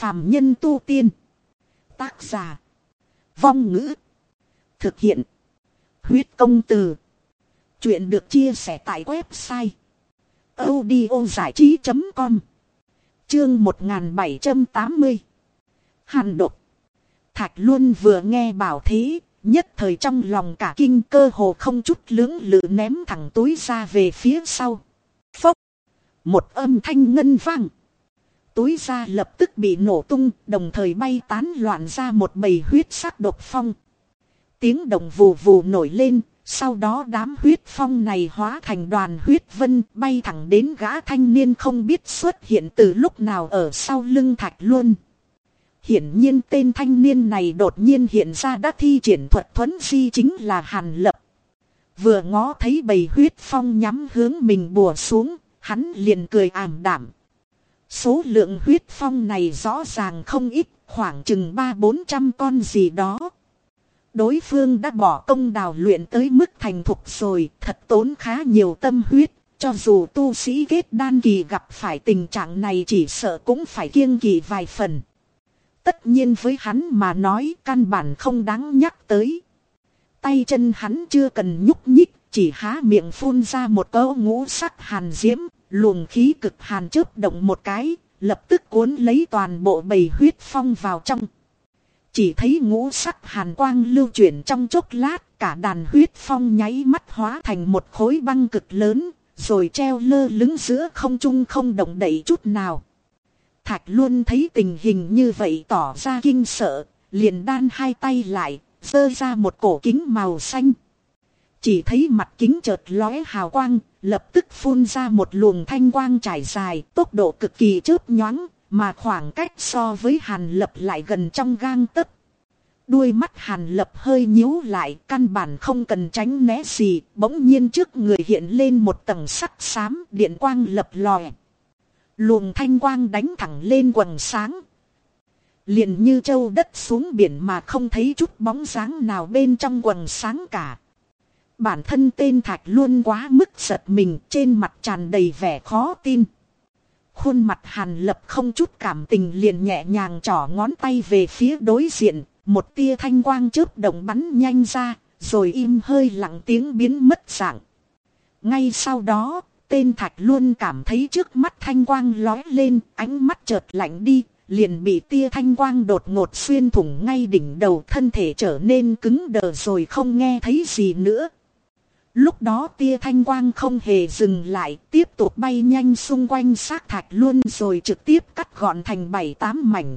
phàm nhân tu tiên. Tác giả. Vong ngữ. Thực hiện. Huyết công từ. Chuyện được chia sẻ tại website. audio trí.com Chương 1780 Hàn độc Thạch luôn vừa nghe bảo thế, nhất thời trong lòng cả kinh cơ hồ không chút lưỡng lự ném thẳng túi ra về phía sau. Phốc. Một âm thanh ngân vang. Túi ra lập tức bị nổ tung, đồng thời bay tán loạn ra một bầy huyết sắc độc phong. Tiếng động vù vù nổi lên, sau đó đám huyết phong này hóa thành đoàn huyết vân bay thẳng đến gã thanh niên không biết xuất hiện từ lúc nào ở sau lưng thạch luôn. Hiển nhiên tên thanh niên này đột nhiên hiện ra đã thi triển thuật thuấn di chính là Hàn Lập. Vừa ngó thấy bầy huyết phong nhắm hướng mình bùa xuống, hắn liền cười ảm đảm. Số lượng huyết phong này rõ ràng không ít, khoảng chừng ba bốn trăm con gì đó. Đối phương đã bỏ công đào luyện tới mức thành thục rồi, thật tốn khá nhiều tâm huyết. Cho dù tu sĩ kết đan kỳ gặp phải tình trạng này chỉ sợ cũng phải kiêng kỳ vài phần. Tất nhiên với hắn mà nói căn bản không đáng nhắc tới. Tay chân hắn chưa cần nhúc nhích, chỉ há miệng phun ra một cỗ ngũ sắc hàn diễm, luồng khí cực hàn chớp động một cái, lập tức cuốn lấy toàn bộ bầy huyết phong vào trong. Chỉ thấy ngũ sắc hàn quang lưu chuyển trong chốc lát, cả đàn huyết phong nháy mắt hóa thành một khối băng cực lớn, rồi treo lơ lứng giữa không trung không động đậy chút nào. Thạch luôn thấy tình hình như vậy tỏ ra kinh sợ, liền đan hai tay lại, giơ ra một cổ kính màu xanh. Chỉ thấy mặt kính chợt lóe hào quang, lập tức phun ra một luồng thanh quang trải dài, tốc độ cực kỳ chớp nhoáng, mà khoảng cách so với hàn lập lại gần trong gang tấc. Đuôi mắt hàn lập hơi nhíu lại, căn bản không cần tránh né gì, bỗng nhiên trước người hiện lên một tầng sắc xám, điện quang lập lòe. Luồng thanh quang đánh thẳng lên quần sáng. liền như châu đất xuống biển mà không thấy chút bóng dáng nào bên trong quần sáng cả. Bản thân tên thạch luôn quá mức giật mình trên mặt tràn đầy vẻ khó tin. Khuôn mặt hàn lập không chút cảm tình liền nhẹ nhàng trỏ ngón tay về phía đối diện. Một tia thanh quang chớp động bắn nhanh ra, rồi im hơi lặng tiếng biến mất dạng. Ngay sau đó, tên thạch luôn cảm thấy trước mắt thanh quang lói lên, ánh mắt chợt lạnh đi, liền bị tia thanh quang đột ngột xuyên thủng ngay đỉnh đầu thân thể trở nên cứng đờ rồi không nghe thấy gì nữa. Lúc đó tia thanh quang không hề dừng lại, tiếp tục bay nhanh xung quanh xác thạch luôn rồi trực tiếp cắt gọn thành bảy tám mảnh.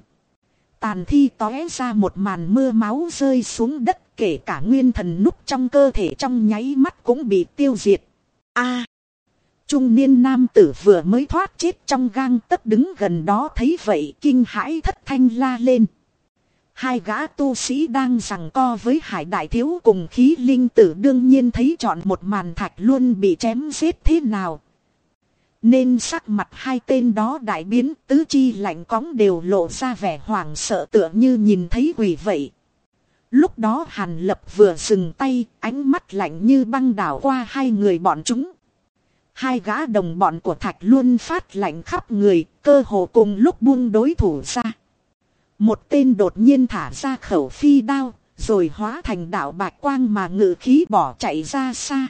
Tàn thi tóe ra một màn mưa máu rơi xuống đất kể cả nguyên thần núp trong cơ thể trong nháy mắt cũng bị tiêu diệt. A Trung niên nam tử vừa mới thoát chết trong gang tấc đứng gần đó thấy vậy kinh hãi thất thanh la lên. Hai gã tu sĩ đang rằng co với hải đại thiếu cùng khí linh tử đương nhiên thấy chọn một màn thạch luôn bị chém giết thế nào. Nên sắc mặt hai tên đó đại biến, tứ chi lạnh cóng đều lộ ra vẻ hoảng sợ tựa như nhìn thấy quỷ vậy. Lúc đó hàn lập vừa dừng tay, ánh mắt lạnh như băng đảo qua hai người bọn chúng. Hai gã đồng bọn của thạch luôn phát lạnh khắp người, cơ hồ cùng lúc buông đối thủ ra. Một tên đột nhiên thả ra khẩu phi đao, rồi hóa thành đạo bạch quang mà ngự khí bỏ chạy ra xa.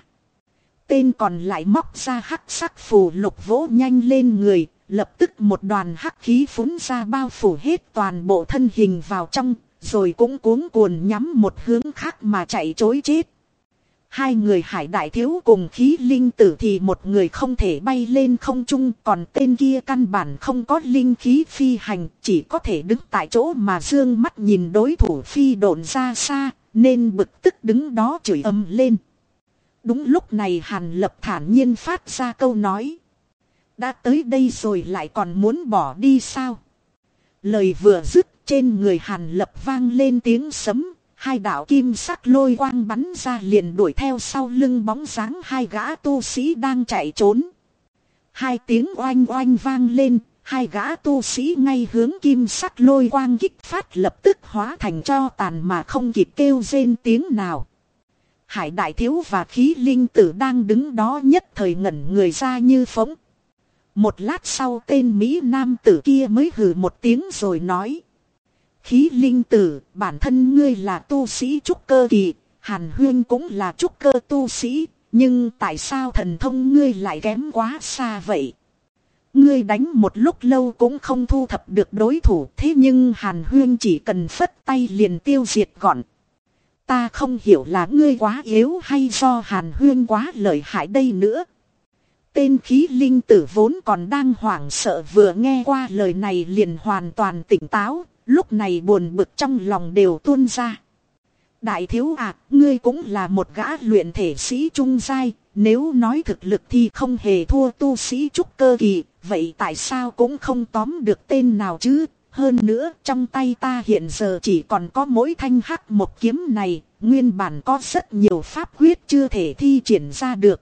Tên còn lại móc ra hắc sắc phù lục vỗ nhanh lên người, lập tức một đoàn hắc khí phúng ra bao phủ hết toàn bộ thân hình vào trong, rồi cũng cuống cuồn nhắm một hướng khác mà chạy chối chết. Hai người hải đại thiếu cùng khí linh tử thì một người không thể bay lên không trung, còn tên kia căn bản không có linh khí phi hành, chỉ có thể đứng tại chỗ mà dương mắt nhìn đối thủ phi độn ra xa, nên bực tức đứng đó chửi âm lên. Đúng lúc này hàn lập thản nhiên phát ra câu nói. Đã tới đây rồi lại còn muốn bỏ đi sao? Lời vừa dứt, trên người hàn lập vang lên tiếng sấm Hai đạo kim sắc lôi quang bắn ra liền đuổi theo sau lưng bóng dáng hai gã tu sĩ đang chạy trốn. Hai tiếng oanh oanh vang lên, hai gã tu sĩ ngay hướng kim sắc lôi quang kích phát lập tức hóa thành cho tàn mà không kịp kêu rên tiếng nào. Hải đại thiếu và khí linh tử đang đứng đó nhất thời ngẩn người ra như phóng. Một lát sau tên Mỹ Nam tử kia mới hừ một tiếng rồi nói. Khí linh tử, bản thân ngươi là tu sĩ trúc cơ kỳ, Hàn Huyên cũng là trúc cơ tu sĩ, nhưng tại sao thần thông ngươi lại kém quá xa vậy? Ngươi đánh một lúc lâu cũng không thu thập được đối thủ thế nhưng Hàn Huyên chỉ cần phất tay liền tiêu diệt gọn. Ta không hiểu là ngươi quá yếu hay do Hàn Huyên quá lợi hại đây nữa. Tên khí linh tử vốn còn đang hoảng sợ vừa nghe qua lời này liền hoàn toàn tỉnh táo, lúc này buồn bực trong lòng đều tuôn ra. Đại thiếu ạ, ngươi cũng là một gã luyện thể sĩ trung giai, nếu nói thực lực thì không hề thua tu sĩ trúc cơ kỳ, vậy tại sao cũng không tóm được tên nào chứ? Hơn nữa, trong tay ta hiện giờ chỉ còn có mỗi thanh hắc một kiếm này, nguyên bản có rất nhiều pháp quyết chưa thể thi triển ra được.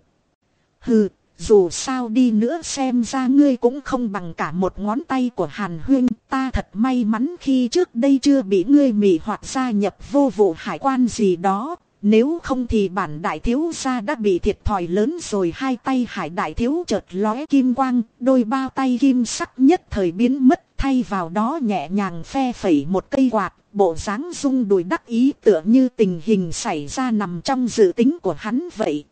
Hừ, dù sao đi nữa xem ra ngươi cũng không bằng cả một ngón tay của Hàn Huyên. Ta thật may mắn khi trước đây chưa bị ngươi mị hoặc gia nhập vô vụ hải quan gì đó. Nếu không thì bản đại thiếu gia đã bị thiệt thòi lớn rồi hai tay hải đại thiếu chợt lóe kim quang, đôi bao tay kim sắc nhất thời biến mất thay vào đó nhẹ nhàng phe phẩy một cây quạt, bộ dáng rung đùi đắc ý tựa như tình hình xảy ra nằm trong dự tính của hắn vậy.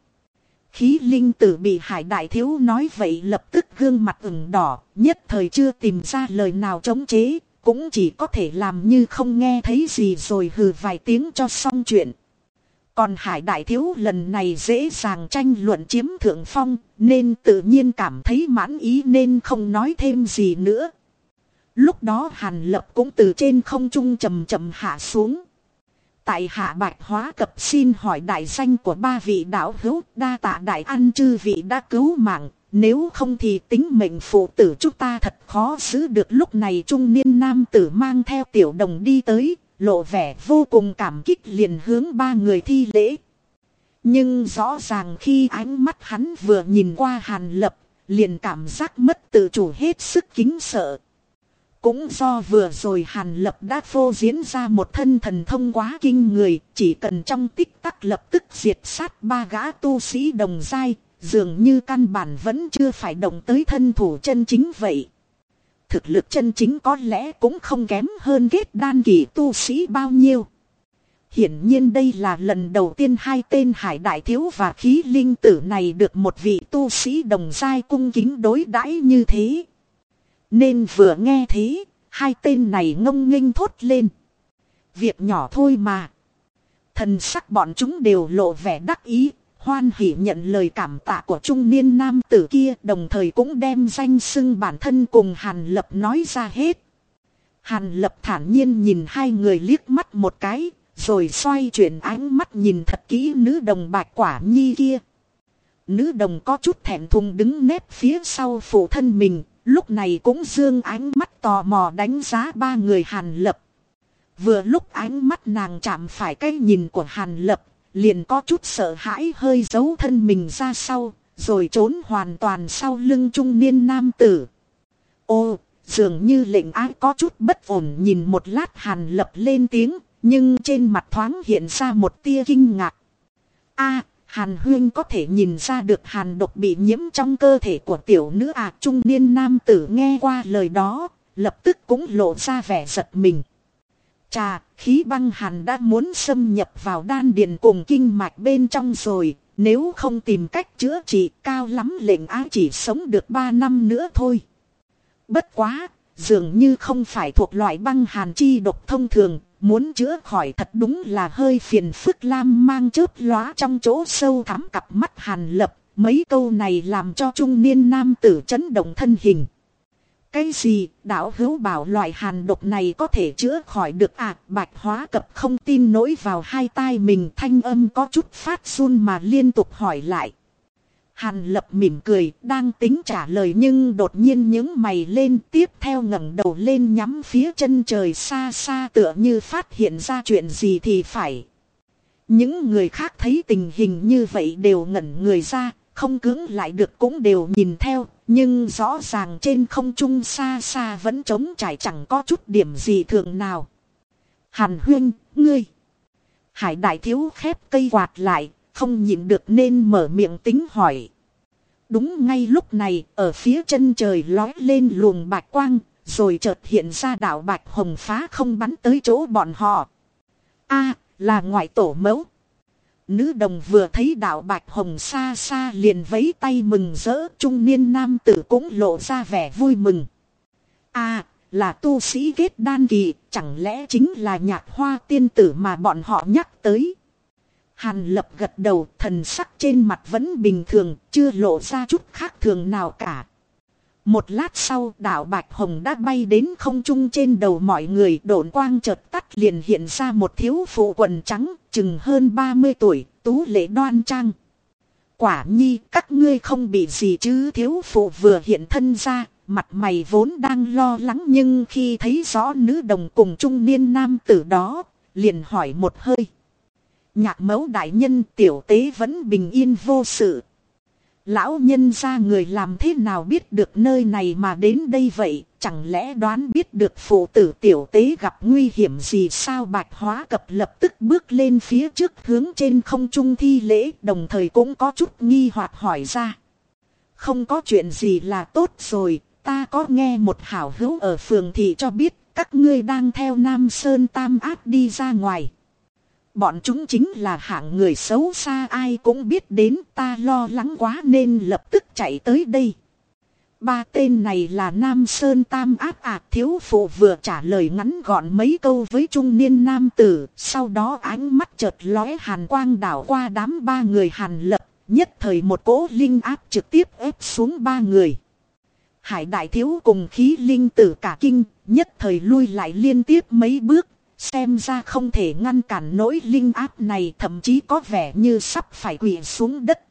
Khí linh tử bị hải đại thiếu nói vậy lập tức gương mặt ửng đỏ, nhất thời chưa tìm ra lời nào chống chế, cũng chỉ có thể làm như không nghe thấy gì rồi hừ vài tiếng cho xong chuyện. Còn hải đại thiếu lần này dễ dàng tranh luận chiếm thượng phong, nên tự nhiên cảm thấy mãn ý nên không nói thêm gì nữa. Lúc đó hàn lập cũng từ trên không trung chầm chậm hạ xuống. Tại hạ bạch hóa cập xin hỏi đại danh của ba vị đạo hữu đa tạ đại ăn chư vị đã cứu mạng. Nếu không thì tính mệnh phụ tử chúng ta thật khó giữ được lúc này trung niên nam tử mang theo tiểu đồng đi tới, lộ vẻ vô cùng cảm kích liền hướng ba người thi lễ. Nhưng rõ ràng khi ánh mắt hắn vừa nhìn qua hàn lập, liền cảm giác mất tự chủ hết sức kính sợ. Cũng do vừa rồi Hàn Lập đã phô diễn ra một thân thần thông quá kinh người, chỉ cần trong tích tắc lập tức diệt sát ba gã tu sĩ đồng giai, dường như căn bản vẫn chưa phải động tới thân thủ chân chính vậy. Thực lực chân chính có lẽ cũng không kém hơn ghét đan kỳ tu sĩ bao nhiêu. Hiển nhiên đây là lần đầu tiên hai tên hải đại thiếu và khí linh tử này được một vị tu sĩ đồng giai cung kính đối đãi như thế. Nên vừa nghe thế, hai tên này ngông nghênh thốt lên. Việc nhỏ thôi mà. Thần sắc bọn chúng đều lộ vẻ đắc ý, hoan hỉ nhận lời cảm tạ của trung niên nam tử kia đồng thời cũng đem danh xưng bản thân cùng Hàn Lập nói ra hết. Hàn Lập thản nhiên nhìn hai người liếc mắt một cái, rồi xoay chuyển ánh mắt nhìn thật kỹ nữ đồng bạch quả nhi kia. Nữ đồng có chút thẹn thùng đứng nép phía sau phụ thân mình, Lúc này cũng dương ánh mắt tò mò đánh giá ba người Hàn Lập. Vừa lúc ánh mắt nàng chạm phải cái nhìn của Hàn Lập, liền có chút sợ hãi hơi giấu thân mình ra sau, rồi trốn hoàn toàn sau lưng trung niên nam tử. Ô, dường như lệnh ái có chút bất ổn nhìn một lát Hàn Lập lên tiếng, nhưng trên mặt thoáng hiện ra một tia kinh ngạc. a Hàn Huyên có thể nhìn ra được hàn độc bị nhiễm trong cơ thể của tiểu nữ à trung niên nam tử nghe qua lời đó, lập tức cũng lộ ra vẻ giật mình. Chà, khí băng hàn đã muốn xâm nhập vào đan điền cùng kinh mạch bên trong rồi, nếu không tìm cách chữa trị cao lắm lệnh á chỉ sống được 3 năm nữa thôi. Bất quá, dường như không phải thuộc loại băng hàn chi độc thông thường, Muốn chữa khỏi thật đúng là hơi phiền phức lam mang chớp lóa trong chỗ sâu thắm cặp mắt hàn lập. Mấy câu này làm cho trung niên nam tử chấn động thân hình. Cái gì, đạo hữu bảo loại hàn độc này có thể chữa khỏi được à bạch hóa cập không tin nổi vào hai tai mình thanh âm có chút phát run mà liên tục hỏi lại. Hàn lập mỉm cười, đang tính trả lời nhưng đột nhiên những mày lên tiếp theo ngẩng đầu lên nhắm phía chân trời xa xa tựa như phát hiện ra chuyện gì thì phải. Những người khác thấy tình hình như vậy đều ngẩn người ra, không cứng lại được cũng đều nhìn theo, nhưng rõ ràng trên không trung xa xa vẫn trống trải chẳng có chút điểm gì thường nào. Hàn huyên, ngươi. Hải đại thiếu khép cây quạt lại, không nhịn được nên mở miệng tính hỏi. Đúng ngay lúc này, ở phía chân trời lói lên luồng bạch quang, rồi chợt hiện ra đạo bạch hồng phá không bắn tới chỗ bọn họ. a là ngoại tổ mẫu. Nữ đồng vừa thấy đạo bạch hồng xa xa liền vấy tay mừng rỡ, trung niên nam tử cũng lộ ra vẻ vui mừng. a là tu sĩ kết đan kỳ, chẳng lẽ chính là nhạc hoa tiên tử mà bọn họ nhắc tới. Hàn lập gật đầu thần sắc trên mặt vẫn bình thường, chưa lộ ra chút khác thường nào cả. Một lát sau đảo Bạch Hồng đã bay đến không trung trên đầu mọi người độn quang chợt tắt liền hiện ra một thiếu phụ quần trắng, chừng hơn 30 tuổi, tú lệ đoan trang. Quả nhi các ngươi không bị gì chứ thiếu phụ vừa hiện thân ra, mặt mày vốn đang lo lắng nhưng khi thấy rõ nữ đồng cùng trung niên nam tử đó, liền hỏi một hơi. Nhạc mẫu đại nhân tiểu tế vẫn bình yên vô sự. Lão nhân ra người làm thế nào biết được nơi này mà đến đây vậy, chẳng lẽ đoán biết được phụ tử tiểu tế gặp nguy hiểm gì sao bạch hóa cập lập tức bước lên phía trước hướng trên không trung thi lễ đồng thời cũng có chút nghi hoặc hỏi ra. Không có chuyện gì là tốt rồi, ta có nghe một hảo hữu ở phường thị cho biết các ngươi đang theo Nam Sơn Tam Ác đi ra ngoài. Bọn chúng chính là hạng người xấu xa ai cũng biết đến ta lo lắng quá nên lập tức chạy tới đây. Ba tên này là Nam Sơn Tam Ác ạc à, thiếu phụ vừa trả lời ngắn gọn mấy câu với trung niên nam tử, sau đó ánh mắt chợt lóe hàn quang đảo qua đám ba người hàn lập, nhất thời một cỗ linh áp trực tiếp ép xuống ba người. Hải đại thiếu cùng khí linh tử cả kinh, nhất thời lui lại liên tiếp mấy bước, Xem ra không thể ngăn cản nỗi linh áp này thậm chí có vẻ như sắp phải quỳ xuống đất.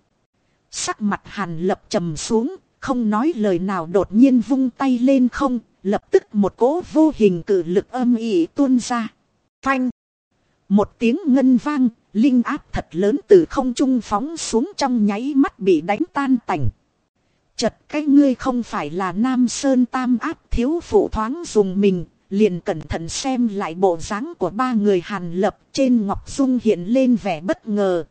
Sắc mặt hàn lập trầm xuống, không nói lời nào đột nhiên vung tay lên không, lập tức một cỗ vô hình cử lực âm ỉ tuôn ra. Phanh! Một tiếng ngân vang, linh áp thật lớn từ không trung phóng xuống trong nháy mắt bị đánh tan tành. Chật cái ngươi không phải là Nam Sơn Tam áp thiếu phụ thoáng dùng mình, liền cẩn thận xem lại bộ dáng của ba người hàn lập trên ngọc dung hiện lên vẻ bất ngờ.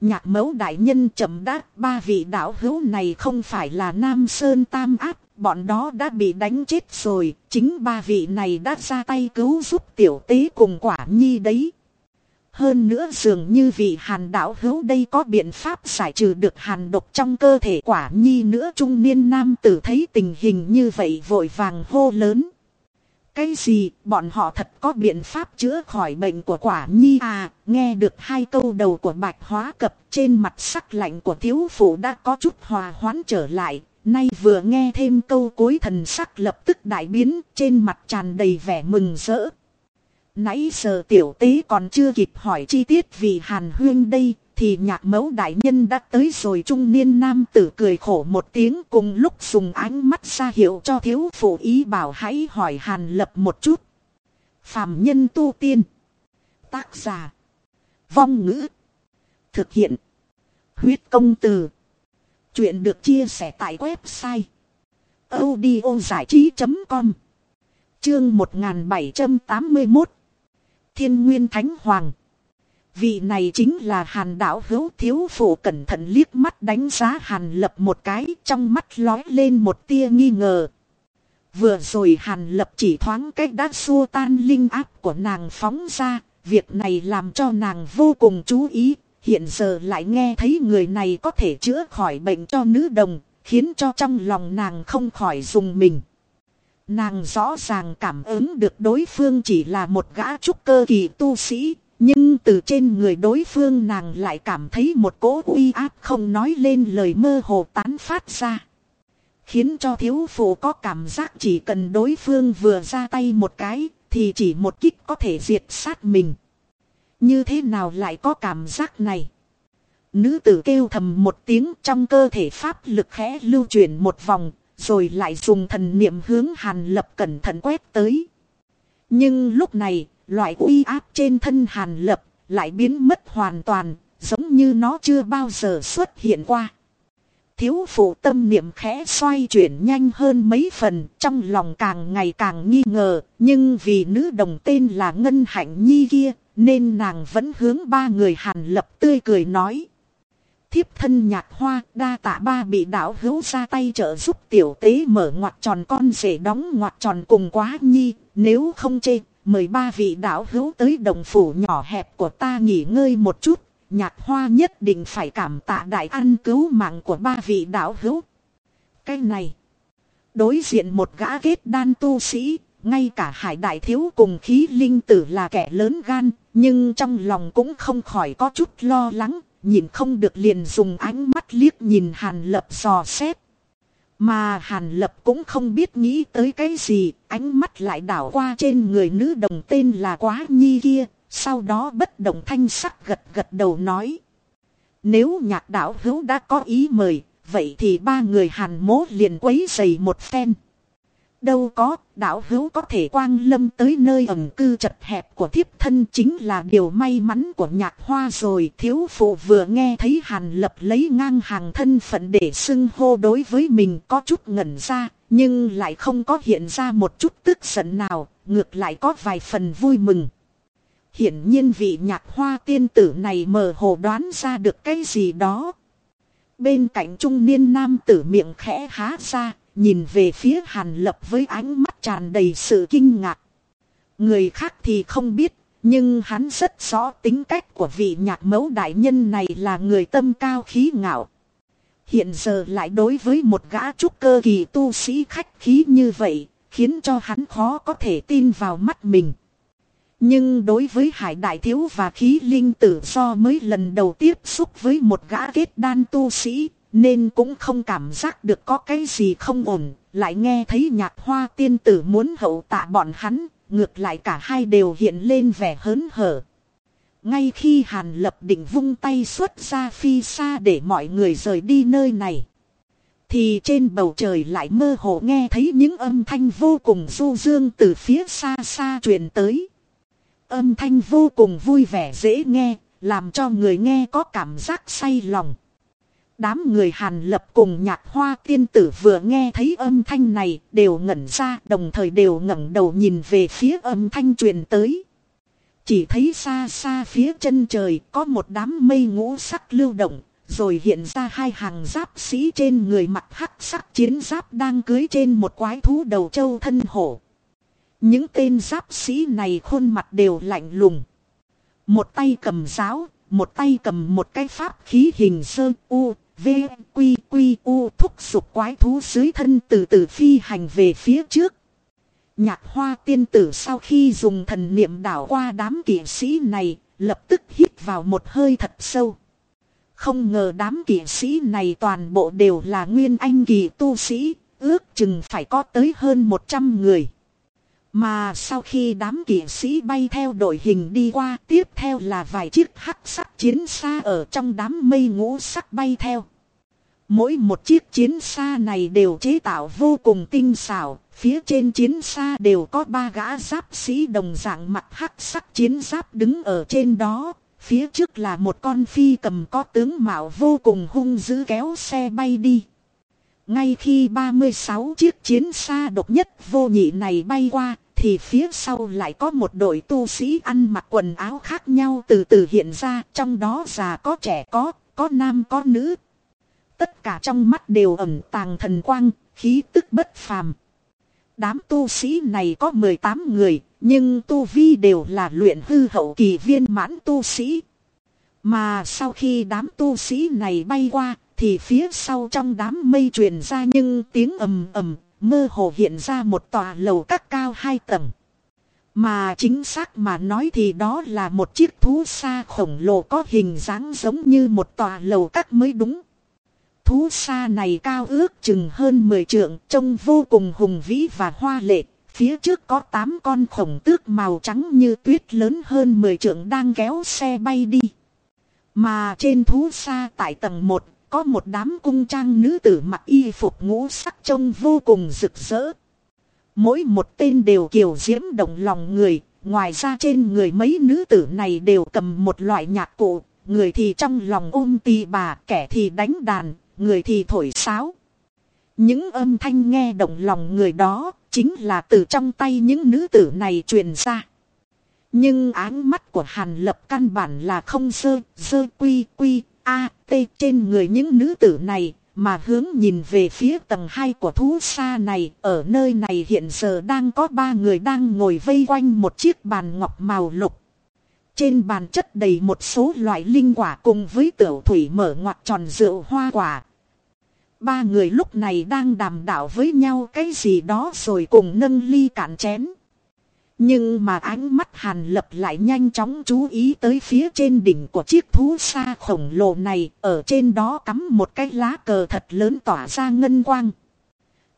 Nhạc mẫu đại nhân chậm đáp ba vị đạo hữu này không phải là Nam Sơn Tam Áp, bọn đó đã bị đánh chết rồi, chính ba vị này đã ra tay cứu giúp tiểu tế cùng quả nhi đấy. Hơn nữa dường như vị hàn đạo hữu đây có biện pháp giải trừ được hàn độc trong cơ thể quả nhi nữa trung niên nam tử thấy tình hình như vậy vội vàng hô lớn. Cái gì, bọn họ thật có biện pháp chữa khỏi bệnh của quả nhi à, nghe được hai câu đầu của bạch hóa cập trên mặt sắc lạnh của thiếu phụ đã có chút hòa hoãn trở lại, nay vừa nghe thêm câu cuối thần sắc lập tức đại biến, trên mặt tràn đầy vẻ mừng rỡ. Nãy giờ tiểu tế còn chưa kịp hỏi chi tiết vì hàn huyên đây, thì nhạc mẫu đại nhân đã tới rồi trung niên nam tử cười khổ một tiếng cùng lúc dùng ánh mắt ra hiệu cho thiếu phụ ý bảo hãy hỏi hàn lập một chút. Phạm nhân tu tiên. Tác giả. Vong ngữ. Thực hiện. Huyết công từ. Chuyện được chia sẻ tại website. audiozảichí.com Chương 1781 Thiên Nguyên Thánh Hoàng Vị này chính là hàn đạo hữu thiếu phụ cẩn thận liếc mắt đánh giá hàn lập một cái trong mắt lói lên một tia nghi ngờ. Vừa rồi hàn lập chỉ thoáng cách đã xua tan linh áp của nàng phóng ra, việc này làm cho nàng vô cùng chú ý, hiện giờ lại nghe thấy người này có thể chữa khỏi bệnh cho nữ đồng, khiến cho trong lòng nàng không khỏi dùng mình. Nàng rõ ràng cảm ứng được đối phương chỉ là một gã trúc cơ kỳ tu sĩ, từ trên người đối phương nàng lại cảm thấy một cỗ uy áp không nói lên lời mơ hồ tán phát ra. Khiến cho thiếu phụ có cảm giác chỉ cần đối phương vừa ra tay một cái thì chỉ một kích có thể diệt sát mình. Như thế nào lại có cảm giác này? Nữ tử kêu thầm một tiếng trong cơ thể pháp lực khẽ lưu chuyển một vòng, rồi lại dùng thần niệm hướng hàn lập cẩn thận quét tới. Nhưng lúc này, loại uy áp trên thân hàn lập lại biến mất hoàn toàn, giống như nó chưa bao giờ xuất hiện qua. Thiếu phụ tâm niệm khẽ xoay chuyển nhanh hơn mấy phần, trong lòng càng ngày càng nghi ngờ, nhưng vì nữ đồng tên là Ngân Hạnh Nhi kia, nên nàng vẫn hướng ba người hàn lập tươi cười nói. Thiếp thân nhạc hoa đa tạ ba bị đảo hữu ra tay trợ giúp tiểu tế mở ngoặt tròn con rể đóng ngoặt tròn cùng quá nhi. Nếu không chê, mời ba vị đạo hữu tới đồng phủ nhỏ hẹp của ta nghỉ ngơi một chút. Nhạc hoa nhất định phải cảm tạ đại ăn cứu mạng của ba vị đạo hữu. Cái này, đối diện một gã kết đan tu sĩ, ngay cả hải đại thiếu cùng khí linh tử là kẻ lớn gan, nhưng trong lòng cũng không khỏi có chút lo lắng, nhìn không được liền dùng ánh mắt liếc nhìn hàn lập dò xét. Mà hàn lập cũng không biết nghĩ tới cái gì, ánh mắt lại đảo qua trên người nữ đồng tên là quá nhi kia, sau đó bất động thanh sắc gật gật đầu nói. Nếu nhạc đạo hữu đã có ý mời, vậy thì ba người hàn mố liền quấy dày một phen. Đâu có, đạo hữu có thể quang lâm tới nơi ẩn cư chật hẹp của thiếp thân chính là điều may mắn của nhạc hoa rồi. Thiếu phụ vừa nghe thấy hàn lập lấy ngang hàng thân phận để xưng hô đối với mình có chút ngẩn ra, nhưng lại không có hiện ra một chút tức giận nào, ngược lại có vài phần vui mừng. Hiển nhiên vị nhạc hoa tiên tử này mờ hồ đoán ra được cái gì đó. Bên cạnh trung niên nam tử miệng khẽ há ra, nhìn về phía hàn lập với ánh mắt tràn đầy sự kinh ngạc. Người khác thì không biết, nhưng hắn rất rõ tính cách của vị nhạc mẫu đại nhân này là người tâm cao khí ngạo. Hiện giờ lại đối với một gã trúc cơ kỳ tu sĩ khách khí như vậy, khiến cho hắn khó có thể tin vào mắt mình. Nhưng đối với hải đại thiếu và khí linh tử do mới lần đầu tiếp xúc với một gã kết đan tu sĩ, nên cũng không cảm giác được có cái gì không ổn, lại nghe thấy nhạc hoa tiên tử muốn hậu tạ bọn hắn, ngược lại cả hai đều hiện lên vẻ hớn hở. Ngay khi Hàn Lập định vung tay xuất ra phi xa để mọi người rời đi nơi này. Thì trên bầu trời lại mơ hồ nghe thấy những âm thanh vô cùng du dương từ phía xa xa truyền tới. Âm thanh vô cùng vui vẻ dễ nghe, làm cho người nghe có cảm giác say lòng. Đám người Hàn Lập cùng nhạc hoa tiên tử vừa nghe thấy âm thanh này đều ngẩn ra đồng thời đều ngẩng đầu nhìn về phía âm thanh truyền tới. Chỉ thấy xa xa phía chân trời có một đám mây ngũ sắc lưu động, rồi hiện ra hai hàng giáp sĩ trên người mặt hắc sắc chiến giáp đang cưới trên một quái thú đầu châu thân hổ. Những tên giáp sĩ này khuôn mặt đều lạnh lùng. Một tay cầm giáo, một tay cầm một cái pháp khí hình sơ u, v, quy quy u thúc sụp quái thú dưới thân từ từ phi hành về phía trước. Nhạc hoa tiên tử sau khi dùng thần niệm đảo qua đám kỵ sĩ này, lập tức hít vào một hơi thật sâu. Không ngờ đám kỵ sĩ này toàn bộ đều là nguyên anh kỳ tu sĩ, ước chừng phải có tới hơn 100 người. Mà sau khi đám kỵ sĩ bay theo đội hình đi qua, tiếp theo là vài chiếc hắc sắc chiến xa ở trong đám mây ngũ sắc bay theo. Mỗi một chiếc chiến xa này đều chế tạo vô cùng tinh xảo, phía trên chiến xa đều có ba gã giáp sĩ đồng dạng mặt hắc sắc chiến giáp đứng ở trên đó, phía trước là một con phi cầm có tướng mạo vô cùng hung dữ kéo xe bay đi. Ngay khi 36 chiếc chiến xa độc nhất vô nhị này bay qua, thì phía sau lại có một đội tu sĩ ăn mặc quần áo khác nhau từ từ hiện ra, trong đó già có trẻ có, có nam có nữ. Tất cả trong mắt đều ẩn tàng thần quang, khí tức bất phàm. Đám tu sĩ này có 18 người, nhưng tu vi đều là luyện hư hậu kỳ viên mãn tu sĩ. Mà sau khi đám tu sĩ này bay qua, thì phía sau trong đám mây truyền ra nhưng tiếng ầm ầm, mơ hồ hiện ra một tòa lầu các cao hai tầng. Mà chính xác mà nói thì đó là một chiếc thú xa khổng lồ có hình dáng giống như một tòa lầu các mới đúng. Thú xa này cao ước chừng hơn 10 trượng, trông vô cùng hùng vĩ và hoa lệ. Phía trước có 8 con khổng tước màu trắng như tuyết lớn hơn 10 trượng đang kéo xe bay đi. Mà trên thú xa tại tầng 1 có một đám cung trang nữ tử mặc y phục ngũ sắc trông vô cùng rực rỡ. Mỗi một tên đều kiều diễm động lòng người, ngoài ra trên người mấy nữ tử này đều cầm một loại nhạc cụ, người thì trong lòng ôm tì bà, kẻ thì đánh đàn, người thì thổi sáo. Những âm thanh nghe động lòng người đó, chính là từ trong tay những nữ tử này truyền ra. Nhưng áng mắt của Hàn Lập căn bản là không sơ, sơ quy quy, A, T trên người những nữ tử này, mà hướng nhìn về phía tầng 2 của thú xa này, ở nơi này hiện giờ đang có ba người đang ngồi vây quanh một chiếc bàn ngọc màu lục. Trên bàn chất đầy một số loại linh quả cùng với tiểu thủy mở ngoặt tròn rượu hoa quả. Ba người lúc này đang đàm đạo với nhau cái gì đó rồi cùng nâng ly cạn chén. Nhưng mà ánh mắt hàn lập lại nhanh chóng chú ý tới phía trên đỉnh của chiếc thú xa khổng lồ này. Ở trên đó cắm một cái lá cờ thật lớn tỏa ra ngân quang.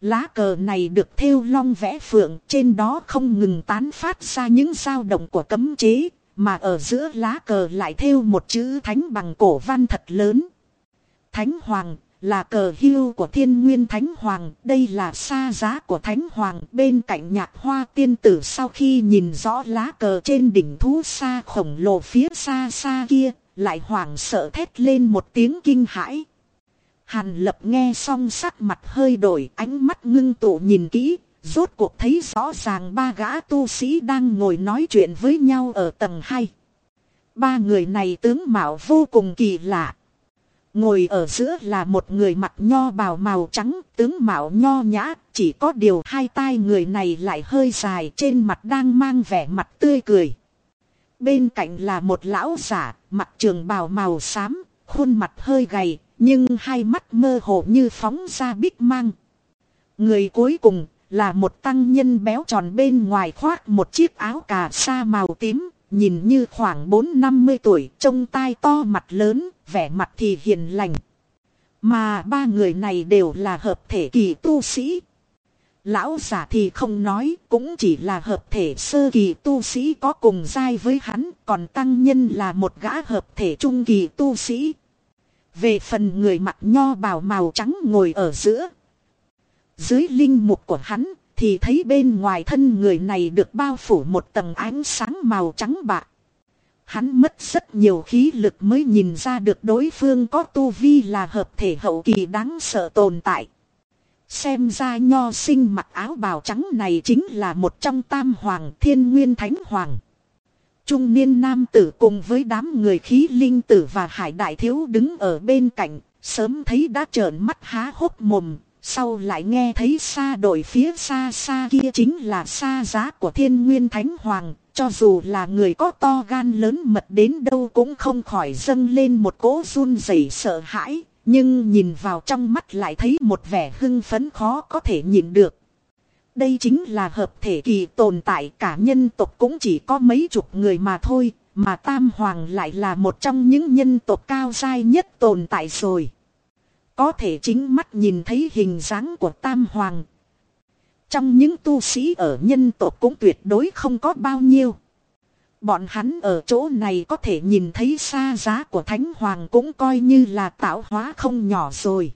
Lá cờ này được thêu long vẽ phượng, trên đó không ngừng tán phát ra những dao động của cấm chế. Mà ở giữa lá cờ lại thêu một chữ thánh bằng cổ văn thật lớn. Thánh Hoàng là cờ hưu của thiên nguyên thánh hoàng, đây là xa giá của thánh hoàng bên cạnh nhạc hoa tiên tử sau khi nhìn rõ lá cờ trên đỉnh thú xa khổng lồ phía xa xa kia, lại hoảng sợ thét lên một tiếng kinh hãi. Hàn lập nghe xong sắc mặt hơi đổi ánh mắt ngưng tụ nhìn kỹ, rốt cuộc thấy rõ ràng ba gã tu sĩ đang ngồi nói chuyện với nhau ở tầng 2. Ba người này tướng mạo vô cùng kỳ lạ. Ngồi ở giữa là một người mặt nho bào màu trắng, tướng mạo nho nhã, chỉ có điều hai tai người này lại hơi dài trên mặt đang mang vẻ mặt tươi cười. Bên cạnh là một lão giả, mặt trường bào màu xám, khuôn mặt hơi gầy, nhưng hai mắt mơ hồ như phóng ra bích mang. Người cuối cùng là một tăng nhân béo tròn bên ngoài khoác một chiếc áo cà sa màu tím, nhìn như khoảng 4-50 tuổi, trông tai to mặt lớn, vẻ mặt thì hiền lành. Mà ba người này đều là hợp thể kỳ tu sĩ. Lão giả thì không nói, cũng chỉ là hợp thể sơ kỳ tu sĩ có cùng giai với hắn, còn tăng nhân là một gã hợp thể trung kỳ tu sĩ. Về phần người mặt nho bào màu trắng ngồi ở giữa. Dưới linh mục của hắn thì thấy bên ngoài thân người này được bao phủ một tầng ánh sáng màu trắng bạc. Hắn mất rất nhiều khí lực mới nhìn ra được đối phương có tu vi là hợp thể hậu kỳ đáng sợ tồn tại. Xem ra nho sinh mặc áo bào trắng này chính là một trong tam hoàng thiên nguyên thánh hoàng. Trung niên nam tử cùng với đám người khí linh tử và hải đại thiếu đứng ở bên cạnh, sớm thấy đã trợn mắt há hốc mồm, sau lại nghe thấy xa đội phía xa xa kia chính là xa giá của thiên nguyên thánh hoàng, cho dù là người có to gan lớn mật đến đâu cũng không khỏi dâng lên một cỗ run rẩy sợ hãi, nhưng nhìn vào trong mắt lại thấy một vẻ hưng phấn khó có thể nhìn được. Đây chính là hợp thể kỳ tồn tại cả nhân tộc cũng chỉ có mấy chục người mà thôi, mà Tam Hoàng lại là một trong những nhân tộc cao dai nhất tồn tại rồi. Có thể chính mắt nhìn thấy hình dáng của Tam Hoàng. Trong những tu sĩ ở nhân tộc cũng tuyệt đối không có bao nhiêu. Bọn hắn ở chỗ này có thể nhìn thấy xa giá của Thánh Hoàng cũng coi như là tạo hóa không nhỏ rồi.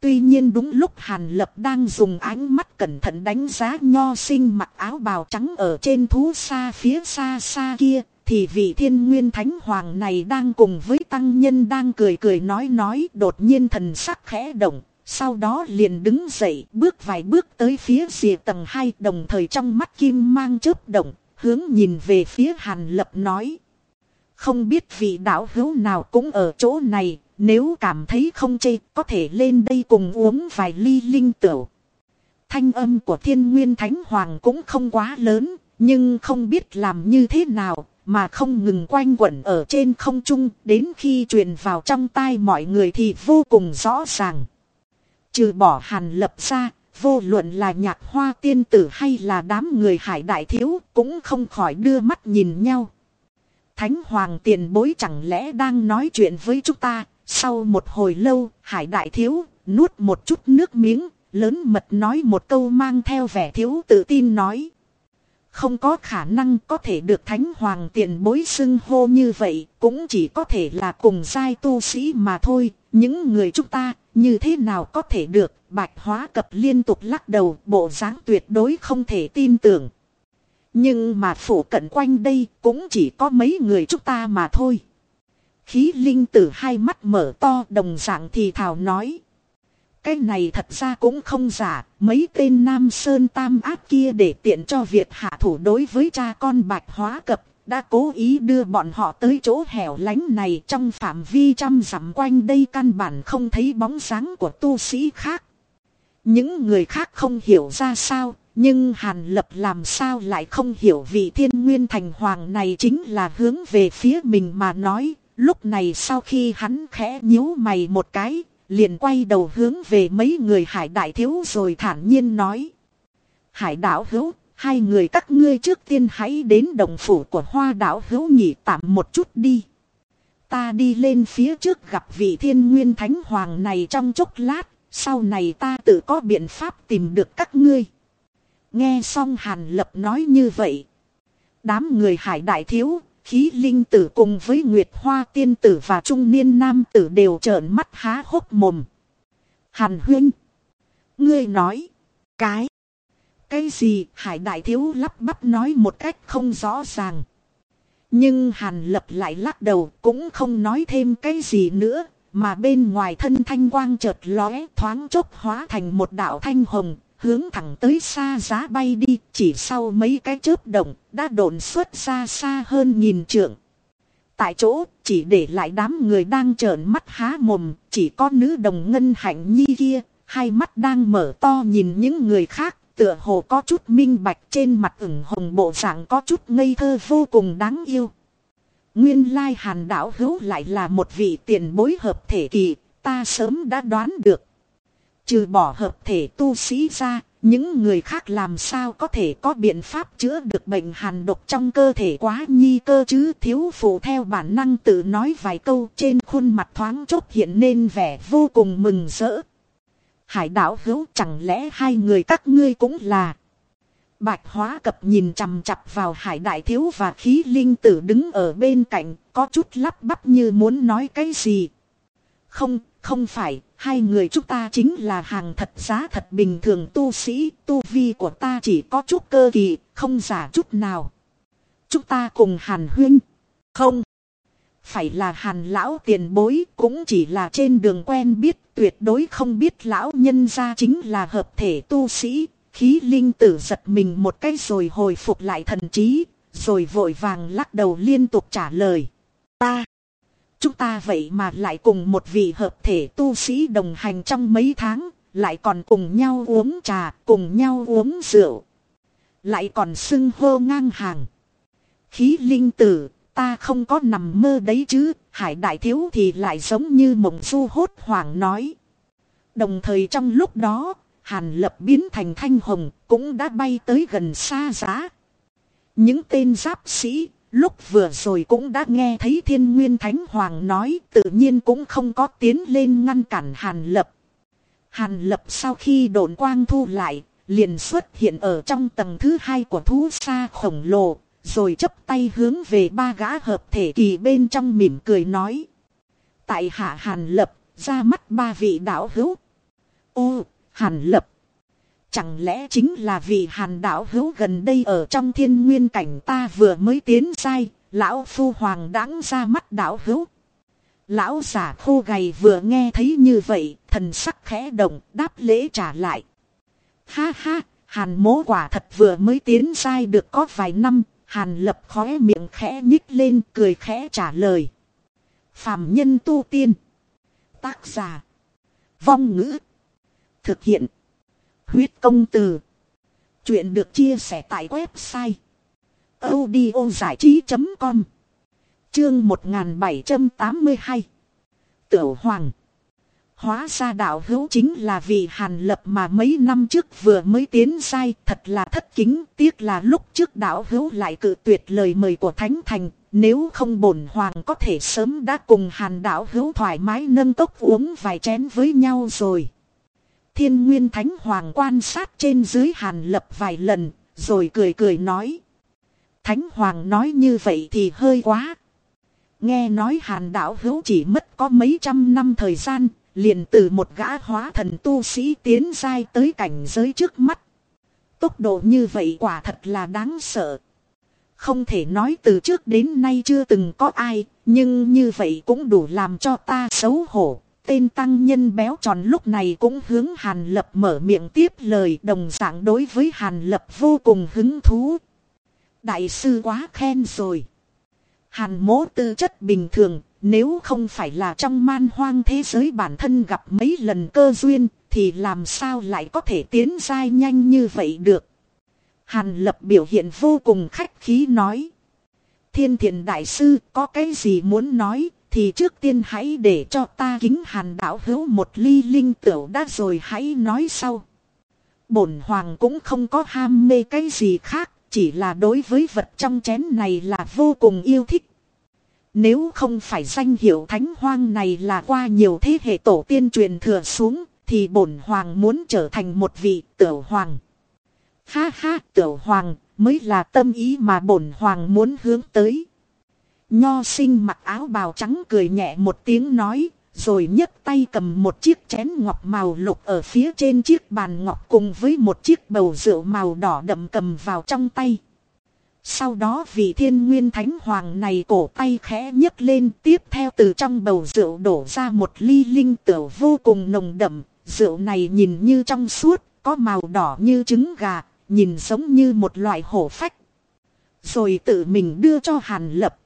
Tuy nhiên đúng lúc Hàn Lập đang dùng ánh mắt cẩn thận đánh giá nho sinh mặc áo bào trắng ở trên thú xa phía xa xa kia, thì vị thiên nguyên thánh hoàng này đang cùng với tăng nhân đang cười cười nói nói đột nhiên thần sắc khẽ động. Sau đó liền đứng dậy bước vài bước tới phía rìa tầng 2 đồng thời trong mắt kim mang chớp động, hướng nhìn về phía hàn lập nói. Không biết vị đạo hữu nào cũng ở chỗ này, nếu cảm thấy không chê có thể lên đây cùng uống vài ly linh tửu. Thanh âm của thiên nguyên thánh hoàng cũng không quá lớn, nhưng không biết làm như thế nào, mà không ngừng quanh quẩn ở trên không trung, đến khi truyền vào trong tai mọi người thì vô cùng rõ ràng. Trừ bỏ hàn lập ra, vô luận là nhạc hoa tiên tử hay là đám người hải đại thiếu, cũng không khỏi đưa mắt nhìn nhau. Thánh hoàng tiền bối chẳng lẽ đang nói chuyện với chúng ta, sau một hồi lâu, hải đại thiếu, nuốt một chút nước miếng, lớn mật nói một câu mang theo vẻ thiếu tự tin nói. Không có khả năng có thể được thánh hoàng tiền bối xưng hô như vậy, cũng chỉ có thể là cùng giai tu sĩ mà thôi, những người chúng ta, như thế nào có thể được, bạch hóa cập liên tục lắc đầu, bộ dáng tuyệt đối không thể tin tưởng. Nhưng mà phủ cận quanh đây cũng chỉ có mấy người chúng ta mà thôi. Khí linh tử hai mắt mở to đồng dạng thì thảo nói. Cái này thật ra cũng không giả, mấy tên Nam Sơn Tam ác kia để tiện cho việc hạ thủ đối với cha con bạch hóa cập, đã cố ý đưa bọn họ tới chỗ hẻo lánh này trong phạm vi trăm dặm quanh đây căn bản không thấy bóng dáng của tu sĩ khác. Những người khác không hiểu ra sao, nhưng Hàn Lập làm sao lại không hiểu vị thiên nguyên thành hoàng này chính là hướng về phía mình mà nói. Lúc này sau khi hắn khẽ nhíu mày một cái, liền quay đầu hướng về mấy người hải đại thiếu rồi thản nhiên nói. Hải đảo hữu, hai người các ngươi trước tiên hãy đến đồng phủ của hoa đảo hữu nghỉ tạm một chút đi. Ta đi lên phía trước gặp vị thiên nguyên thánh hoàng này trong chốc lát, sau này ta tự có biện pháp tìm được các ngươi. Nghe xong Hàn Lập nói như vậy. Đám người hải đại thiếu, khí linh tử cùng với Nguyệt Hoa tiên tử và trung niên nam tử đều trợn mắt há hốc mồm. Hàn huynh. Ngươi nói. Cái. Cái gì hải đại thiếu lắp bắp nói một cách không rõ ràng. Nhưng Hàn lập lại lắc đầu cũng không nói thêm cái gì nữa. Mà bên ngoài thân thanh quang chợt lóe thoáng chốc hóa thành một đạo thanh hồng hướng thẳng tới xa giá bay đi, chỉ sau mấy cái chớp động, đã đồn xuất ra xa hơn nhìn trượng. Tại chỗ, chỉ để lại đám người đang trợn mắt há mồm, chỉ có nữ đồng ngân hạnh nhi kia, hai mắt đang mở to nhìn những người khác, tựa hồ có chút minh bạch trên mặt ửng hồng bộ dạng có chút ngây thơ vô cùng đáng yêu. Nguyên lai hàn đảo hữu lại là một vị tiền bối hợp thể kỳ, ta sớm đã đoán được. Trừ bỏ hợp thể tu sĩ ra, những người khác làm sao có thể có biện pháp chữa được bệnh hàn độc trong cơ thể quá nhi cơ chứ thiếu phụ theo bản năng tự nói vài câu trên khuôn mặt thoáng chốc hiện nên vẻ vô cùng mừng rỡ. Hải đảo hữu chẳng lẽ hai người các ngươi cũng là. Bạch hóa cập nhìn chằm chặp vào hải đại thiếu và khí linh tử đứng ở bên cạnh có chút lắp bắp như muốn nói cái gì. Không, không phải, hai người chúng ta chính là hàng thật giá thật bình thường tu sĩ, tu vi của ta chỉ có chút cơ kỳ, không giả chút nào. Chúng ta cùng hàn huynh. Không. Phải là hàn lão tiền bối cũng chỉ là trên đường quen biết tuyệt đối không biết lão nhân ra chính là hợp thể tu sĩ. Khí linh tử giật mình một cái rồi hồi phục lại thần trí, rồi vội vàng lắc đầu liên tục trả lời. Ta. Chúng ta vậy mà lại cùng một vị hợp thể tu sĩ đồng hành trong mấy tháng, lại còn cùng nhau uống trà, cùng nhau uống rượu. Lại còn xưng hô ngang hàng. Khí linh tử, ta không có nằm mơ đấy chứ, hải đại thiếu thì lại giống như mộng du hốt hoảng nói. Đồng thời trong lúc đó, hàn lập biến thành thanh hồng, cũng đã bay tới gần xa giá. Những tên giáp sĩ, Lúc vừa rồi cũng đã nghe thấy thiên nguyên thánh hoàng nói tự nhiên cũng không có tiến lên ngăn cản hàn lập. Hàn lập sau khi đồn quang thu lại, liền xuất hiện ở trong tầng thứ hai của thú sa khổng lồ, rồi chấp tay hướng về ba gã hợp thể kỳ bên trong mỉm cười nói. Tại hạ hàn lập, ra mắt ba vị đạo hữu. Ô, hàn lập. Chẳng lẽ chính là vì hàn đạo hữu gần đây ở trong thiên nguyên cảnh ta vừa mới tiến sai, lão phu hoàng đáng ra mắt đạo hữu. Lão giả khô gầy vừa nghe thấy như vậy, thần sắc khẽ động, đáp lễ trả lại. Ha ha, hàn mố quả thật vừa mới tiến sai được có vài năm, hàn lập khóe miệng khẽ nhích lên cười khẽ trả lời. Phạm nhân tu tiên. Tác giả. Vong ngữ. Thực hiện. Huyết công từ. Chuyện được chia sẻ tại website. audio trí.com Chương 1782 Tiểu Hoàng Hóa ra đạo hữu chính là vì hàn lập mà mấy năm trước vừa mới tiến sai thật là thất kính, tiếc là lúc trước đạo hữu lại cự tuyệt lời mời của Thánh Thành, nếu không bổn hoàng có thể sớm đã cùng hàn đạo hữu thoải mái nâng tốc uống vài chén với nhau rồi. Thiên Nguyên Thánh Hoàng quan sát trên dưới Hàn Lập vài lần, rồi cười cười nói. Thánh Hoàng nói như vậy thì hơi quá. Nghe nói Hàn Đạo Hữu chỉ mất có mấy trăm năm thời gian, liền từ một gã hóa thần tu sĩ tiến dai tới cảnh giới trước mắt. Tốc độ như vậy quả thật là đáng sợ. Không thể nói từ trước đến nay chưa từng có ai, nhưng như vậy cũng đủ làm cho ta xấu hổ. Tên tăng nhân béo tròn lúc này cũng hướng Hàn Lập mở miệng tiếp lời đồng dạng đối với Hàn Lập vô cùng hứng thú. Đại sư quá khen rồi. Hàn mố tư chất bình thường, nếu không phải là trong man hoang thế giới bản thân gặp mấy lần cơ duyên, thì làm sao lại có thể tiến dai nhanh như vậy được. Hàn lập biểu hiện vô cùng khách khí nói. Thiên thiện đại sư có cái gì muốn nói, thì trước tiên hãy để cho ta kính hàn đạo hữu một ly linh tửu đã rồi hãy nói sau. Bổn hoàng cũng không có ham mê cái gì khác, chỉ là đối với vật trong chén này là vô cùng yêu thích. Nếu không phải danh hiệu thánh hoang này là qua nhiều thế hệ tổ tiên truyền thừa xuống, thì bổn hoàng muốn trở thành một vị tiểu hoàng. Ha ha, tiểu hoàng mới là tâm ý mà bổn hoàng muốn hướng tới. Nho sinh mặc áo bào trắng cười nhẹ một tiếng nói, rồi nhấc tay cầm một chiếc chén ngọc màu lục ở phía trên chiếc bàn ngọc cùng với một chiếc bầu rượu màu đỏ đậm cầm vào trong tay. Sau đó vị thiên nguyên thánh hoàng này cổ tay khẽ nhấc lên tiếp theo từ trong bầu rượu đổ ra một ly linh tửu vô cùng nồng đậm. Rượu này nhìn như trong suốt, có màu đỏ như trứng gà, nhìn giống như một loại hổ phách. Rồi tự mình đưa cho Hàn Lập.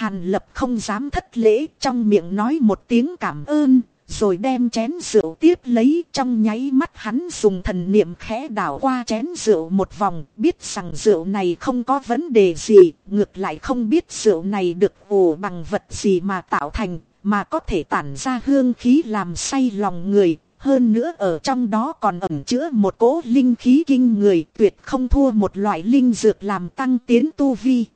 Hàn Lập không dám thất lễ trong miệng nói một tiếng cảm ơn, rồi đem chén rượu tiếp lấy trong nháy mắt hắn dùng thần niệm khẽ đảo qua chén rượu một vòng, biết rằng rượu này không có vấn đề gì, ngược lại không biết rượu này được ủ bằng vật gì mà tạo thành, mà có thể tản ra hương khí làm say lòng người, hơn nữa ở trong đó còn ẩn chứa một cỗ linh khí kinh người tuyệt không thua một loại linh dược làm tăng tiến tu vi.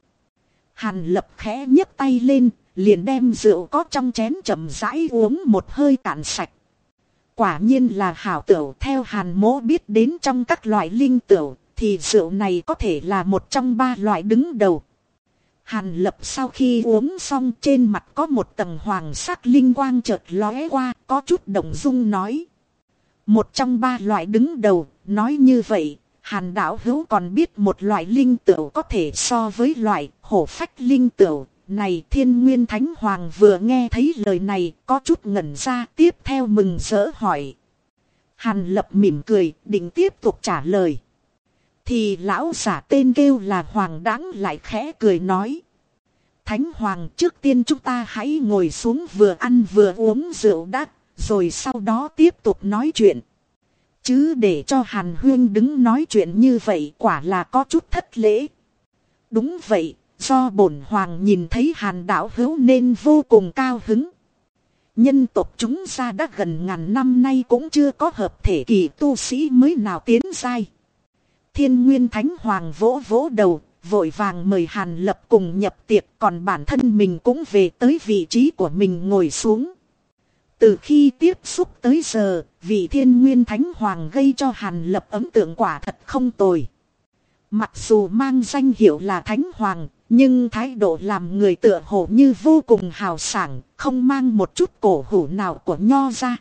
Hàn lập khẽ nhấc tay lên, liền đem rượu có trong chén chậm rãi uống một hơi cạn sạch. Quả nhiên là hảo tửu theo hàn mố biết đến trong các loại linh tửu, thì rượu này có thể là một trong ba loại đứng đầu. Hàn lập sau khi uống xong trên mặt có một tầng hoàng sắc linh quang chợt lóe qua, có chút động dung nói. Một trong ba loại đứng đầu, nói như vậy, hàn đạo hữu còn biết một loại linh tửu có thể so với loại hổ phách linh tửu. Này thiên nguyên thánh hoàng vừa nghe thấy lời này, có chút ngẩn ra, tiếp theo mừng rỡ hỏi. Hàn lập mỉm cười, định tiếp tục trả lời. Thì lão giả tên kêu là hoàng đáng lại khẽ cười nói. Thánh hoàng, trước tiên chúng ta hãy ngồi xuống vừa ăn vừa uống rượu đắt rồi sau đó tiếp tục nói chuyện. Chứ để cho Hàn Huyên đứng nói chuyện như vậy quả là có chút thất lễ. Đúng vậy, do bổn hoàng nhìn thấy Hàn đạo hữu nên vô cùng cao hứng. Nhân tộc chúng ta đã gần ngàn năm nay cũng chưa có hợp thể kỳ tu sĩ mới nào tiến sai Thiên Nguyên Thánh Hoàng vỗ vỗ đầu, vội vàng mời Hàn Lập cùng nhập tiệc còn bản thân mình cũng về tới vị trí của mình ngồi xuống. Từ khi tiếp xúc tới giờ, vị thiên nguyên thánh hoàng gây cho Hàn Lập ấn tượng quả thật không tồi. Mặc dù mang danh hiệu là thánh hoàng, nhưng thái độ làm người tựa hồ như vô cùng hào sảng, không mang một chút cổ hủ nào của nho ra.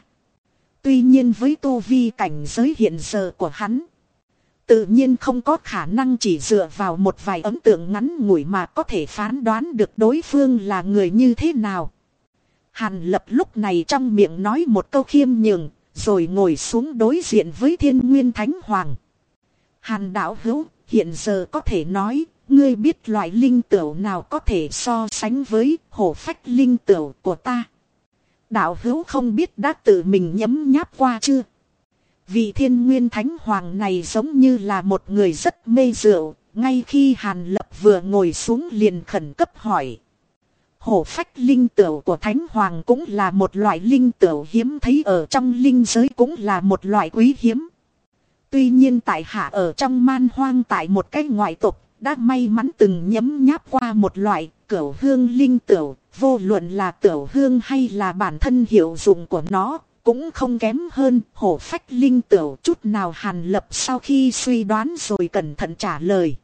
Tuy nhiên với tu vi cảnh giới hiện giờ của hắn, tự nhiên không có khả năng chỉ dựa vào một vài ấn tượng ngắn ngủi mà có thể phán đoán được đối phương là người như thế nào. Hàn lập lúc này trong miệng nói một câu khiêm nhường, rồi ngồi xuống đối diện với thiên nguyên thánh hoàng. Hàn đạo hữu, hiện giờ có thể nói, ngươi biết loại linh tửu nào có thể so sánh với hổ phách linh tửu của ta. Đạo hữu không biết đã tự mình nhấm nháp qua chưa? Vị thiên nguyên thánh hoàng này giống như là một người rất mê rượu, ngay khi Hàn Lập vừa ngồi xuống liền khẩn cấp hỏi. Hổ phách linh tửu của Thánh Hoàng cũng là một loại linh tửu hiếm thấy ở trong linh giới cũng là một loại quý hiếm. Tuy nhiên tại hạ ở trong man hoang tại một cái ngoại tục, đã may mắn từng nhấm nháp qua một loại cửu hương linh tửu, vô luận là tửu hương hay là bản thân hiệu dụng của nó, cũng không kém hơn hổ phách linh tửu chút nào hàn lập sau khi suy đoán rồi cẩn thận trả lời.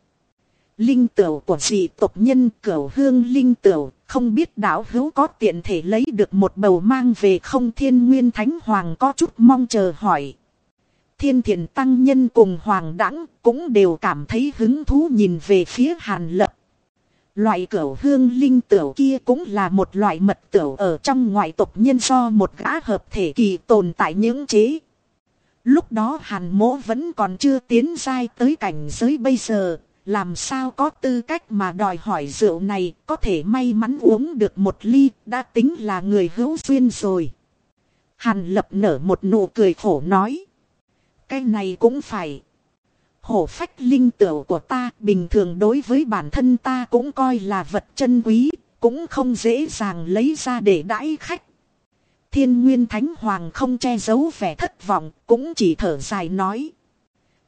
Linh tửu của dị tộc nhân cửu hương linh tửu không biết đạo hữu có tiện thể lấy được một bầu mang về không thiên nguyên thánh hoàng có chút mong chờ hỏi. Thiên thiện tăng nhân cùng hoàng đẳng cũng đều cảm thấy hứng thú nhìn về phía hàn lập. Loại cửu hương linh tửu kia cũng là một loại mật tửu ở trong ngoại tộc nhân do một gã hợp thể kỳ tồn tại những chế. Lúc đó hàn mỗ vẫn còn chưa tiến dai tới cảnh giới bây giờ, làm sao có tư cách mà đòi hỏi rượu này có thể may mắn uống được một ly đã tính là người hữu duyên rồi. Hàn lập nở một nụ cười khổ nói. Cái này cũng phải. Hổ phách linh tửu của ta bình thường đối với bản thân ta cũng coi là vật chân quý, cũng không dễ dàng lấy ra để đãi khách. Thiên Nguyên Thánh Hoàng không che giấu vẻ thất vọng, cũng chỉ thở dài nói.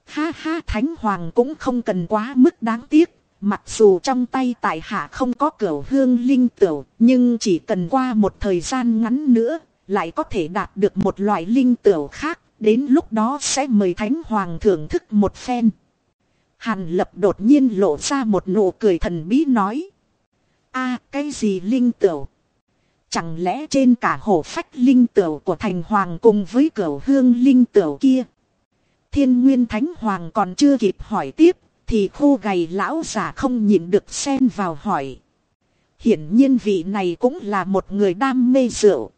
Ha ha Thánh Hoàng cũng không cần quá mức đáng tiếc, mặc dù trong tay tại hạ không có cửa hương linh tửu, nhưng chỉ cần qua một thời gian ngắn nữa, lại có thể đạt được một loại linh tửu khác, đến lúc đó sẽ mời Thánh Hoàng thưởng thức một phen. Hàn lập đột nhiên lộ ra một nụ cười thần bí nói. a cái gì linh tửu? Chẳng lẽ trên cả hổ phách linh tửu của thành hoàng cùng với cửa hương linh tửu kia? Thiên nguyên thánh hoàng còn chưa kịp hỏi tiếp, thì khô gầy lão giả không nhịn được xen vào hỏi. Hiển nhiên vị này cũng là một người đam mê rượu.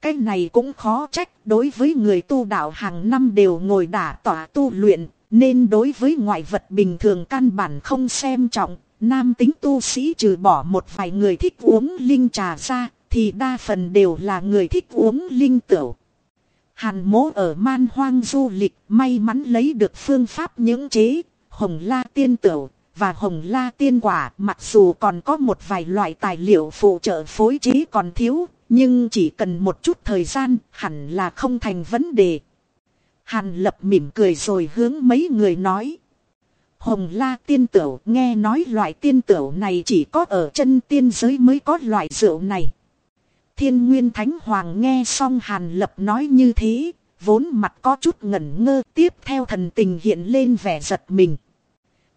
Cái này cũng khó trách đối với người tu đạo hàng năm đều ngồi đả tỏa tu luyện, nên đối với ngoại vật bình thường căn bản không xem trọng. Nam tính tu sĩ trừ bỏ một vài người thích uống linh trà ra, thì đa phần đều là người thích uống linh tửu. Hàn mố ở man hoang du lịch may mắn lấy được phương pháp những chế, hồng la tiên tửu và hồng la tiên quả mặc dù còn có một vài loại tài liệu phụ trợ phối trí còn thiếu, nhưng chỉ cần một chút thời gian hẳn là không thành vấn đề. Hàn lập mỉm cười rồi hướng mấy người nói. Hồng la tiên tửu nghe nói loại tiên tửu này chỉ có ở chân tiên giới mới có loại rượu này. Thiên Nguyên Thánh Hoàng nghe xong Hàn Lập nói như thế, vốn mặt có chút ngẩn ngơ tiếp theo thần tình hiện lên vẻ giật mình.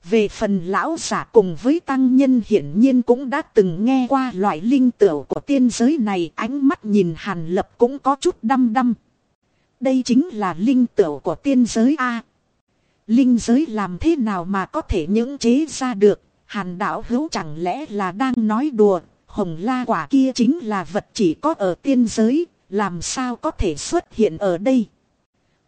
Về phần lão giả cùng với tăng nhân hiển nhiên cũng đã từng nghe qua loại linh tửu của tiên giới này ánh mắt nhìn Hàn Lập cũng có chút đăm đăm. Đây chính là linh tửu của tiên giới A. linh giới làm thế nào mà có thể những chế ra được, Hàn đạo hữu chẳng lẽ là đang nói đùa hồng la quả kia chính là vật chỉ có ở tiên giới, làm sao có thể xuất hiện ở đây.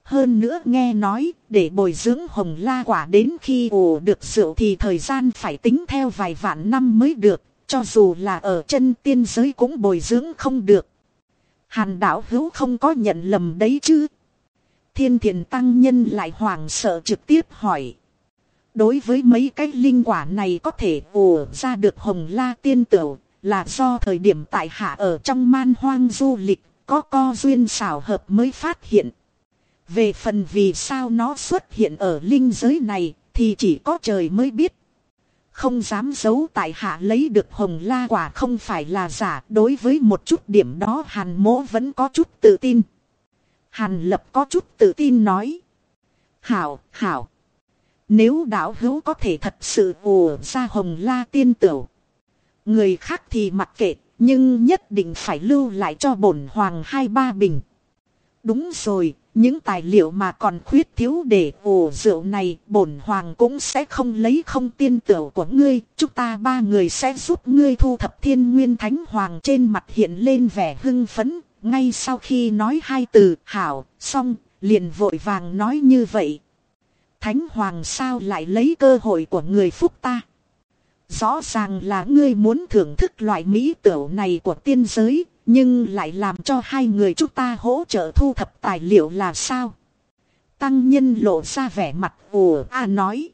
Hơn nữa nghe nói, để bồi dưỡng hồng la quả đến khi ủ được rượu thì thời gian phải tính theo vài vạn năm mới được, cho dù là ở chân tiên giới cũng bồi dưỡng không được. Hàn đảo hữu không có nhận lầm đấy chứ. Thiên thiền tăng nhân lại hoảng sợ trực tiếp hỏi. Đối với mấy cái linh quả này có thể ủ ra được hồng la tiên tửu, là do thời điểm tại hạ ở trong man hoang du lịch, có co duyên xảo hợp mới phát hiện. Về phần vì sao nó xuất hiện ở linh giới này, thì chỉ có trời mới biết. Không dám giấu tại hạ lấy được hồng la quả không phải là giả, đối với một chút điểm đó hàn mỗ vẫn có chút tự tin. Hàn lập có chút tự tin nói. Hảo, hảo. Nếu đạo hữu có thể thật sự ùa ra hồng la tiên tửu. Người khác thì mặc kệ, nhưng nhất định phải lưu lại cho bổn hoàng hai ba bình. Đúng rồi, những tài liệu mà còn khuyết thiếu để ủ rượu này bổn hoàng cũng sẽ không lấy không tiên tửu của ngươi. Chúng ta ba người sẽ giúp ngươi thu thập thiên nguyên thánh hoàng trên mặt hiện lên vẻ hưng phấn. Ngay sau khi nói hai từ hảo, xong, liền vội vàng nói như vậy. Thánh hoàng sao lại lấy cơ hội của người phúc ta? Rõ ràng là ngươi muốn thưởng thức loại mỹ tửu này của tiên giới, nhưng lại làm cho hai người chúng ta hỗ trợ thu thập tài liệu là sao? Tăng nhân lộ ra vẻ mặt ồ a nói.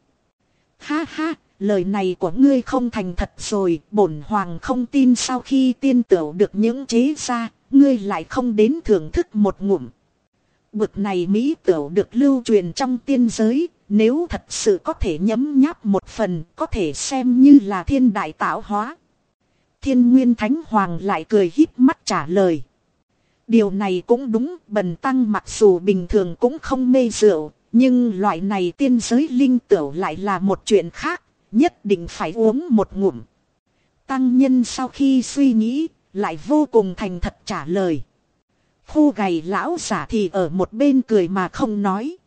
Ha ha, lời này của ngươi không thành thật rồi, bổn hoàng không tin sau khi tiên tửu được những chế ra, ngươi lại không đến thưởng thức một ngụm. Bực này mỹ tửu được lưu truyền trong tiên giới, nếu thật sự có thể nhấm nháp một phần, có thể xem như là thiên đại tạo hóa. Thiên Nguyên Thánh Hoàng lại cười híp mắt trả lời. Điều này cũng đúng, bần tăng mặc dù bình thường cũng không mê rượu, nhưng loại này tiên giới linh tửu lại là một chuyện khác, nhất định phải uống một ngụm. Tăng nhân sau khi suy nghĩ, lại vô cùng thành thật trả lời. Khu gầy lão giả thì ở một bên cười mà không nói.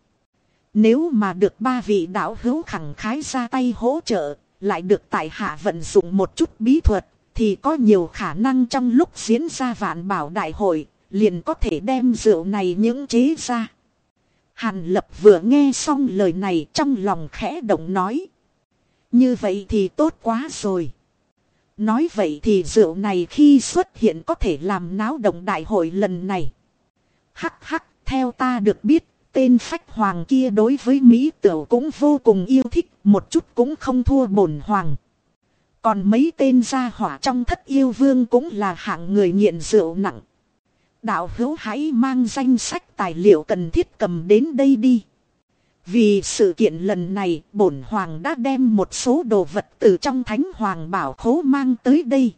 Nếu mà được ba vị đạo hữu khẳng khái ra tay hỗ trợ, lại được tại hạ vận dụng một chút bí thuật, thì có nhiều khả năng trong lúc diễn ra vạn bảo đại hội, liền có thể đem rượu này những chế ra. Hàn lập vừa nghe xong lời này trong lòng khẽ động nói. Như vậy thì tốt quá rồi. Nói vậy thì rượu này khi xuất hiện có thể làm náo động đại hội lần này. Hắc hắc, theo ta được biết, tên phách hoàng kia đối với Mỹ tiểu cũng vô cùng yêu thích, một chút cũng không thua bổn hoàng. Còn mấy tên gia hỏa trong thất yêu vương cũng là hạng người nghiện rượu nặng. Đạo hữu hãy mang danh sách tài liệu cần thiết cầm đến đây đi. Vì sự kiện lần này, bổn hoàng đã đem một số đồ vật từ trong thánh hoàng bảo khố mang tới đây.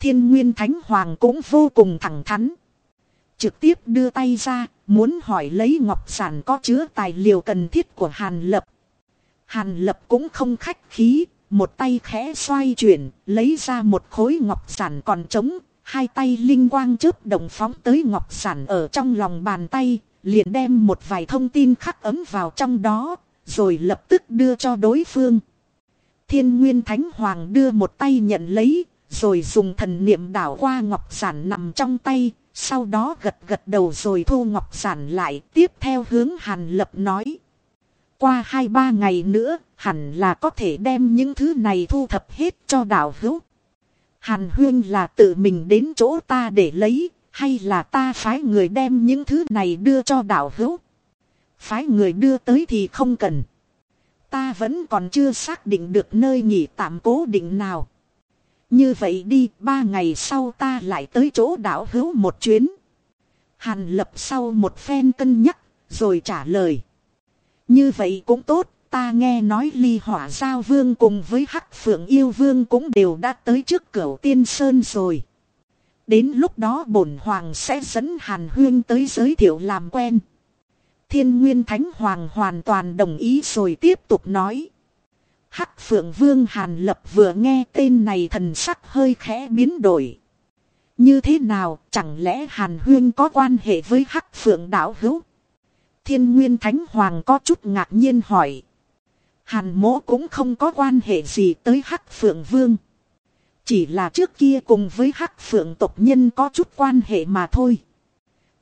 Thiên nguyên thánh hoàng cũng vô cùng thẳng thắn. Trực tiếp đưa tay ra, muốn hỏi lấy ngọc sản có chứa tài liệu cần thiết của Hàn Lập. Hàn Lập cũng không khách khí, một tay khẽ xoay chuyển, lấy ra một khối ngọc sản còn trống, hai tay linh quang chớp đồng phóng tới ngọc sản ở trong lòng bàn tay, liền đem một vài thông tin khắc ấm vào trong đó, rồi lập tức đưa cho đối phương. Thiên Nguyên Thánh Hoàng đưa một tay nhận lấy, rồi dùng thần niệm đảo qua ngọc sản nằm trong tay, sau đó gật gật đầu rồi thu ngọc sản lại, tiếp theo hướng Hàn Lập nói. Qua hai ba ngày nữa, hẳn là có thể đem những thứ này thu thập hết cho đảo hữu. Hàn Huyên là tự mình đến chỗ ta để lấy, hay là ta phái người đem những thứ này đưa cho đảo hữu? Phái người đưa tới thì không cần. Ta vẫn còn chưa xác định được nơi nghỉ tạm cố định nào. Như vậy đi, ba ngày sau ta lại tới chỗ đảo hữu một chuyến. Hàn lập sau một phen cân nhắc, rồi trả lời. Như vậy cũng tốt, ta nghe nói ly hỏa giao vương cùng với hắc phượng yêu vương cũng đều đã tới trước cửa tiên sơn rồi. Đến lúc đó bổn hoàng sẽ dẫn Hàn Huyên tới giới thiệu làm quen. Thiên Nguyên Thánh Hoàng hoàn toàn đồng ý rồi tiếp tục nói. Hắc Phượng Vương Hàn Lập vừa nghe tên này thần sắc hơi khẽ biến đổi. Như thế nào, chẳng lẽ Hàn Huyên có quan hệ với Hắc Phượng Đạo Hữu? Thiên Nguyên Thánh Hoàng có chút ngạc nhiên hỏi. Hàn mỗ cũng không có quan hệ gì tới Hắc Phượng Vương. Chỉ là trước kia cùng với hắc phượng tộc nhân có chút quan hệ mà thôi.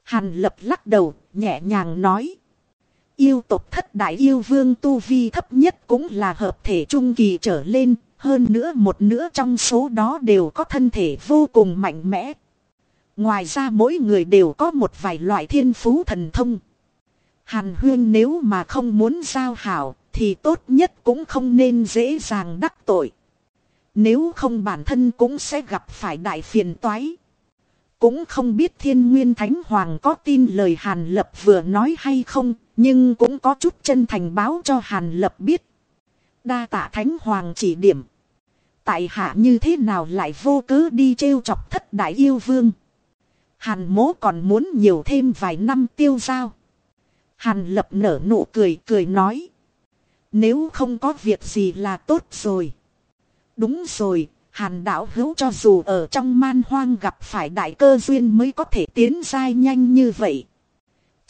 Hàn lập lắc đầu, nhẹ nhàng nói. Yêu tộc thất đại yêu vương tu vi thấp nhất cũng là hợp thể trung kỳ trở lên, hơn nữa một nửa trong số đó đều có thân thể vô cùng mạnh mẽ. Ngoài ra mỗi người đều có một vài loại thiên phú thần thông. Hàn huyên nếu mà không muốn giao hảo, thì tốt nhất cũng không nên dễ dàng đắc tội. Nếu không bản thân cũng sẽ gặp phải đại phiền toái. Cũng không biết thiên nguyên thánh hoàng có tin lời Hàn Lập vừa nói hay không, nhưng cũng có chút chân thành báo cho Hàn Lập biết. Đa tạ thánh hoàng chỉ điểm. Tại hạ như thế nào lại vô cớ đi trêu chọc thất đại yêu vương. Hàn mố còn muốn nhiều thêm vài năm tiêu giao. Hàn lập nở nụ cười cười nói. Nếu không có việc gì là tốt rồi. Đúng rồi, hàn đạo hữu cho dù ở trong man hoang gặp phải đại cơ duyên mới có thể tiến dai nhanh như vậy.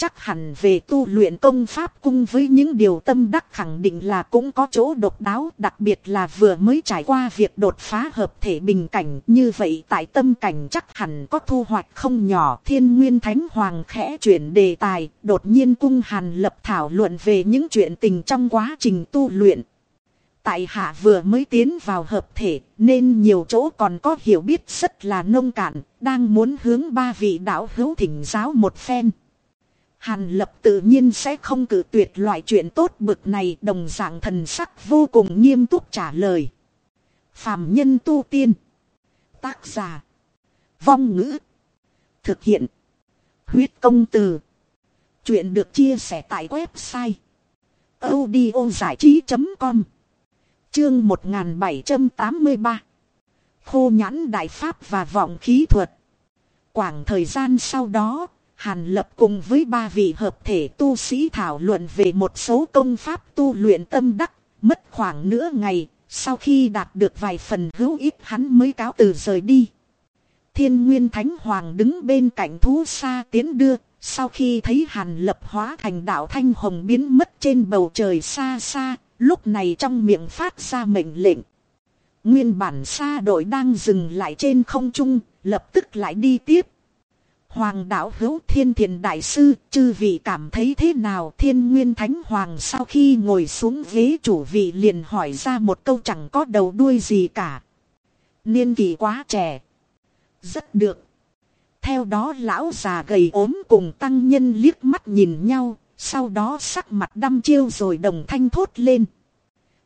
Chắc hẳn về tu luyện công pháp cung với những điều tâm đắc khẳng định là cũng có chỗ độc đáo, đặc biệt là vừa mới trải qua việc đột phá hợp thể bình cảnh, như vậy tại tâm cảnh chắc hẳn có thu hoạch không nhỏ. Thiên Nguyên Thánh Hoàng khẽ chuyển đề tài, đột nhiên cung hàn lập thảo luận về những chuyện tình trong quá trình tu luyện. Tại hạ vừa mới tiến vào hợp thể nên nhiều chỗ còn có hiểu biết rất là nông cạn, đang muốn hướng ba vị đạo hữu thỉnh giáo một phen. Hàn lập tự nhiên sẽ không cử tuyệt loại chuyện tốt bực này đồng dạng thần sắc vô cùng nghiêm túc trả lời. Phạm nhân tu tiên. Tác giả. Vong ngữ. Thực hiện. Huyết công từ. Chuyện được chia sẻ tại website. audiozảichí.com Chương 1783 Khô nhãn đại pháp và vọng khí thuật. Quảng thời gian sau đó, Hàn Lập cùng với ba vị hợp thể tu sĩ thảo luận về một số công pháp tu luyện tâm đắc, mất khoảng nửa ngày, sau khi đạt được vài phần hữu ích hắn mới cáo từ rời đi. Thiên Nguyên Thánh Hoàng đứng bên cạnh thú xa tiến đưa, sau khi thấy Hàn Lập hóa thành đạo thanh hồng biến mất trên bầu trời xa xa, Lúc này trong miệng phát ra mệnh lệnh. Nguyên bản xa đội đang dừng lại trên không trung, lập tức lại đi tiếp. Hoàng đạo hữu thiên thiền đại sư, chư vị cảm thấy thế nào thiên nguyên thánh hoàng sau khi ngồi xuống ghế chủ vị liền hỏi ra một câu chẳng có đầu đuôi gì cả. Niên kỳ quá trẻ. Rất được. Theo đó lão già gầy ốm cùng tăng nhân liếc mắt nhìn nhau, sau đó sắc mặt đăm chiêu rồi đồng thanh thốt lên.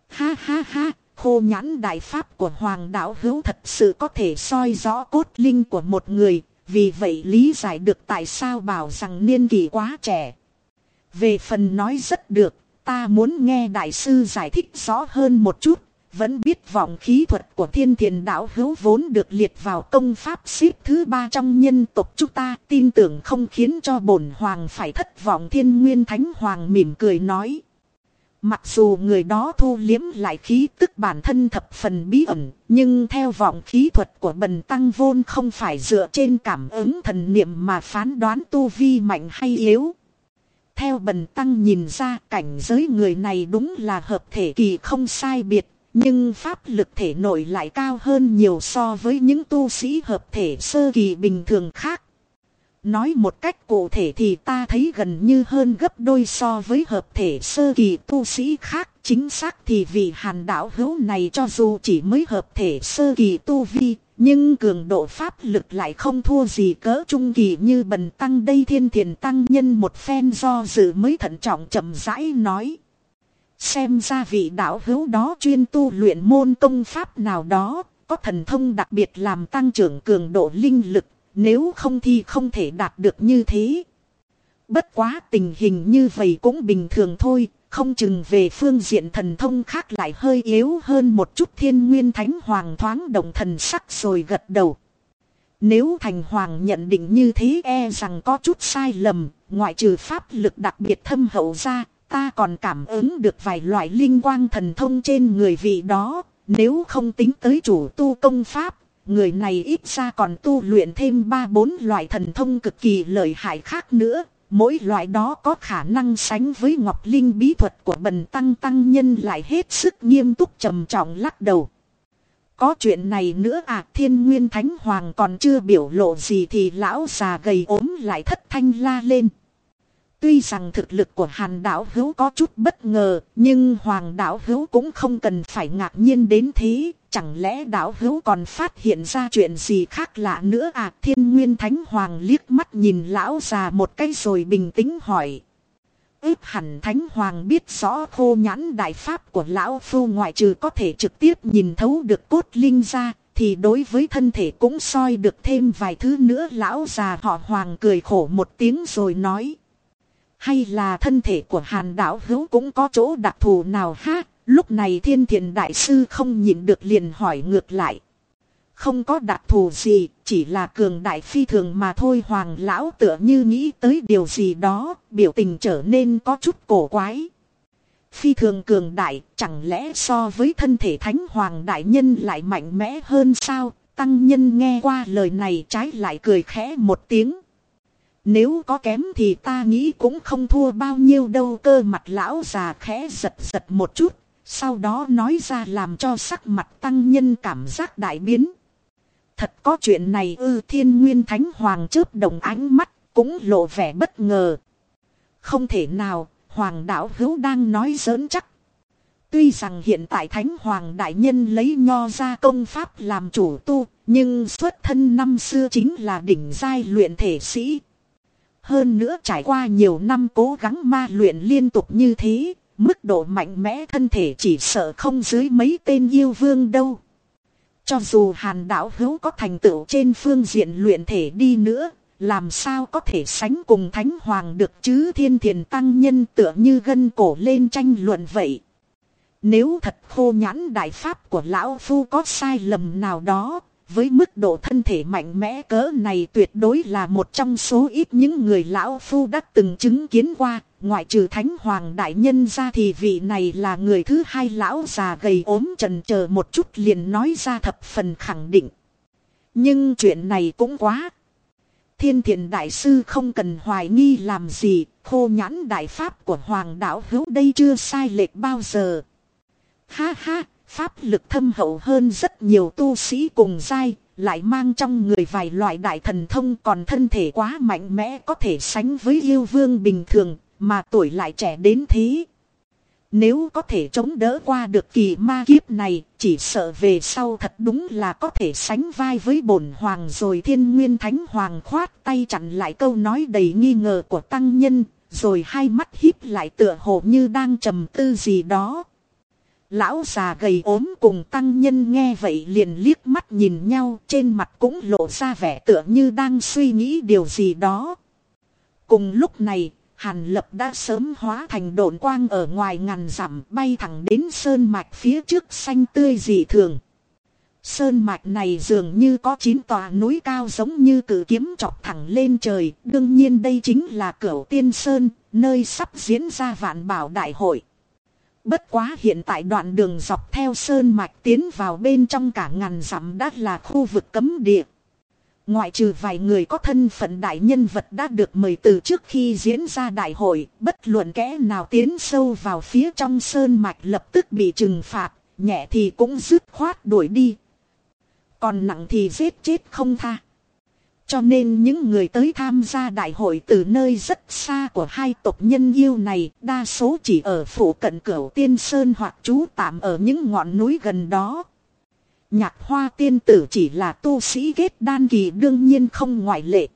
Ha ha ha, khô nhãn đại pháp của hoàng đạo hữu thật sự có thể soi rõ cốt linh của một người, vì vậy lý giải được tại sao bảo rằng niên kỷ quá trẻ. Về phần nói rất được, ta muốn nghe đại sư giải thích rõ hơn một chút. Vẫn biết vọng khí thuật của thiên thiền đạo hữu vốn được liệt vào công pháp xếp thứ ba trong nhân tộc chúng ta tin tưởng không khiến cho bổn hoàng phải thất vọng thiên nguyên thánh hoàng mỉm cười nói. Mặc dù người đó thu liếm lại khí tức bản thân thập phần bí ẩn, nhưng theo vọng khí thuật của bần tăng vôn không phải dựa trên cảm ứng thần niệm mà phán đoán tu vi mạnh hay yếu. Theo bần tăng nhìn ra cảnh giới người này đúng là hợp thể kỳ không sai biệt, nhưng pháp lực thể nội lại cao hơn nhiều so với những tu sĩ hợp thể sơ kỳ bình thường khác. Nói một cách cụ thể thì ta thấy gần như hơn gấp đôi so với hợp thể sơ kỳ tu sĩ khác. Chính xác thì vì hàn đạo hữu này cho dù chỉ mới hợp thể sơ kỳ tu vi, nhưng cường độ pháp lực lại không thua gì cỡ trung kỳ như bần tăng đây thiên thiền tăng nhân một phen do dự mới thận trọng chậm rãi nói. Xem ra vị đạo hữu đó chuyên tu luyện môn công pháp nào đó, có thần thông đặc biệt làm tăng trưởng cường độ linh lực nếu không thì không thể đạt được như thế. Bất quá tình hình như vậy cũng bình thường thôi, không chừng về phương diện thần thông khác lại hơi yếu hơn một chút thiên nguyên thánh hoàng thoáng đồng thần sắc rồi gật đầu. Nếu thành hoàng nhận định như thế e rằng có chút sai lầm, ngoại trừ pháp lực đặc biệt thâm hậu ra, ta còn cảm ứng được vài loại linh quang thần thông trên người vị đó, nếu không tính tới chủ tu công pháp, người này ít ra còn tu luyện thêm ba bốn loại thần thông cực kỳ lợi hại khác nữa. Mỗi loại đó có khả năng sánh với Ngọc Linh bí thuật của bần tăng tăng nhân lại hết sức nghiêm túc trầm trọng lắc đầu. Có chuyện này nữa à thiên nguyên thánh hoàng còn chưa biểu lộ gì thì lão già gầy ốm lại thất thanh la lên. Tuy rằng thực lực của hàn đảo hữu có chút bất ngờ, nhưng hoàng đảo hữu cũng không cần phải ngạc nhiên đến thế. Chẳng lẽ đảo hữu còn phát hiện ra chuyện gì khác lạ nữa à? Thiên nguyên thánh hoàng liếc mắt nhìn lão già một cái rồi bình tĩnh hỏi. ước hẳn thánh hoàng biết rõ khô nhãn đại pháp của lão phu ngoại trừ có thể trực tiếp nhìn thấu được cốt linh ra. Thì đối với thân thể cũng soi được thêm vài thứ nữa lão già họ hoàng cười khổ một tiếng rồi nói. Hay là thân thể của hàn đảo hữu cũng có chỗ đặc thù nào ha? Lúc này thiên thiện đại sư không nhịn được liền hỏi ngược lại. Không có đặc thù gì, chỉ là cường đại phi thường mà thôi hoàng lão tựa như nghĩ tới điều gì đó, biểu tình trở nên có chút cổ quái. Phi thường cường đại, chẳng lẽ so với thân thể thánh hoàng đại nhân lại mạnh mẽ hơn sao? Tăng nhân nghe qua lời này trái lại cười khẽ một tiếng. Nếu có kém thì ta nghĩ cũng không thua bao nhiêu đâu cơ mặt lão già khẽ giật giật một chút. Sau đó nói ra làm cho sắc mặt tăng nhân cảm giác đại biến. Thật có chuyện này ư thiên nguyên thánh hoàng chớp đồng ánh mắt cũng lộ vẻ bất ngờ. Không thể nào, hoàng đạo hữu đang nói giỡn chắc. Tuy rằng hiện tại thánh hoàng đại nhân lấy nho ra công pháp làm chủ tu, nhưng xuất thân năm xưa chính là đỉnh giai luyện thể sĩ. Hơn nữa trải qua nhiều năm cố gắng ma luyện liên tục như thế, mức độ mạnh mẽ thân thể chỉ sợ không dưới mấy tên yêu vương đâu. Cho dù hàn đạo hữu có thành tựu trên phương diện luyện thể đi nữa, làm sao có thể sánh cùng thánh hoàng được chứ thiên thiền tăng nhân tựa như gân cổ lên tranh luận vậy. Nếu thật khô nhãn đại pháp của lão phu có sai lầm nào đó, với mức độ thân thể mạnh mẽ cỡ này tuyệt đối là một trong số ít những người lão phu đã từng chứng kiến qua, ngoại trừ thánh hoàng đại nhân ra thì vị này là người thứ hai lão già gầy ốm trần chờ một chút liền nói ra thập phần khẳng định. Nhưng chuyện này cũng quá. Thiên thiện đại sư không cần hoài nghi làm gì, khô nhãn đại pháp của hoàng đạo hữu đây chưa sai lệch bao giờ. Ha ha, pháp lực thâm hậu hơn rất nhiều tu sĩ cùng giai, lại mang trong người vài loại đại thần thông còn thân thể quá mạnh mẽ có thể sánh với yêu vương bình thường, mà tuổi lại trẻ đến thế. Nếu có thể chống đỡ qua được kỳ ma kiếp này, chỉ sợ về sau thật đúng là có thể sánh vai với bổn hoàng rồi thiên nguyên thánh hoàng khoát tay chặn lại câu nói đầy nghi ngờ của tăng nhân, rồi hai mắt híp lại tựa hồ như đang trầm tư gì đó. Lão già gầy ốm cùng tăng nhân nghe vậy liền liếc mắt nhìn nhau trên mặt cũng lộ ra vẻ tựa như đang suy nghĩ điều gì đó. Cùng lúc này, Hàn lập đã sớm hóa thành độn quang ở ngoài ngàn dặm bay thẳng đến sơn mạch phía trước xanh tươi dị thường. Sơn mạch này dường như có chín tòa núi cao giống như cử kiếm chọc thẳng lên trời. Đương nhiên đây chính là cửu tiên sơn, nơi sắp diễn ra vạn bảo đại hội. Bất quá hiện tại đoạn đường dọc theo sơn mạch tiến vào bên trong cả ngàn dặm đã là khu vực cấm địa. Ngoại trừ vài người có thân phận đại nhân vật đã được mời từ trước khi diễn ra đại hội, bất luận kẻ nào tiến sâu vào phía trong sơn mạch lập tức bị trừng phạt, nhẹ thì cũng dứt khoát đuổi đi. Còn nặng thì giết chết không tha. Cho nên những người tới tham gia đại hội từ nơi rất xa của hai tộc nhân yêu này, đa số chỉ ở phủ cận cửu tiên sơn hoặc trú tạm ở những ngọn núi gần đó. Nhạc hoa tiên tử chỉ là tu sĩ kết đan kỳ đương nhiên không ngoại lệ.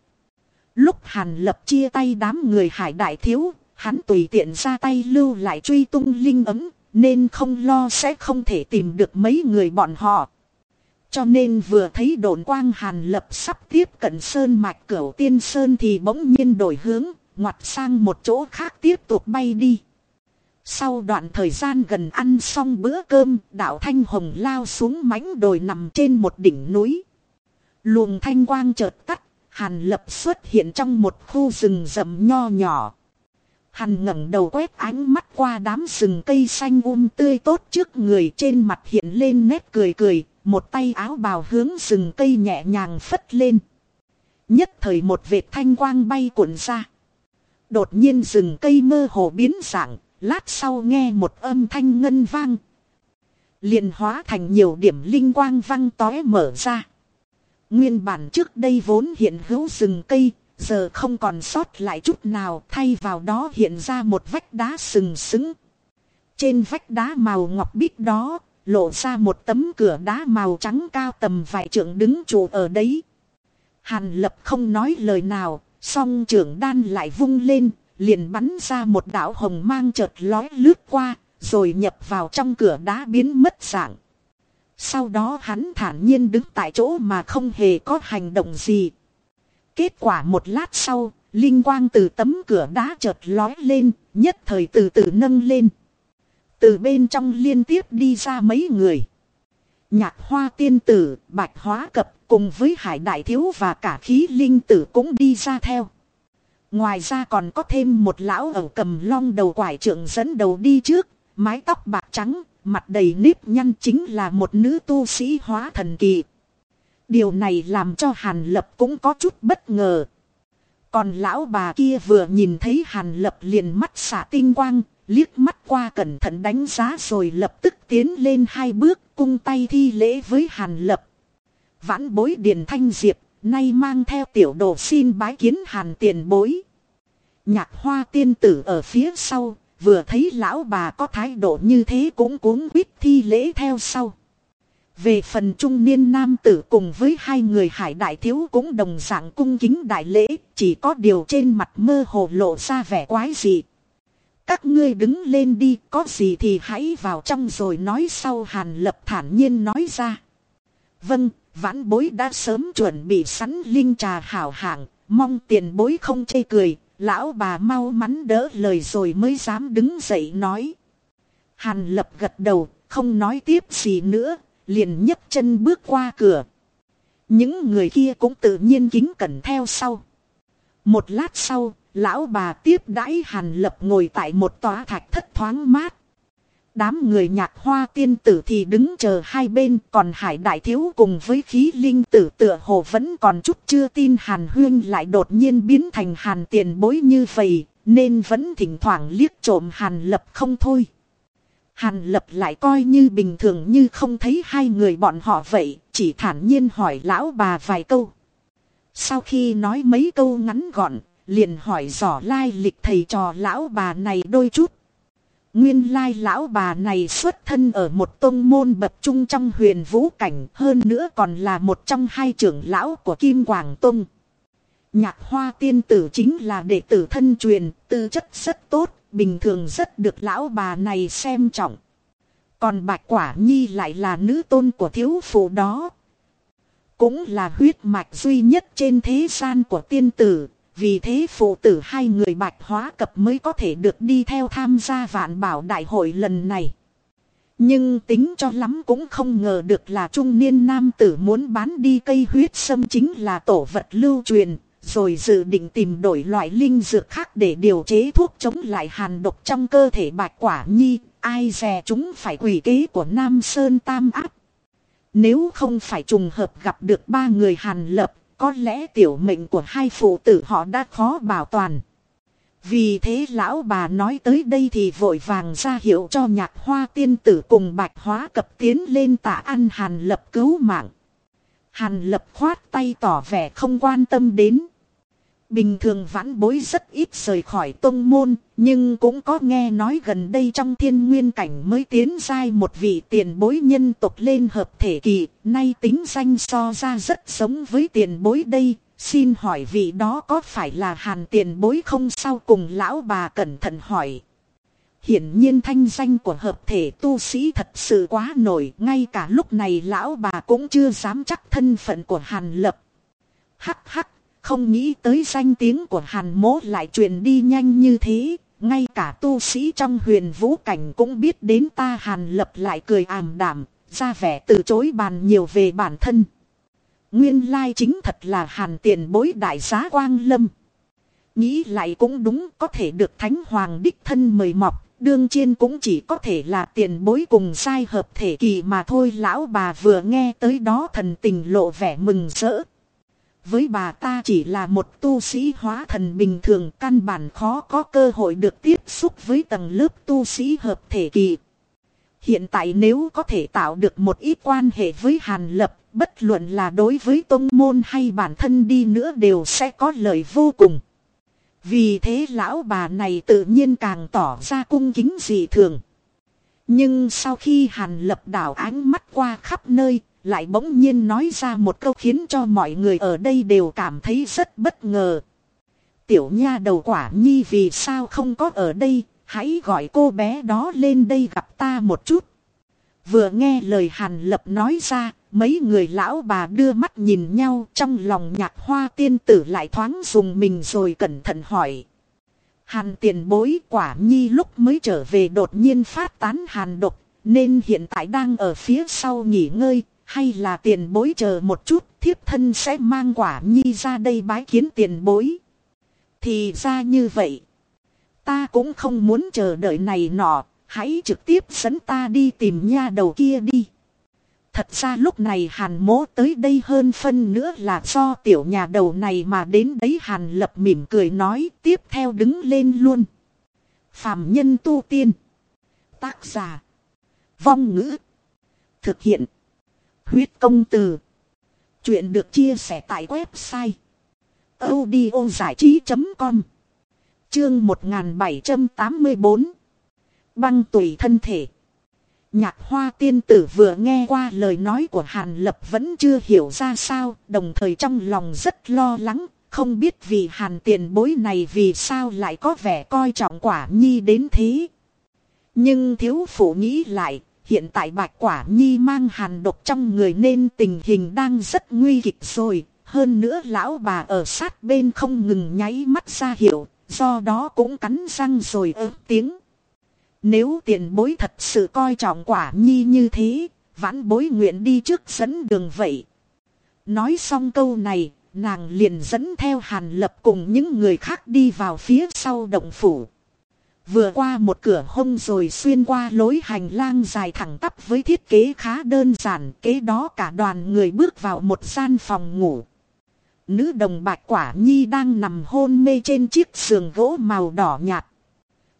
Lúc Hàn Lập chia tay đám người hải đại thiếu, hắn tùy tiện ra tay lưu lại truy tung linh ấm, nên không lo sẽ không thể tìm được mấy người bọn họ. Cho nên vừa thấy đồn quang Hàn Lập sắp tiếp cận sơn mạch cửu tiên sơn thì bỗng nhiên đổi hướng, ngoặt sang một chỗ khác tiếp tục bay đi. Sau đoạn thời gian gần ăn xong bữa cơm, đạo Thanh Hồng lao xuống mảnh đồi nằm trên một đỉnh núi. Luồng thanh quang chợt tắt, Hàn lập xuất hiện trong một khu rừng rậm nho nhỏ. Hàn ngẩng đầu quét ánh mắt qua đám rừng cây xanh um tươi tốt trước người trên mặt hiện lên nét cười cười, một tay áo bào hướng rừng cây nhẹ nhàng phất lên. Nhất thời một vệt thanh quang bay cuộn ra. Đột nhiên rừng cây mơ hồ biến dạng, Lát sau nghe một âm thanh ngân vang. liền hóa thành nhiều điểm linh quang văng tóe mở ra. Nguyên bản trước đây vốn hiện hữu rừng cây, giờ không còn sót lại chút nào thay vào đó hiện ra một vách đá sừng sững. Trên vách đá màu ngọc bích đó, lộ ra một tấm cửa đá màu trắng cao tầm vài trượng đứng trụ ở đấy. Hàn lập không nói lời nào, song trưởng đan lại vung lên, liền bắn ra một đạo hồng mang chợt lói lướt qua, rồi nhập vào trong cửa đá biến mất dạng. Sau đó hắn thản nhiên đứng tại chỗ mà không hề có hành động gì. Kết quả một lát sau, linh quang từ tấm cửa đá chợt lói lên, nhất thời từ từ nâng lên. Từ bên trong liên tiếp đi ra mấy người. Nhạc hoa tiên tử, bạch hóa cập cùng với hải đại thiếu và cả khí linh tử cũng đi ra theo. Ngoài ra còn có thêm một lão ở cầm long đầu quải trưởng dẫn đầu đi trước, mái tóc bạc trắng, mặt đầy nếp nhăn chính là một nữ tu sĩ hóa thần kỳ. Điều này làm cho Hàn Lập cũng có chút bất ngờ. Còn lão bà kia vừa nhìn thấy Hàn Lập liền mắt xả tinh quang, liếc mắt qua cẩn thận đánh giá rồi lập tức tiến lên hai bước cung tay thi lễ với Hàn Lập. Vãn bối Điền Thanh Diệp nay mang theo tiểu đồ xin bái kiến hàn tiền bối. Nhạc hoa tiên tử ở phía sau, vừa thấy lão bà có thái độ như thế cũng cuống quýt thi lễ theo sau. Về phần trung niên nam tử cùng với hai người hải đại thiếu cũng đồng dạng cung kính đại lễ, chỉ có điều trên mặt mơ hồ lộ ra vẻ quái dị. Các ngươi đứng lên đi, có gì thì hãy vào trong rồi nói sau hàn lập thản nhiên nói ra. Vâng, vãn bối đã sớm chuẩn bị sẵn linh trà hảo hạng, mong tiền bối không chê cười, lão bà mau mắn đỡ lời rồi mới dám đứng dậy nói. Hàn lập gật đầu, không nói tiếp gì nữa, liền nhấc chân bước qua cửa. Những người kia cũng tự nhiên kính cẩn theo sau. Một lát sau, lão bà tiếp đãi hàn lập ngồi tại một tòa thạch thất thoáng mát. Đám người nhạc hoa tiên tử thì đứng chờ hai bên còn hải đại thiếu cùng với khí linh tử tựa hồ vẫn còn chút chưa tin hàn huyên lại đột nhiên biến thành hàn tiền bối như vậy nên vẫn thỉnh thoảng liếc trộm hàn lập không thôi. Hàn lập lại coi như bình thường như không thấy hai người bọn họ vậy, chỉ thản nhiên hỏi lão bà vài câu. Sau khi nói mấy câu ngắn gọn, liền hỏi dò lai lịch thầy trò lão bà này đôi chút. Nguyên lai lão bà này xuất thân ở một tôn môn bậc trung trong huyền vũ cảnh, hơn nữa còn là một trong hai trưởng lão của Kim Quảng Tông. Nhạc hoa tiên tử chính là đệ tử thân truyền, tư chất rất tốt, bình thường rất được lão bà này xem trọng. Còn bạch quả nhi lại là nữ tôn của thiếu phụ đó. Cũng là huyết mạch duy nhất trên thế gian của tiên tử, vì thế phụ tử hai người bạch hóa cập mới có thể được đi theo tham gia vạn bảo đại hội lần này. Nhưng tính cho lắm cũng không ngờ được là trung niên nam tử muốn bán đi cây huyết sâm chính là tổ vật lưu truyền, rồi dự định tìm đổi loại linh dược khác để điều chế thuốc chống lại hàn độc trong cơ thể bạch quả nhi, ai dè chúng phải quỷ kế của Nam Sơn Tam Áp. Nếu không phải trùng hợp gặp được ba người hàn lập, có lẽ tiểu mệnh của hai phụ tử họ đã khó bảo toàn. Vì thế lão bà nói tới đây thì vội vàng ra hiệu cho nhạc hoa tiên tử cùng bạch hóa cập tiến lên tạ ăn hàn lập cứu mạng. Hàn lập khoát tay tỏ vẻ không quan tâm đến. Bình thường vãn bối rất ít rời khỏi tông môn, nhưng cũng có nghe nói gần đây trong thiên nguyên cảnh mới tiến giai một vị tiền bối nhân tộc lên hợp thể kỳ, nay tính danh so ra rất giống với tiền bối đây, xin hỏi vị đó có phải là hàn tiền bối không sau cùng lão bà cẩn thận hỏi. Hiển nhiên thanh danh của hợp thể tu sĩ thật sự quá nổi, ngay cả lúc này lão bà cũng chưa dám chắc thân phận của hàn lập. Hắc hắc không nghĩ tới danh tiếng của hàn mố lại truyền đi nhanh như thế. Ngay cả tu sĩ trong huyền vũ cảnh cũng biết đến ta hàn lập lại cười ảm đảm, ra vẻ từ chối bàn nhiều về bản thân. Nguyên lai chính thật là hàn tiền bối đại giá quang lâm. Nghĩ lại cũng đúng có thể được thánh hoàng đích thân mời mọc, đương chiên cũng chỉ có thể là tiền bối cùng sai hợp thể kỳ mà thôi lão bà vừa nghe tới đó thần tình lộ vẻ mừng rỡ. Với bà ta chỉ là một tu sĩ hóa thần bình thường căn bản khó có cơ hội được tiếp xúc với tầng lớp tu sĩ hợp thể kỳ. Hiện tại nếu có thể tạo được một ít quan hệ với Hàn Lập, bất luận là đối với tông môn hay bản thân đi nữa đều sẽ có lợi vô cùng. Vì thế lão bà này tự nhiên càng tỏ ra cung kính dị thường. Nhưng sau khi Hàn Lập đảo ánh mắt qua khắp nơi, lại bỗng nhiên nói ra một câu khiến cho mọi người ở đây đều cảm thấy rất bất ngờ. Tiểu nha đầu quả nhi vì sao không có ở đây, hãy gọi cô bé đó lên đây gặp ta một chút. Vừa nghe lời Hàn Lập nói ra, mấy người lão bà đưa mắt nhìn nhau trong lòng nhạc hoa tiên tử lại thoáng dùng mình rồi cẩn thận hỏi. Hàn tiền bối quả nhi lúc mới trở về đột nhiên phát tán hàn độc, nên hiện tại đang ở phía sau nghỉ ngơi, hay là tiền bối chờ một chút, thiếp thân sẽ mang quả nhi ra đây bái kiến tiền bối. Thì ra như vậy. Ta cũng không muốn chờ đợi này nọ, hãy trực tiếp dẫn ta đi tìm nha đầu kia đi. Thật ra lúc này hàn mố tới đây hơn phân nữa là do tiểu nhà đầu này mà đến đấy hàn lập mỉm cười nói tiếp theo đứng lên luôn. Phạm nhân tu tiên. Tác giả. Vong ngữ. Thực hiện. Huyết công từ. Chuyện được chia sẻ tại website. audiozảichí.com Chương 1784 Băng tùy thân thể. Nhạc hoa tiên tử vừa nghe qua lời nói của Hàn Lập vẫn chưa hiểu ra sao, đồng thời trong lòng rất lo lắng, không biết vì Hàn tiền bối này vì sao lại có vẻ coi trọng quả nhi đến thế. Nhưng thiếu phụ nghĩ lại, Hiện tại bạch quả nhi mang hàn độc trong người nên tình hình đang rất nguy kịch rồi. Hơn nữa lão bà ở sát bên không ngừng nháy mắt ra hiệu, do đó cũng cắn răng rồi ớt tiếng. Nếu tiền bối thật sự coi trọng quả nhi như thế, vãn bối nguyện đi trước dẫn đường vậy. Nói xong câu này, nàng liền dẫn theo hàn lập cùng những người khác đi vào phía sau động phủ. Vừa qua một cửa hông rồi xuyên qua lối hành lang dài thẳng tắp với thiết kế khá đơn giản. Kế đó cả đoàn người bước vào một gian phòng ngủ. Nữ đồng bạch quả nhi đang nằm hôn mê trên chiếc giường gỗ màu đỏ nhạt.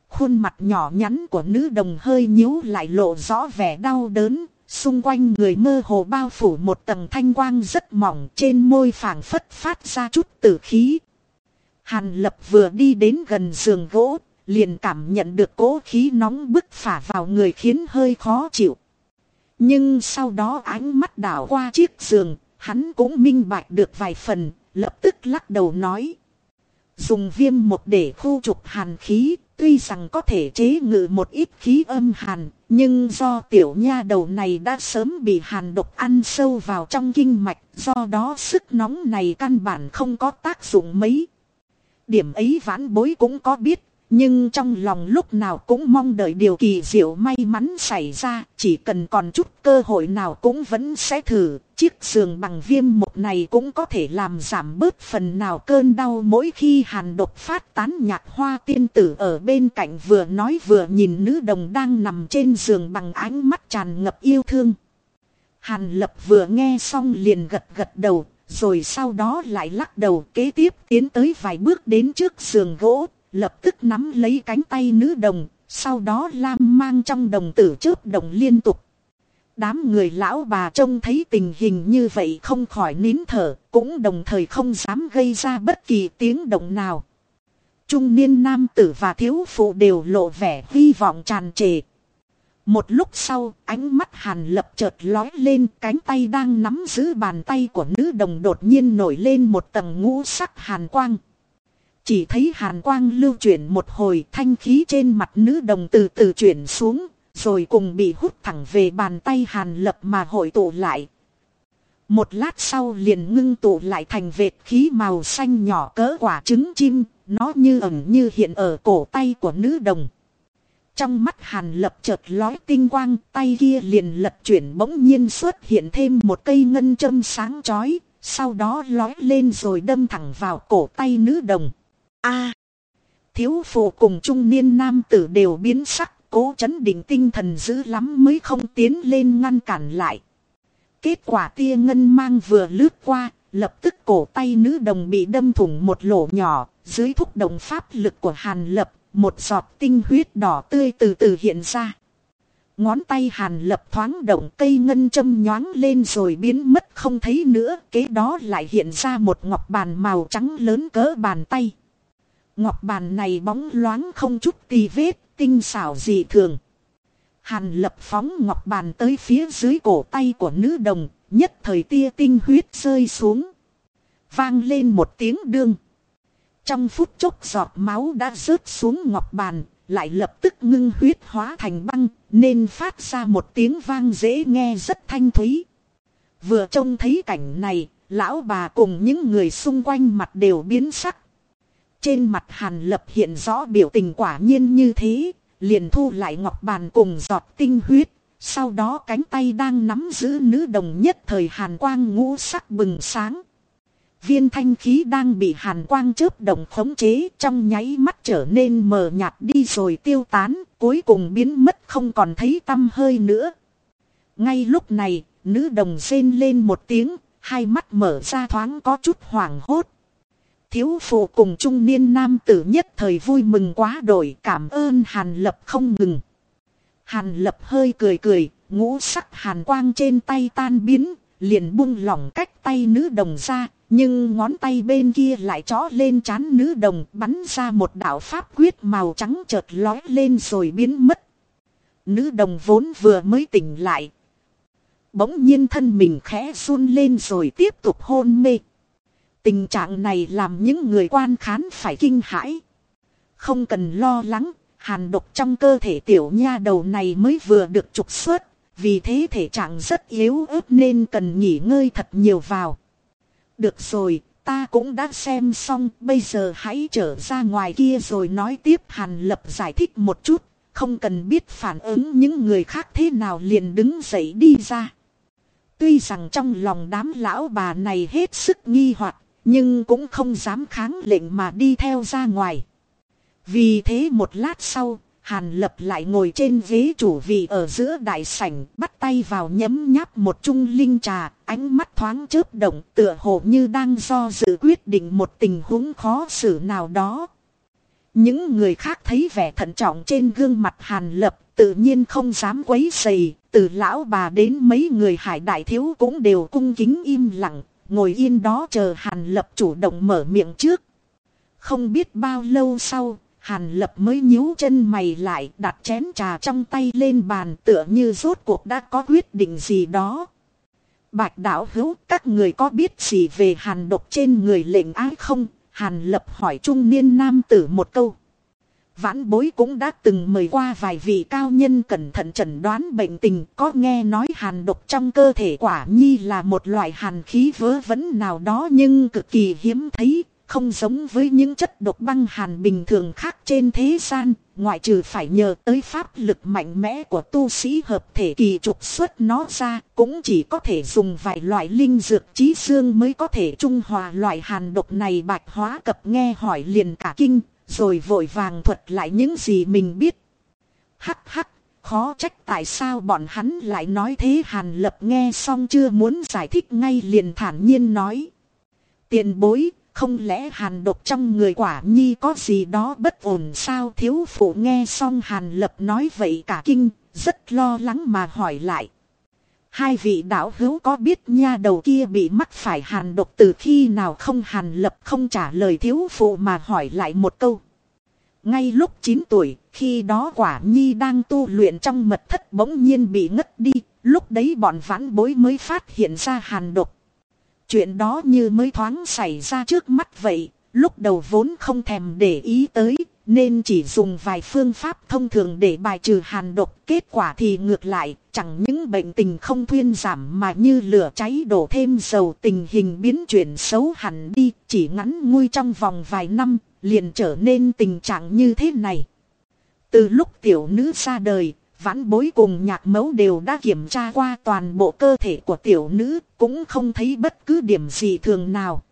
khuôn mặt nhỏ nhắn của nữ đồng hơi nhíu lại lộ rõ vẻ đau đớn, xung quanh người mơ hồ bao phủ một tầng thanh quang rất mỏng trên môi phảng phất phát ra chút tử khí. Hàn lập vừa đi đến gần giường gỗ, liền cảm nhận được cỗ khí nóng bức phả vào người khiến hơi khó chịu. Nhưng sau đó ánh mắt đảo qua chiếc giường, hắn cũng minh bạch được vài phần, lập tức lắc đầu nói. Dùng viêm một để khu trục hàn khí, tuy rằng có thể chế ngự một ít khí âm hàn, nhưng do tiểu nha đầu này đã sớm bị hàn độc ăn sâu vào trong kinh mạch, do đó sức nóng này căn bản không có tác dụng mấy. Điểm ấy vãn bối cũng có biết, nhưng trong lòng lúc nào cũng mong đợi điều kỳ diệu may mắn xảy ra, chỉ cần còn chút cơ hội nào cũng vẫn sẽ thử. Chiếc giường bằng viêm một này cũng có thể làm giảm bớt phần nào cơn đau mỗi khi hàn độc phát tán nhạc hoa tiên tử ở bên cạnh vừa nói vừa nhìn nữ đồng đang nằm trên giường bằng ánh mắt tràn ngập yêu thương. Hàn lập vừa nghe xong liền gật gật đầu, rồi sau đó lại lắc đầu kế tiếp tiến tới vài bước đến trước giường gỗ, lập tức nắm lấy cánh tay nữ đồng, sau đó lam mang trong đồng tử chớp đồng liên tục. Đám người lão bà trông thấy tình hình như vậy không khỏi nín thở, cũng đồng thời không dám gây ra bất kỳ tiếng động nào. Trung niên nam tử và thiếu phụ đều lộ vẻ hy vọng tràn trề. Một lúc sau, ánh mắt hàn lập chợt lói lên cánh tay đang nắm giữ bàn tay của nữ đồng đột nhiên nổi lên một tầng ngũ sắc hàn quang. Chỉ thấy hàn quang lưu chuyển một hồi thanh khí trên mặt nữ đồng từ từ chuyển xuống, rồi cùng bị hút thẳng về bàn tay hàn lập mà hội tụ lại. Một lát sau liền ngưng tụ lại thành vệt khí màu xanh nhỏ cỡ quả trứng chim, nó như ẩn như hiện ở cổ tay của nữ đồng. Trong mắt hàn lập chợt lói tinh quang, tay kia liền lật chuyển bỗng nhiên xuất hiện thêm một cây ngân châm sáng chói, sau đó lói lên rồi đâm thẳng vào cổ tay nữ đồng. A. thiếu phụ cùng trung niên nam tử đều biến sắc, cố chấn định tinh thần dữ lắm mới không tiến lên ngăn cản lại. Kết quả tia ngân mang vừa lướt qua, lập tức cổ tay nữ đồng bị đâm thủng một lỗ nhỏ, dưới thúc động pháp lực của hàn lập, một giọt tinh huyết đỏ tươi từ từ hiện ra. Ngón tay hàn lập thoáng động cây ngân châm nhoáng lên rồi biến mất không thấy nữa, kế đó lại hiện ra một ngọc bàn màu trắng lớn cỡ bàn tay. Ngọc bàn này bóng loáng không chút tì vết, tinh xảo dị thường. Hàn lập phóng ngọc bàn tới phía dưới cổ tay của nữ đồng, nhất thời tia tinh huyết rơi xuống. Vang lên một tiếng đương. Trong phút chốc giọt máu đã rớt xuống ngọc bàn, lại lập tức ngưng huyết hóa thành băng, nên phát ra một tiếng vang dễ nghe rất thanh thúy. Vừa trông thấy cảnh này, lão bà cùng những người xung quanh mặt đều biến sắc. Trên mặt hàn lập hiện rõ biểu tình quả nhiên như thế, liền thu lại ngọc bàn cùng giọt tinh huyết. Sau đó cánh tay đang nắm giữ nữ đồng nhất thời hàn quang ngũ sắc bừng sáng. Viên thanh khí đang bị hàn quang chớp đồng khống chế trong nháy mắt trở nên mờ nhạt đi rồi tiêu tán, cuối cùng biến mất không còn thấy tâm hơi nữa. Ngay lúc này, nữ đồng rên lên một tiếng, hai mắt mở ra thoáng có chút hoảng hốt. Thiếu phụ cùng trung niên nam tử nhất thời vui mừng quá đổi cảm ơn Hàn Lập không ngừng. Hàn Lập hơi cười cười, ngũ sắc hàn quang trên tay tan biến, liền buông lỏng cách tay nữ đồng ra, nhưng ngón tay bên kia lại chó lên chán nữ đồng bắn ra một đạo pháp quyết màu trắng chợt lói lên rồi biến mất. Nữ đồng vốn vừa mới tỉnh lại. Bỗng nhiên thân mình khẽ run lên rồi tiếp tục hôn mê. Tình trạng này làm những người quan khán phải kinh hãi. Không cần lo lắng, hàn độc trong cơ thể tiểu nha đầu này mới vừa được trục xuất, vì thế thể trạng rất yếu ớt nên cần nghỉ ngơi thật nhiều vào. Được rồi, ta cũng đã xem xong, bây giờ hãy trở ra ngoài kia rồi nói tiếp Hàn Lập giải thích một chút, không cần biết phản ứng những người khác thế nào liền đứng dậy đi ra. Tuy rằng trong lòng đám lão bà này hết sức nghi hoặc nhưng cũng không dám kháng lệnh mà đi theo ra ngoài. Vì thế một lát sau, Hàn lập lại ngồi trên ghế chủ vị ở giữa đại sảnh, bắt tay vào nhấm nháp một chung linh trà, ánh mắt thoáng chớp động tựa hồ như đang do dự quyết định một tình huống khó xử nào đó. Những người khác thấy vẻ thận trọng trên gương mặt hàn lập tự nhiên không dám quấy dày. Từ lão bà đến mấy người hải đại thiếu cũng đều cung kính im lặng, ngồi yên đó chờ hàn lập chủ động mở miệng trước. Không biết bao lâu sau, hàn lập mới nhíu chân mày lại đặt chén trà trong tay lên bàn tựa như rốt cuộc đã có quyết định gì đó. Bạch đạo hữu các người có biết gì về hàn độc trên người lệnh ái không? Hàn lập hỏi trung niên nam tử một câu. Vãn bối cũng đã từng mời qua vài vị cao nhân cẩn thận chẩn đoán bệnh tình có nghe nói hàn độc trong cơ thể quả nhi là một loại hàn khí vớ vẩn nào đó nhưng cực kỳ hiếm thấy, không giống với những chất độc băng hàn bình thường khác trên thế gian, ngoại trừ phải nhờ tới pháp lực mạnh mẽ của tu sĩ hợp thể kỳ trục xuất nó ra, cũng chỉ có thể dùng vài loại linh dược trí xương mới có thể trung hòa loại hàn độc này bạch hóa cập nghe hỏi liền cả kinh, rồi vội vàng thuật lại những gì mình biết. Hắc hắc, khó trách tại sao bọn hắn lại nói thế hàn lập nghe xong chưa muốn giải thích ngay liền thản nhiên nói. Tiền bối, không lẽ hàn độc trong người quả nhi có gì đó bất ổn sao thiếu phụ nghe xong hàn lập nói vậy cả kinh, rất lo lắng mà hỏi lại. Hai vị đạo hữu có biết nha đầu kia bị mắc phải hàn độc từ khi nào không hàn lập không trả lời thiếu phụ mà hỏi lại một câu. Ngay lúc 9 tuổi, khi đó quả nhi đang tu luyện trong mật thất bỗng nhiên bị ngất đi, lúc đấy bọn vãn bối mới phát hiện ra hàn độc. Chuyện đó như mới thoáng xảy ra trước mắt vậy, lúc đầu vốn không thèm để ý tới, nên chỉ dùng vài phương pháp thông thường để bài trừ hàn độc. Kết quả thì ngược lại, chẳng những bệnh tình không thuyên giảm mà như lửa cháy đổ thêm dầu tình hình biến chuyển xấu hẳn đi, chỉ ngắn nguôi trong vòng vài năm, liền trở nên tình trạng như thế này. Từ lúc tiểu nữ ra đời, vãn bối cùng nhạc mẫu đều đã kiểm tra qua toàn bộ cơ thể của tiểu nữ, cũng không thấy bất cứ điểm gì thường nào.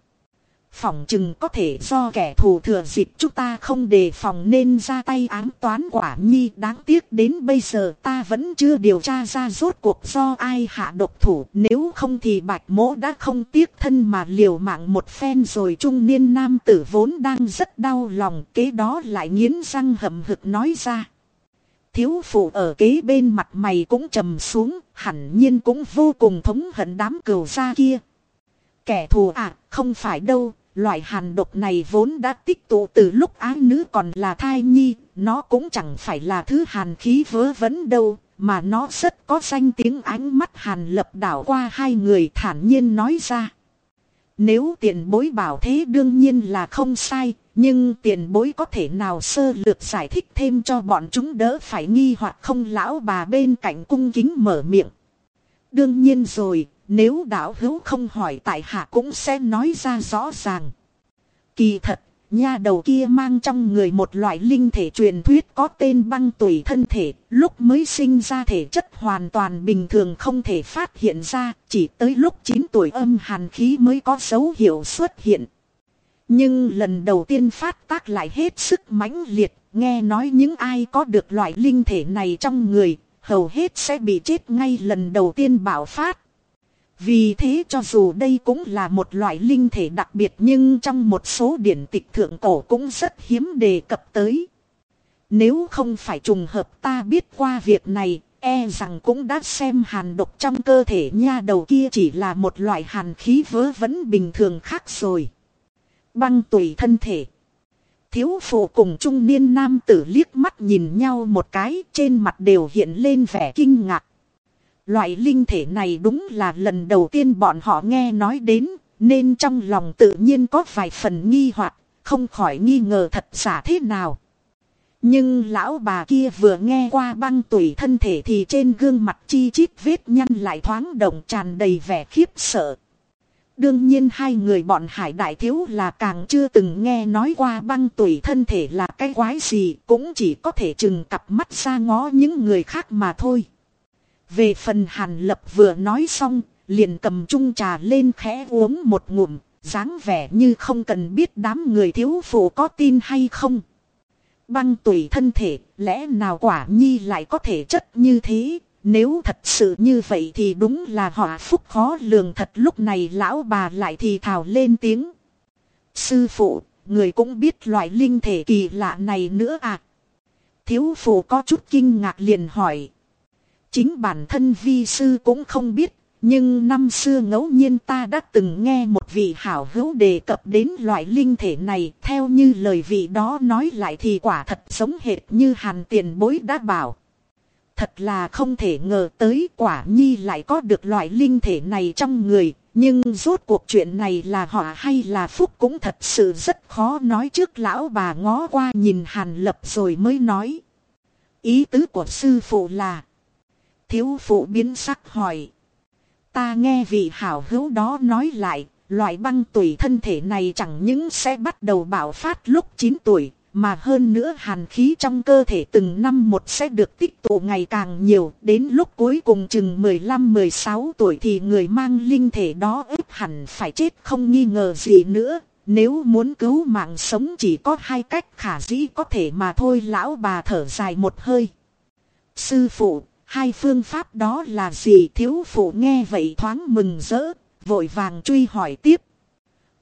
Phỏng chừng có thể do kẻ thù thừa dịp chúng ta không đề phòng nên ra tay ám toán quả nhi. Đáng tiếc đến bây giờ ta vẫn chưa điều tra ra rốt cuộc do ai hạ độc thủ. Nếu không thì bạch mỗ đã không tiếc thân mà liều mạng một phen rồi trung niên nam tử vốn đang rất đau lòng kế đó lại nghiến răng hậm hực nói ra. Thiếu phụ ở kế bên mặt mày cũng trầm xuống, hẳn nhiên cũng vô cùng thống hận đám cừu gia kia. Kẻ thù à, không phải đâu, loại hàn độc này vốn đã tích tụ từ lúc ái nữ còn là thai nhi, nó cũng chẳng phải là thứ hàn khí vớ vẩn đâu, mà nó rất có danh tiếng ánh mắt hàn lập đảo qua hai người thản nhiên nói ra. Nếu tiền bối bảo thế đương nhiên là không sai, nhưng tiền bối có thể nào sơ lược giải thích thêm cho bọn chúng đỡ phải nghi hoặc không lão bà bên cạnh cung kính mở miệng. Đương nhiên rồi, nếu đạo hữu không hỏi tại hạ cũng sẽ nói ra rõ ràng. Kỳ thật, nha đầu kia mang trong người một loại linh thể truyền thuyết có tên băng tùy thân thể, lúc mới sinh ra thể chất hoàn toàn bình thường không thể phát hiện ra, chỉ tới lúc 9 tuổi âm hàn khí mới có dấu hiệu xuất hiện. Nhưng lần đầu tiên phát tác lại hết sức mãnh liệt, nghe nói những ai có được loại linh thể này trong người, hầu hết sẽ bị chết ngay lần đầu tiên bạo phát. Vì thế cho dù đây cũng là một loại linh thể đặc biệt nhưng trong một số điển tịch thượng cổ cũng rất hiếm đề cập tới. Nếu không phải trùng hợp ta biết qua việc này, e rằng cũng đã xem hàn độc trong cơ thể nha đầu kia chỉ là một loại hàn khí vớ vẫn bình thường khác rồi băng tùy thân thể. Thiếu phụ cùng trung niên nam tử liếc mắt nhìn nhau một cái trên mặt đều hiện lên vẻ kinh ngạc. Loại linh thể này đúng là lần đầu tiên bọn họ nghe nói đến, nên trong lòng tự nhiên có vài phần nghi hoặc, không khỏi nghi ngờ thật giả thế nào. Nhưng lão bà kia vừa nghe qua băng tủy thân thể thì trên gương mặt chi chít vết nhăn lại thoáng động tràn đầy vẻ khiếp sợ. Đương nhiên hai người bọn hải đại thiếu là càng chưa từng nghe nói qua băng tủy thân thể là cái quái gì cũng chỉ có thể chừng cặp mắt ra ngó những người khác mà thôi. Về phần hàn lập vừa nói xong, liền cầm chung trà lên khẽ uống một ngụm, dáng vẻ như không cần biết đám người thiếu phụ có tin hay không. Băng tủy thân thể, lẽ nào quả nhi lại có thể chất như thế, nếu thật sự như vậy thì đúng là họ phúc khó lường thật lúc này lão bà lại thì thào lên tiếng. Sư phụ, người cũng biết loại linh thể kỳ lạ này nữa à. Thiếu phụ có chút kinh ngạc liền hỏi. Chính bản thân vi sư cũng không biết, nhưng năm xưa ngẫu nhiên ta đã từng nghe một vị hảo hữu đề cập đến loại linh thể này. Theo như lời vị đó nói lại thì quả thật giống hệt như hàn tiền bối đã bảo. Thật là không thể ngờ tới quả nhi lại có được loại linh thể này trong người. Nhưng rốt cuộc chuyện này là họ hay là phúc cũng thật sự rất khó nói trước lão bà ngó qua nhìn hàn lập rồi mới nói. Ý tứ của sư phụ là. Thiếu phụ biến sắc hỏi. Ta nghe vị hảo hữu đó nói lại, loại băng tuổi thân thể này chẳng những sẽ bắt đầu bạo phát lúc 9 tuổi, mà hơn nữa hàn khí trong cơ thể từng năm một sẽ được tích tụ ngày càng nhiều, đến lúc cuối cùng chừng 15-16 tuổi thì người mang linh thể đó ếp hẳn phải chết không nghi ngờ gì nữa. Nếu muốn cứu mạng sống chỉ có hai cách khả dĩ có thể mà thôi lão bà thở dài một hơi. Sư phụ, hai phương pháp đó là gì thiếu phụ nghe vậy thoáng mừng rỡ, vội vàng truy hỏi tiếp.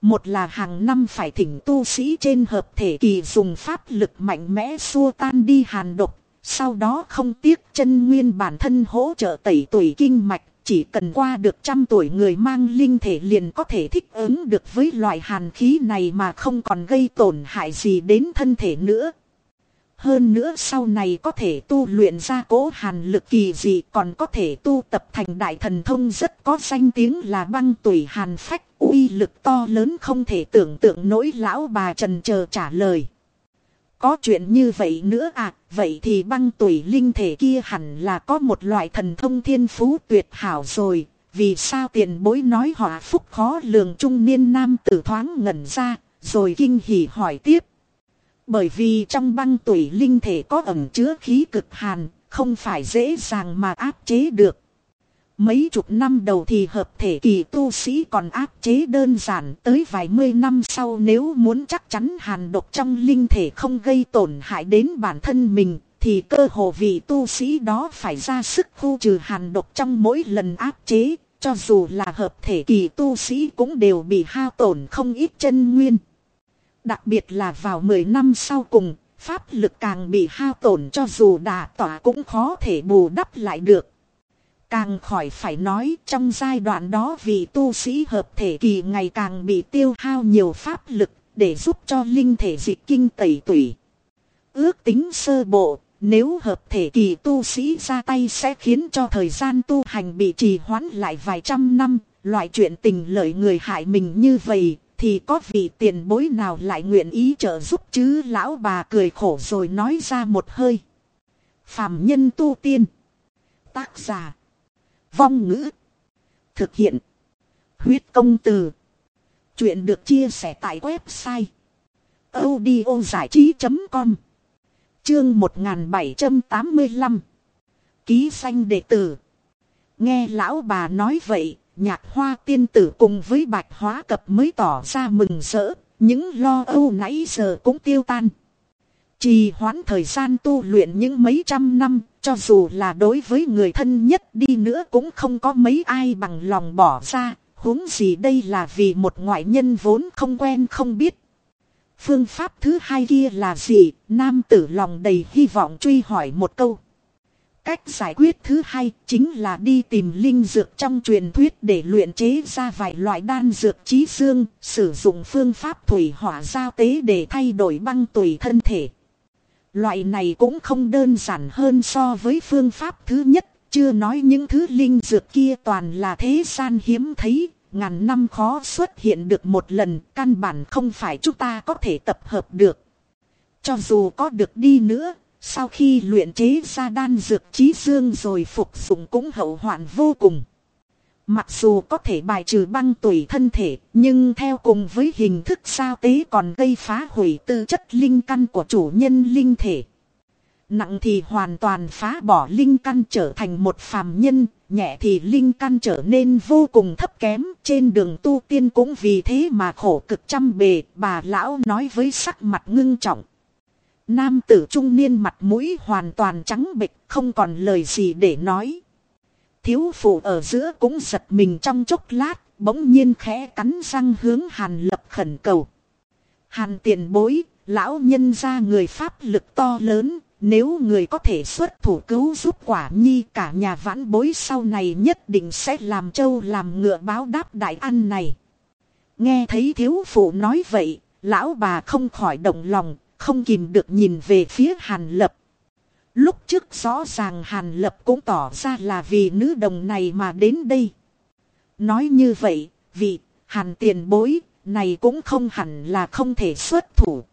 Một là hàng năm phải thỉnh tu sĩ trên hợp thể kỳ dùng pháp lực mạnh mẽ xua tan đi hàn độc. Sau đó không tiếc chân nguyên bản thân hỗ trợ tẩy tuổi kinh mạch. Chỉ cần qua được trăm tuổi người mang linh thể liền có thể thích ứng được với loại hàn khí này mà không còn gây tổn hại gì đến thân thể nữa. Hơn nữa sau này có thể tu luyện ra cố hàn lực kỳ gì còn có thể tu tập thành đại thần thông rất có danh tiếng là băng tùy hàn phách uy lực to lớn không thể tưởng tượng nỗi lão bà trần chờ trả lời. Có chuyện như vậy nữa à, vậy thì băng tùy linh thể kia hẳn là có một loại thần thông thiên phú tuyệt hảo rồi, vì sao tiền bối nói họ phúc khó lường trung niên nam tử thoáng ngẩn ra, rồi kinh hỉ hỏi tiếp. Bởi vì trong băng tủy linh thể có ẩm chứa khí cực hàn, không phải dễ dàng mà áp chế được. Mấy chục năm đầu thì hợp thể kỳ tu sĩ còn áp chế đơn giản tới vài mươi năm sau nếu muốn chắc chắn hàn độc trong linh thể không gây tổn hại đến bản thân mình thì cơ hồ vị tu sĩ đó phải ra sức khu trừ hàn độc trong mỗi lần áp chế, cho dù là hợp thể kỳ tu sĩ cũng đều bị hao tổn không ít chân nguyên. Đặc biệt là vào 10 năm sau cùng, pháp lực càng bị hao tổn cho dù đà tỏa cũng khó thể bù đắp lại được. Càng khỏi phải nói trong giai đoạn đó vì tu sĩ hợp thể kỳ ngày càng bị tiêu hao nhiều pháp lực để giúp cho linh thể dịch kinh tẩy tủy. Ước tính sơ bộ, nếu hợp thể kỳ tu sĩ ra tay sẽ khiến cho thời gian tu hành bị trì hoãn lại vài trăm năm, loại chuyện tình lợi người hại mình như vậy, thì có vị tiền bối nào lại nguyện ý trợ giúp chứ lão bà cười khổ rồi nói ra một hơi. Phạm nhân tu tiên. Tác giả. Vong ngữ. Thực hiện. Huyết công từ. Chuyện được chia sẻ tại website. audio giải trí.com Chương 1785 Ký xanh đệ tử Nghe lão bà nói vậy, nhạc hoa tiên tử cùng với bạch hóa cập mới tỏ ra mừng rỡ, những lo âu nãy giờ cũng tiêu tan. Trì hoãn thời gian tu luyện những mấy trăm năm, cho dù là đối với người thân nhất đi nữa cũng không có mấy ai bằng lòng bỏ ra, huống gì đây là vì một ngoại nhân vốn không quen không biết. Phương pháp thứ hai kia là gì? Nam tử lòng đầy hy vọng truy hỏi một câu. Cách giải quyết thứ hai chính là đi tìm linh dược trong truyền thuyết để luyện chế ra vài loại đan dược trí xương, sử dụng phương pháp thủy hỏa giao tế để thay đổi băng tùy thân thể. Loại này cũng không đơn giản hơn so với phương pháp thứ nhất, chưa nói những thứ linh dược kia toàn là thế gian hiếm thấy, ngàn năm khó xuất hiện được một lần, căn bản không phải chúng ta có thể tập hợp được. Cho dù có được đi nữa, sau khi luyện chế ra đan dược trí dương rồi phục dụng cũng hậu hoạn vô cùng. Mặc dù có thể bài trừ băng tủy thân thể, nhưng theo cùng với hình thức sao tế còn gây phá hủy tư chất linh căn của chủ nhân linh thể. Nặng thì hoàn toàn phá bỏ linh căn trở thành một phàm nhân, nhẹ thì linh căn trở nên vô cùng thấp kém. Trên đường tu tiên cũng vì thế mà khổ cực trăm bề, bà lão nói với sắc mặt ngưng trọng. Nam tử trung niên mặt mũi hoàn toàn trắng bệch, không còn lời gì để nói. Thiếu phụ ở giữa cũng giật mình trong chốc lát, bỗng nhiên khẽ cắn răng hướng hàn lập khẩn cầu. Hàn tiền bối, lão nhân ra người pháp lực to lớn, nếu người có thể xuất thủ cứu giúp quả nhi cả nhà vãn bối sau này nhất định sẽ làm châu làm ngựa báo đáp đại ăn này. Nghe thấy thiếu phụ nói vậy, lão bà không khỏi động lòng, không kìm được nhìn về phía Hàn Lập. Lúc trước rõ ràng Hàn Lập cũng tỏ ra là vì nữ đồng này mà đến đây. Nói như vậy, vì Hàn tiền bối, này cũng không hẳn là không thể xuất thủ.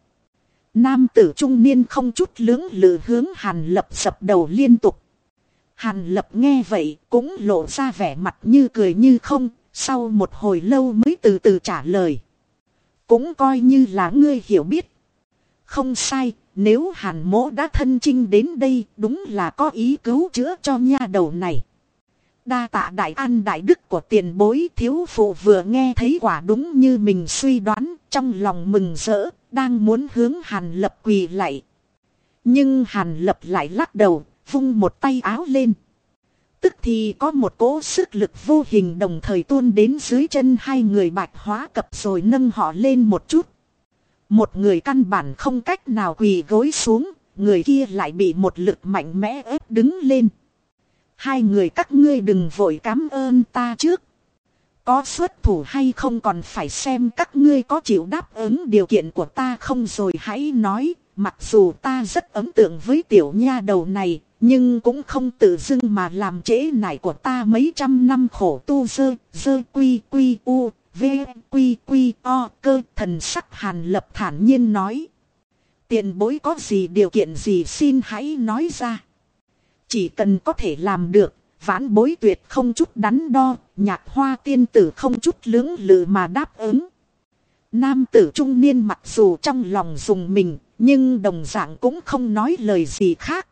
Nam tử trung niên không chút lưỡng lự hướng Hàn Lập sập đầu liên tục. Hàn Lập nghe vậy cũng lộ ra vẻ mặt như cười như không, sau một hồi lâu mới từ từ trả lời. Cũng coi như là ngươi hiểu biết. Không sai, nếu hàn mỗ đã thân chinh đến đây đúng là có ý cứu chữa cho nha đầu này. Đa tạ đại an đại đức của tiền bối thiếu phụ vừa nghe thấy quả đúng như mình suy đoán trong lòng mừng rỡ, đang muốn hướng hàn lập quỳ lại. Nhưng hàn lập lại lắc đầu, vung một tay áo lên. Tức thì có một cỗ sức lực vô hình đồng thời tuôn đến dưới chân hai người bạch hóa cập rồi nâng họ lên một chút. Một người căn bản không cách nào quỳ gối xuống, người kia lại bị một lực mạnh mẽ ép đứng lên. Hai người các ngươi đừng vội cảm ơn ta trước. Có xuất thủ hay không còn phải xem các ngươi có chịu đáp ứng điều kiện của ta không rồi hãy nói. Mặc dù ta rất ấn tượng với tiểu nha đầu này, nhưng cũng không tự dưng mà làm trễ nải của ta mấy trăm năm khổ tu dơ, dơ quy quy u, v quy quy o cơ thần sắc hàn lập thản nhiên nói. Tiền bối có gì điều kiện gì xin hãy nói ra. Chỉ cần có thể làm được, vãn bối tuyệt không chút đắn đo, nhạc hoa tiên tử không chút lưỡng lự mà đáp ứng. Nam tử trung niên mặc dù trong lòng dùng mình, nhưng đồng dạng cũng không nói lời gì khác.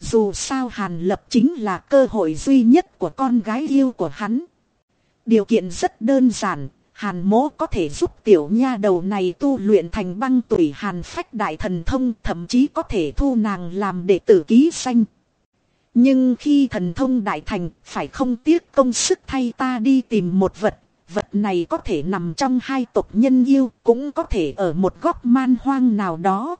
Dù sao Hàn Lập chính là cơ hội duy nhất của con gái yêu của hắn. Điều kiện rất đơn giản, Hàn mố có thể giúp tiểu nha đầu này tu luyện thành băng tuổi Hàn phách đại thần thông thậm chí có thể thu nàng làm đệ tử ký sanh. Nhưng khi thần thông đại thành, phải không tiếc công sức thay ta đi tìm một vật. Vật này có thể nằm trong hai tộc nhân yêu, cũng có thể ở một góc man hoang nào đó.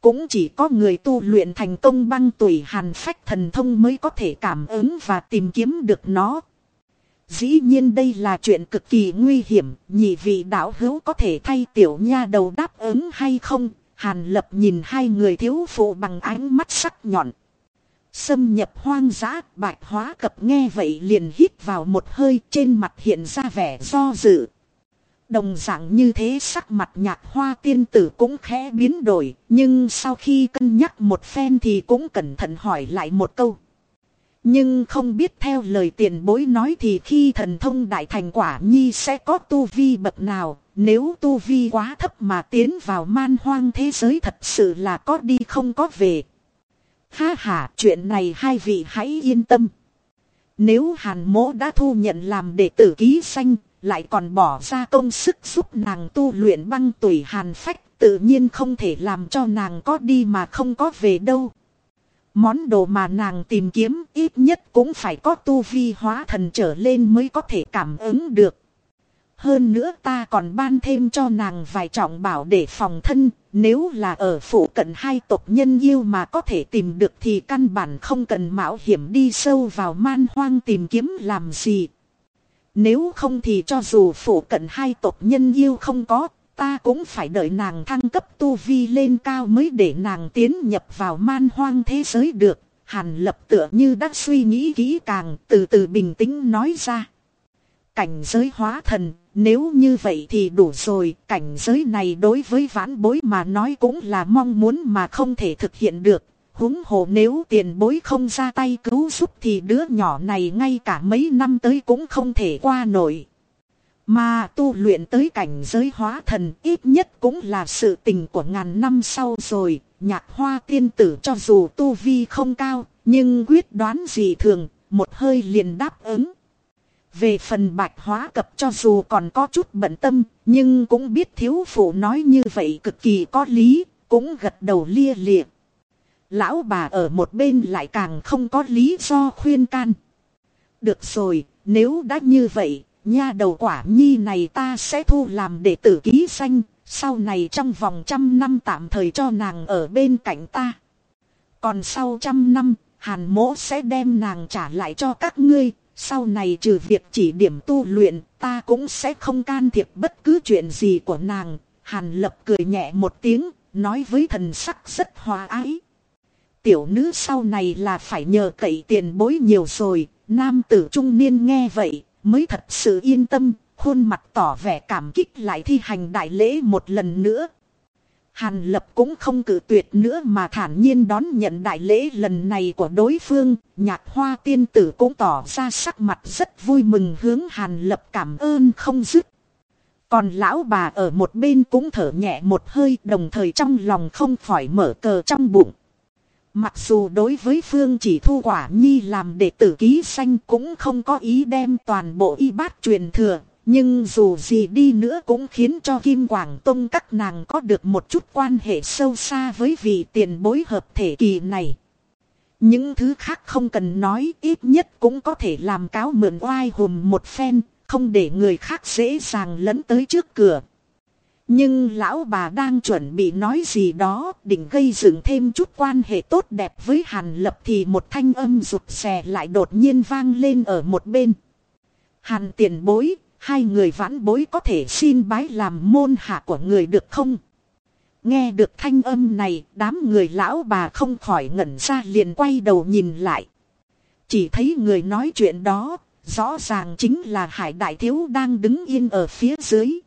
Cũng chỉ có người tu luyện thành công băng tuổi hàn phách thần thông mới có thể cảm ứng và tìm kiếm được nó. Dĩ nhiên đây là chuyện cực kỳ nguy hiểm, nhị vị đạo hữu có thể thay tiểu nha đầu đáp ứng hay không? Hàn lập nhìn hai người thiếu phụ bằng ánh mắt sắc nhọn. Xâm nhập hoang dã, bạch hóa cập nghe vậy liền hít vào một hơi trên mặt hiện ra vẻ do dự. Đồng dạng như thế sắc mặt nhạc hoa tiên tử cũng khẽ biến đổi, nhưng sau khi cân nhắc một phen thì cũng cẩn thận hỏi lại một câu. Nhưng không biết theo lời tiền bối nói thì khi thần thông đại thành quả nhi sẽ có tu vi bậc nào, nếu tu vi quá thấp mà tiến vào man hoang thế giới thật sự là có đi không có về. Ha ha, chuyện này hai vị hãy yên tâm. Nếu hàn mỗ đã thu nhận làm đệ tử ký sanh, lại còn bỏ ra công sức giúp nàng tu luyện băng tuổi hàn phách, tự nhiên không thể làm cho nàng có đi mà không có về đâu. Món đồ mà nàng tìm kiếm ít nhất cũng phải có tu vi hóa thần trở lên mới có thể cảm ứng được. Hơn nữa ta còn ban thêm cho nàng vài trọng bảo để phòng thân, nếu là ở phủ cận hai tộc nhân yêu mà có thể tìm được thì căn bản không cần mạo hiểm đi sâu vào man hoang tìm kiếm làm gì. Nếu không thì cho dù phủ cận hai tộc nhân yêu không có, ta cũng phải đợi nàng thăng cấp tu vi lên cao mới để nàng tiến nhập vào man hoang thế giới được. Hàn lập tựa như đã suy nghĩ kỹ càng, từ từ bình tĩnh nói ra. Cảnh giới hóa thần, nếu như vậy thì đủ rồi, cảnh giới này đối với vãn bối mà nói cũng là mong muốn mà không thể thực hiện được. Húng hồ nếu tiền bối không ra tay cứu giúp thì đứa nhỏ này ngay cả mấy năm tới cũng không thể qua nổi. Mà tu luyện tới cảnh giới hóa thần ít nhất cũng là sự tình của ngàn năm sau rồi. Nhạc hoa tiên tử cho dù tu vi không cao, nhưng quyết đoán gì thường, một hơi liền đáp ứng. Về phần bạch hóa cập cho dù còn có chút bận tâm, nhưng cũng biết thiếu phụ nói như vậy cực kỳ có lý, cũng gật đầu lia lịa. Lão bà ở một bên lại càng không có lý do khuyên can. Được rồi, nếu đã như vậy, nha đầu quả nhi này ta sẽ thu làm đệ tử ký xanh, sau này trong vòng trăm năm tạm thời cho nàng ở bên cạnh ta. Còn sau trăm năm, hàn mỗ sẽ đem nàng trả lại cho các ngươi, sau này trừ việc chỉ điểm tu luyện, ta cũng sẽ không can thiệp bất cứ chuyện gì của nàng. Hàn lập cười nhẹ một tiếng, nói với thần sắc rất hòa ái. Tiểu nữ sau này là phải nhờ cậy tiền bối nhiều rồi, nam tử trung niên nghe vậy, mới thật sự yên tâm, khuôn mặt tỏ vẻ cảm kích lại thi hành đại lễ một lần nữa. Hàn lập cũng không cử tuyệt nữa mà thản nhiên đón nhận đại lễ lần này của đối phương, nhạc hoa tiên tử cũng tỏ ra sắc mặt rất vui mừng hướng hàn lập cảm ơn không dứt. Còn lão bà ở một bên cũng thở nhẹ một hơi đồng thời trong lòng không khỏi mở cờ trong bụng. Mặc dù đối với Phương chỉ thu quả nhi làm đệ tử ký sanh cũng không có ý đem toàn bộ y bát truyền thừa, nhưng dù gì đi nữa cũng khiến cho Kim Quảng Tông các nàng có được một chút quan hệ sâu xa với vị tiền bối hợp thể kỳ này. Những thứ khác không cần nói ít nhất cũng có thể làm cáo mượn oai hùm một phen, không để người khác dễ dàng lẫn tới trước cửa. Nhưng lão bà đang chuẩn bị nói gì đó, định gây dựng thêm chút quan hệ tốt đẹp với Hàn Lập thì một thanh âm rụt xè lại đột nhiên vang lên ở một bên. Hàn tiền bối, hai người vãn bối có thể xin bái làm môn hạ của người được không? Nghe được thanh âm này, đám người lão bà không khỏi ngẩn ra liền quay đầu nhìn lại. Chỉ thấy người nói chuyện đó, rõ ràng chính là Hải Đại Thiếu đang đứng yên ở phía dưới.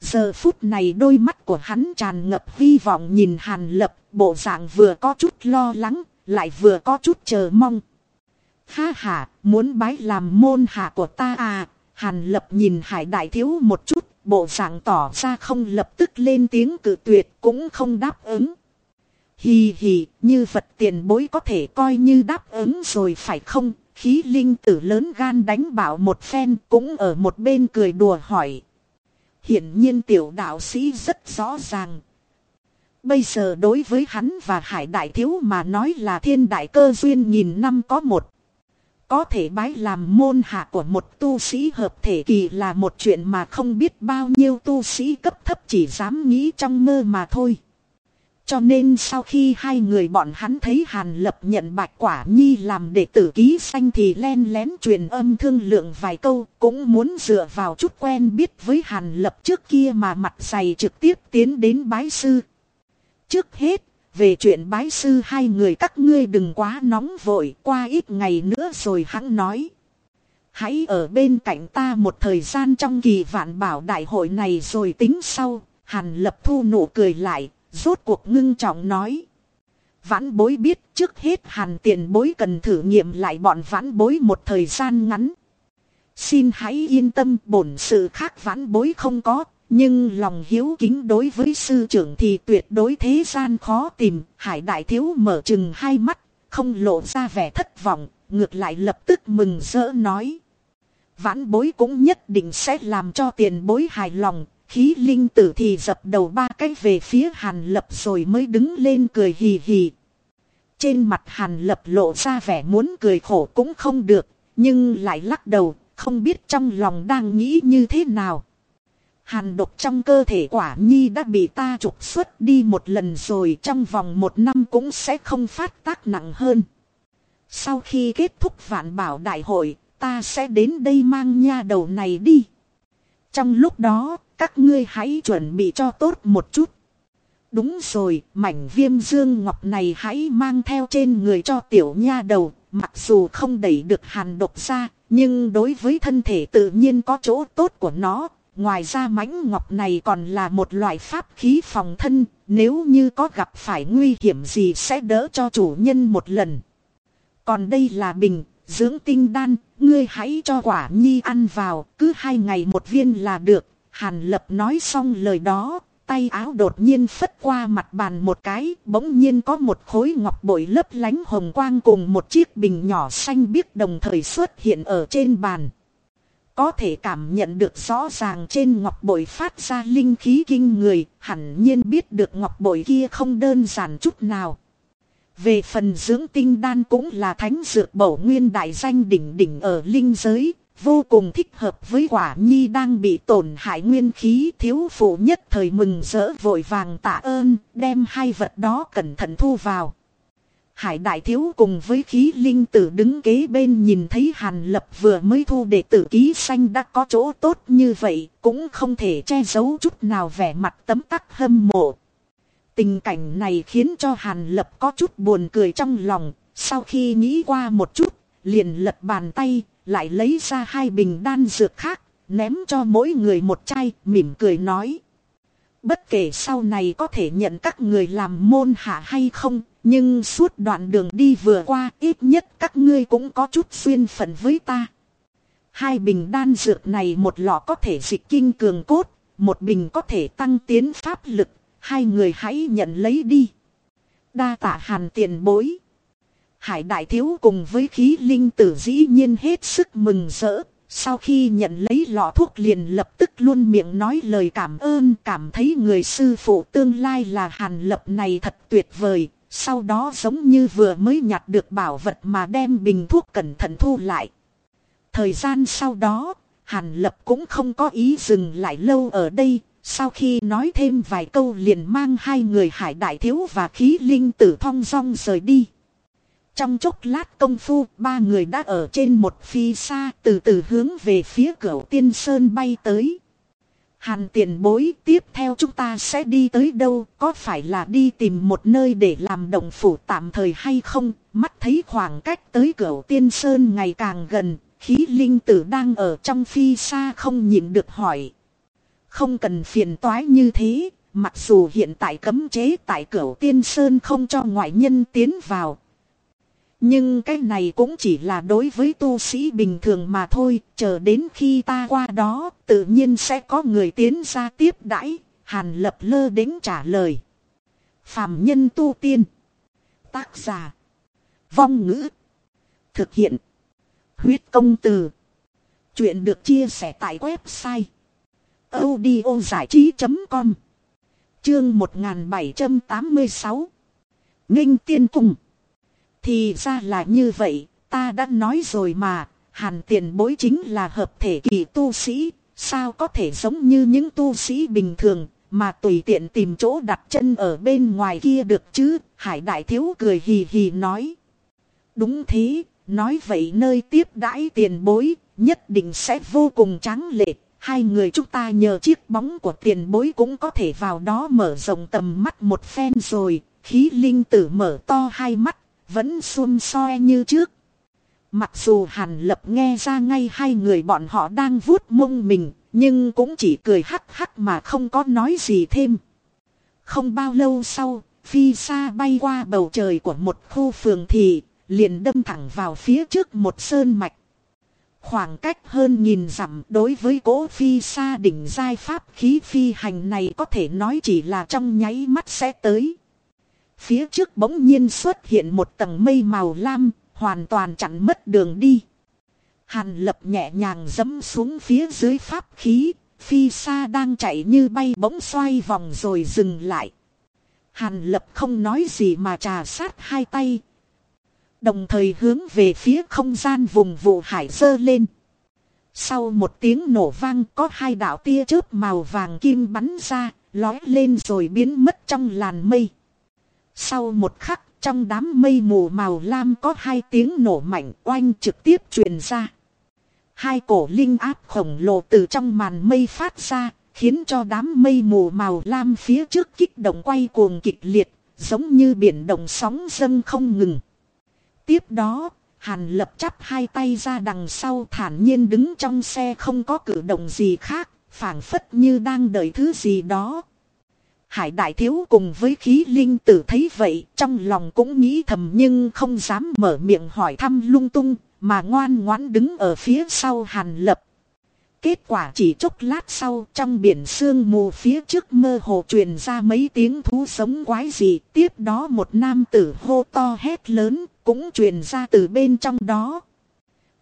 Giờ phút này đôi mắt của hắn tràn ngập hy vọng nhìn Hàn Lập, bộ dạng vừa có chút lo lắng, lại vừa có chút chờ mong. Ha ha, muốn bái làm môn hạ của ta à, Hàn lập nhìn hải đại thiếu một chút, bộ dạng tỏ ra không lập tức lên tiếng cự tuyệt cũng không đáp ứng. Hì hì, như phật tiền bối có thể coi như đáp ứng rồi phải không? Khí linh tử lớn gan đánh bảo một phen cũng ở một bên cười đùa hỏi. Hiển nhiên tiểu đạo sĩ rất rõ ràng. Bây giờ đối với hắn và hải đại thiếu mà nói là thiên đại cơ duyên nghìn năm có một. Có thể bái làm môn hạ của một tu sĩ hợp thể kỳ là một chuyện mà không biết bao nhiêu tu sĩ cấp thấp chỉ dám nghĩ trong mơ mà thôi. Cho nên sau khi hai người bọn hắn thấy Hàn Lập nhận bạch quả nhi làm đệ tử ký xanh thì len lén truyền âm thương lượng vài câu cũng muốn dựa vào chút quen biết với Hàn Lập trước kia mà mặt dày trực tiếp tiến đến bái sư. Trước hết về chuyện bái sư hai người các ngươi đừng quá nóng vội qua ít ngày nữa rồi hắn nói. Hãy ở bên cạnh ta một thời gian trong kỳ vạn bảo đại hội này rồi tính sau. Hàn lập thu nụ cười lại, rốt cuộc ngưng trọng nói. Vãn bối biết trước hết hàn tiền bối cần thử nghiệm lại bọn vãn bối một thời gian ngắn. Xin hãy yên tâm bổn sự khác vãn bối không có, nhưng lòng hiếu kính đối với sư trưởng thì tuyệt đối thế gian khó tìm. Hải đại thiếu mở chừng hai mắt, không lộ ra vẻ thất vọng, ngược lại lập tức mừng rỡ nói. Vãn bối cũng nhất định sẽ làm cho tiền bối hài lòng. Khí linh tử thì dập đầu ba cái về phía hàn lập rồi mới đứng lên cười hì hì. Trên mặt hàn lập lộ ra vẻ muốn cười khổ cũng không được, nhưng lại lắc đầu, không biết trong lòng đang nghĩ như thế nào. Hàn độc trong cơ thể quả nhi đã bị ta trục xuất đi một lần rồi trong vòng một năm cũng sẽ không phát tác nặng hơn. Sau khi kết thúc vạn bảo đại hội, ta sẽ đến đây mang nha đầu này đi. Trong lúc đó, các ngươi hãy chuẩn bị cho tốt một chút. Đúng rồi, mảnh viêm dương ngọc này hãy mang theo trên người cho tiểu nha đầu, mặc dù không đẩy được hàn độc ra, nhưng đối với thân thể tự nhiên có chỗ tốt của nó, Ngoài ra mảnh ngọc này còn là một loại pháp khí phòng thân, nếu như có gặp phải nguy hiểm gì sẽ đỡ cho chủ nhân một lần. Còn đây là bình, dưỡng tinh đan, ngươi hãy cho quả nhi ăn vào, cứ hai ngày một viên là được. Hàn lập nói xong lời đó, tay áo đột nhiên phất qua mặt bàn một cái, bỗng nhiên có một khối ngọc bội lấp lánh hồng quang cùng một chiếc bình nhỏ xanh biếc đồng thời xuất hiện ở trên bàn. Có thể cảm nhận được rõ ràng trên ngọc bội phát ra linh khí kinh người, hẳn nhiên biết được ngọc bội kia không đơn giản chút nào. Về phần dưỡng tinh đan cũng là thánh dược bổ nguyên đại danh đỉnh đỉnh ở linh giới, vô cùng thích hợp với quả nhi đang bị tổn hại nguyên khí thiếu phụ nhất thời mừng rỡ vội vàng tạ ơn, đem hai vật đó cẩn thận thu vào. Hải đại thiếu cùng với khí linh tử đứng kế bên nhìn thấy Hàn Lập vừa mới thu đệ tử ký xanh đã có chỗ tốt như vậy, cũng không thể che giấu chút nào vẻ mặt tấm tắc hâm mộ. Tình cảnh này khiến cho Hàn Lập có chút buồn cười trong lòng, sau khi nghĩ qua một chút, liền lật bàn tay, lại lấy ra hai bình đan dược khác, ném cho mỗi người một chai, mỉm cười nói. Bất kể sau này có thể nhận các người làm môn hạ hay không, nhưng suốt đoạn đường đi vừa qua ít nhất các ngươi cũng có chút xuyên phận với ta. Hai bình đan dược này một lọ có thể dịch kinh cường cốt, một bình có thể tăng tiến pháp lực, hai người hãy nhận lấy đi. Đa tạ hàn tiền bối. Hải đại thiếu cùng với khí linh tử dĩ nhiên hết sức mừng rỡ. Sau khi nhận lấy lọ thuốc liền lập tức luôn miệng nói lời cảm ơn cảm thấy người sư phụ tương lai là hàn lập này thật tuyệt vời. Sau đó giống như vừa mới nhặt được bảo vật mà đem bình thuốc cẩn thận thu lại. Thời gian sau đó, hàn lập cũng không có ý dừng lại lâu ở đây. Sau khi nói thêm vài câu liền mang hai người hải đại thiếu và khí linh tử thong dong rời đi. Trong chốc lát công phu, ba người đã ở trên một phi xa từ từ hướng về phía cửa tiên sơn bay tới. Hàn tiền bối tiếp theo chúng ta sẽ đi tới đâu, có phải là đi tìm một nơi để làm động phủ tạm thời hay không, mắt thấy khoảng cách tới cửa tiên sơn ngày càng gần, khí linh tử đang ở trong phi xa không nhịn được hỏi. Không cần phiền toái như thế, mặc dù hiện tại cấm chế tại cửa tiên sơn không cho ngoại nhân tiến vào, nhưng cái này cũng chỉ là đối với tu sĩ bình thường mà thôi, chờ đến khi ta qua đó, tự nhiên sẽ có người tiến ra tiếp đãi, Hàn lập lơ đến trả lời. Phạm nhân tu tiên. Tác giả. Vong ngữ. Thực hiện. Huyết công từ. Chuyện được chia sẻ tại website. audiozảichí.com Chương 1786 Nghinh tiên cùng thì ra là như vậy, ta đã nói rồi mà, hàn tiền bối chính là hợp thể kỳ tu sĩ, sao có thể giống như những tu sĩ bình thường, mà tùy tiện tìm chỗ đặt chân ở bên ngoài kia được chứ, hải đại thiếu cười hì hì nói. Đúng thế, nói vậy nơi tiếp đãi tiền bối, nhất định sẽ vô cùng tráng lệ. Hai người chúng ta nhờ chiếc bóng của tiền bối cũng có thể vào đó mở rộng tầm mắt một phen rồi. Khí linh tử mở to hai mắt vẫn xum soi như trước. Mặc dù Hàn Lập nghe ra ngay hai người bọn họ đang vuốt mông mình, nhưng cũng chỉ cười hắc hắc mà không có nói gì thêm. Không bao lâu sau, phi xa bay qua bầu trời của một khu phường thì, liền đâm thẳng vào phía trước một sơn mạch. Khoảng cách hơn nghìn dặm đối với cỗ phi xa đỉnh giai pháp khí phi hành này có thể nói chỉ là trong nháy mắt sẽ tới. Phía trước bỗng nhiên xuất hiện một tầng mây màu lam, hoàn toàn chặn mất đường đi. Hàn lập nhẹ nhàng dẫm xuống phía dưới pháp khí, phi xa đang chạy như bay bỗng xoay vòng rồi dừng lại. Hàn lập không nói gì mà trà sát hai tay. Đồng thời hướng về phía không gian vùng vụ hải dơ lên. Sau một tiếng nổ vang có hai đạo tia chớp màu vàng kim bắn ra, lói lên rồi biến mất trong làn mây. Sau một khắc, trong đám mây mù màu lam có hai tiếng nổ mạnh oanh trực tiếp truyền ra. Hai cổ linh áp khổng lồ từ trong màn mây phát ra, khiến cho đám mây mù màu lam phía trước kích động quay cuồng kịch liệt, giống như biển động sóng dâng không ngừng. Tiếp đó, Hàn lập chắp hai tay ra đằng sau thản nhiên đứng trong xe không có cử động gì khác, phảng phất như đang đợi thứ gì đó. Hải đại thiếu cùng với khí linh tử thấy vậy, trong lòng cũng nghĩ thầm nhưng không dám mở miệng hỏi thăm lung tung, mà ngoan ngoãn đứng ở phía sau hàn lập. Kết quả chỉ chốc lát sau trong biển sương mù phía trước mơ hồ truyền ra mấy tiếng thú sống quái gì. Tiếp đó một nam tử hô to hét lớn cũng truyền ra từ bên trong đó.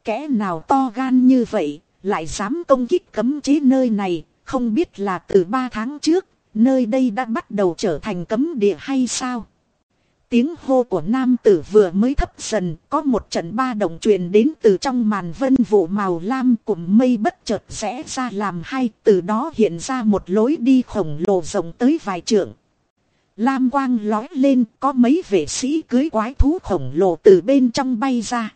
Kẻ nào to gan như vậy lại dám công kích cấm chế nơi này không biết là từ ba tháng trước nơi đây đã bắt đầu trở thành cấm địa hay sao? Tiếng hô của nam tử vừa mới thấp dần, có một trận ba động truyền đến từ trong màn vân vụ màu lam cùng mây bất chợt rẽ ra làm hai, từ đó hiện ra một lối đi khổng lồ rộng tới vài trượng. Lam quang lói lên, có mấy vệ sĩ cưới quái thú khổng lồ từ bên trong bay ra.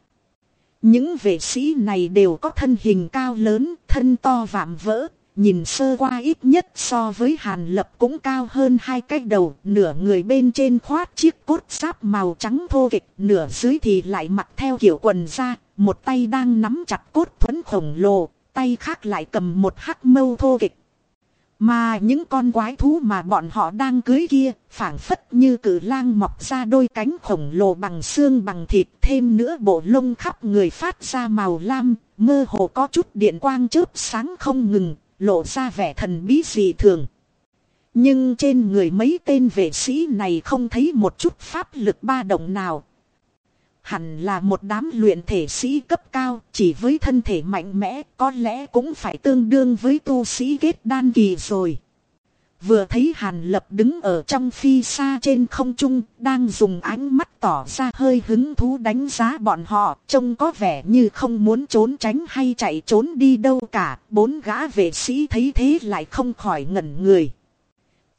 Những vệ sĩ này đều có thân hình cao lớn, thân to vạm vỡ, nhìn sơ qua ít nhất so với hàn lập cũng cao hơn hai cái đầu, nửa người bên trên khoát chiếc cốt sáp màu trắng thô kịch, nửa dưới thì lại mặc theo kiểu quần da, một tay đang nắm chặt cốt thuẫn khổng lồ, tay khác lại cầm một hắc mâu thô kịch. Mà những con quái thú mà bọn họ đang cưới kia, phảng phất như cử lang mọc ra đôi cánh khổng lồ bằng xương bằng thịt, thêm nữa bộ lông khắp người phát ra màu lam, mơ hồ có chút điện quang chớp sáng không ngừng, lộ ra vẻ thần bí dị thường. Nhưng trên người mấy tên vệ sĩ này không thấy một chút pháp lực ba động nào. Hẳn là một đám luyện thể sĩ cấp cao, chỉ với thân thể mạnh mẽ, có lẽ cũng phải tương đương với tu sĩ kết đan kỳ rồi. Vừa thấy Hàn Lập đứng ở trong phi xa trên không trung, đang dùng ánh mắt tỏ ra hơi hứng thú đánh giá bọn họ, trông có vẻ như không muốn trốn tránh hay chạy trốn đi đâu cả, bốn gã vệ sĩ thấy thế lại không khỏi ngẩn người.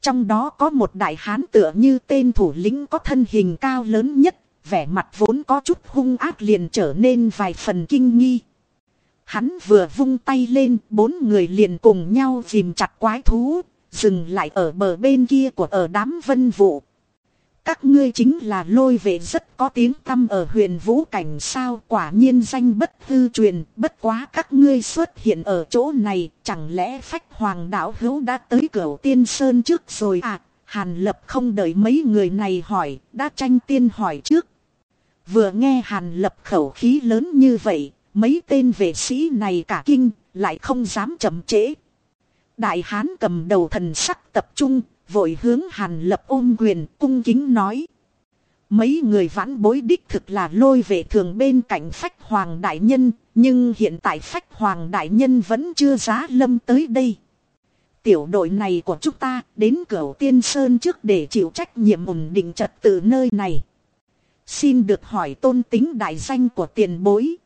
Trong đó có một đại hán tựa như tên thủ lĩnh có thân hình cao lớn nhất, vẻ mặt vốn có chút hung ác liền trở nên vài phần kinh nghi. Hắn vừa vung tay lên, bốn người liền cùng nhau dìm chặt quái thú, dừng lại ở bờ bên kia của ở đám vân vụ. Các ngươi chính là lôi vệ rất có tiếng tâm ở huyền vũ cảnh sao quả nhiên danh bất hư truyền, bất quá các ngươi xuất hiện ở chỗ này, chẳng lẽ phách hoàng đạo hữu đã tới cửa tiên sơn trước rồi à? Hàn lập không đợi mấy người này hỏi, đã tranh tiên hỏi trước. Vừa nghe hàn lập khẩu khí lớn như vậy, mấy tên vệ sĩ này cả kinh, lại không dám chậm trễ. Đại hán cầm đầu thần sắc tập trung, vội hướng hàn lập ôm quyền cung kính nói. Mấy người vãn bối đích thực là lôi về thường bên cạnh phách hoàng đại nhân, nhưng hiện tại phách hoàng đại nhân vẫn chưa giá lâm tới đây. Tiểu đội này của chúng ta đến cửa tiên sơn trước để chịu trách nhiệm ổn định trật tự nơi này. Xin được hỏi tôn tính đại danh của tiền bối.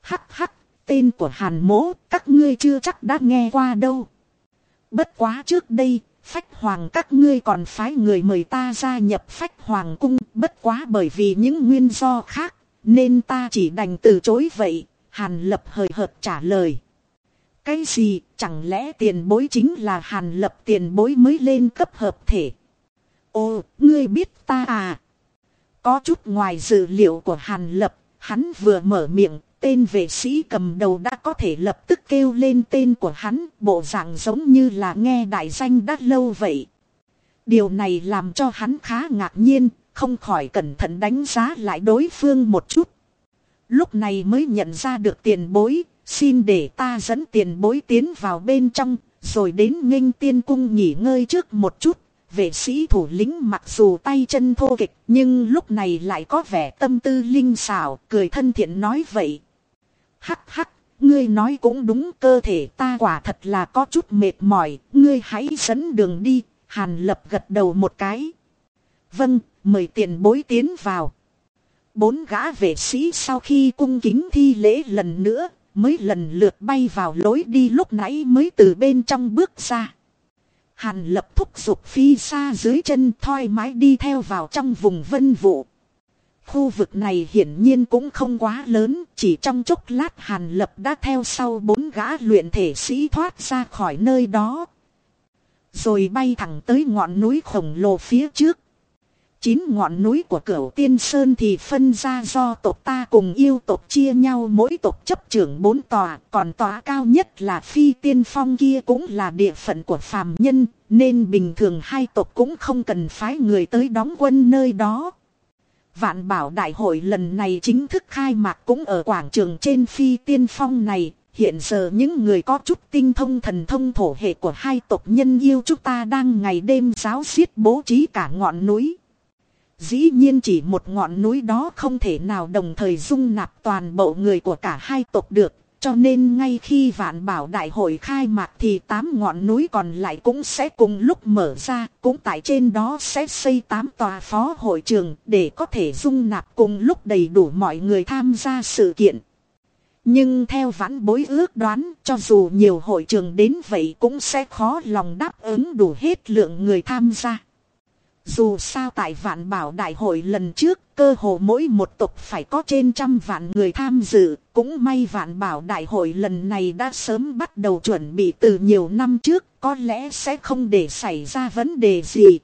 Hắc hắc, tên của hàn mố, các ngươi chưa chắc đã nghe qua đâu. Bất quá trước đây, phách hoàng các ngươi còn phái người mời ta gia nhập phách hoàng cung, bất quá bởi vì những nguyên do khác, nên ta chỉ đành từ chối vậy, hàn lập hời hợt trả lời. Cái gì, chẳng lẽ tiền bối chính là hàn lập tiền bối mới lên cấp hợp thể? Ồ, ngươi biết ta à? Có chút ngoài dự liệu của hàn lập, hắn vừa mở miệng, Tên vệ sĩ cầm đầu đã có thể lập tức kêu lên tên của hắn, bộ dạng giống như là nghe đại danh đã lâu vậy. Điều này làm cho hắn khá ngạc nhiên, không khỏi cẩn thận đánh giá lại đối phương một chút. Lúc này mới nhận ra được tiền bối, xin để ta dẫn tiền bối tiến vào bên trong, rồi đến nghênh tiên cung nghỉ ngơi trước một chút. Vệ sĩ thủ lĩnh mặc dù tay chân thô kịch nhưng lúc này lại có vẻ tâm tư linh xảo, cười thân thiện nói vậy. Hắc hắc, ngươi nói cũng đúng cơ thể ta quả thật là có chút mệt mỏi, ngươi hãy dẫn đường đi, hàn lập gật đầu một cái. Vâng, mời tiền bối tiến vào. Bốn gã vệ sĩ sau khi cung kính thi lễ lần nữa, mới lần lượt bay vào lối đi lúc nãy mới từ bên trong bước ra. Hàn lập thúc giục phi xa dưới chân thoi mái đi theo vào trong vùng vân vụ. Khu vực này hiển nhiên cũng không quá lớn, chỉ trong chốc lát Hàn Lập đã theo sau bốn gã luyện thể sĩ thoát ra khỏi nơi đó. Rồi bay thẳng tới ngọn núi khổng lồ phía trước. Chín ngọn núi của cửu tiên sơn thì phân ra do tộc ta cùng yêu tộc chia nhau mỗi tộc chấp trưởng bốn tòa, còn tòa cao nhất là phi tiên phong kia cũng là địa phận của phàm nhân, nên bình thường hai tộc cũng không cần phái người tới đóng quân nơi đó. Vạn bảo đại hội lần này chính thức khai mạc cũng ở quảng trường trên phi tiên phong này. Hiện giờ những người có chút tinh thông thần thông thổ hệ của hai tộc nhân yêu chúng ta đang ngày đêm giáo xiết bố trí cả ngọn núi. Dĩ nhiên chỉ một ngọn núi đó không thể nào đồng thời dung nạp toàn bộ người của cả hai tộc được, cho nên ngay khi vạn bảo đại hội khai mạc thì tám ngọn núi còn lại cũng sẽ cùng lúc mở ra, cũng tại trên đó sẽ xây tám tòa phó hội trường để có thể dung nạp cùng lúc đầy đủ mọi người tham gia sự kiện. Nhưng theo vãn bối ước đoán, cho dù nhiều hội trường đến vậy cũng sẽ khó lòng đáp ứng đủ hết lượng người tham gia. Dù sao tại vạn bảo đại hội lần trước, cơ hồ mỗi một tộc phải có trên trăm vạn người tham dự, cũng may vạn bảo đại hội lần này đã sớm bắt đầu chuẩn bị từ nhiều năm trước, có lẽ sẽ không để xảy ra vấn đề gì.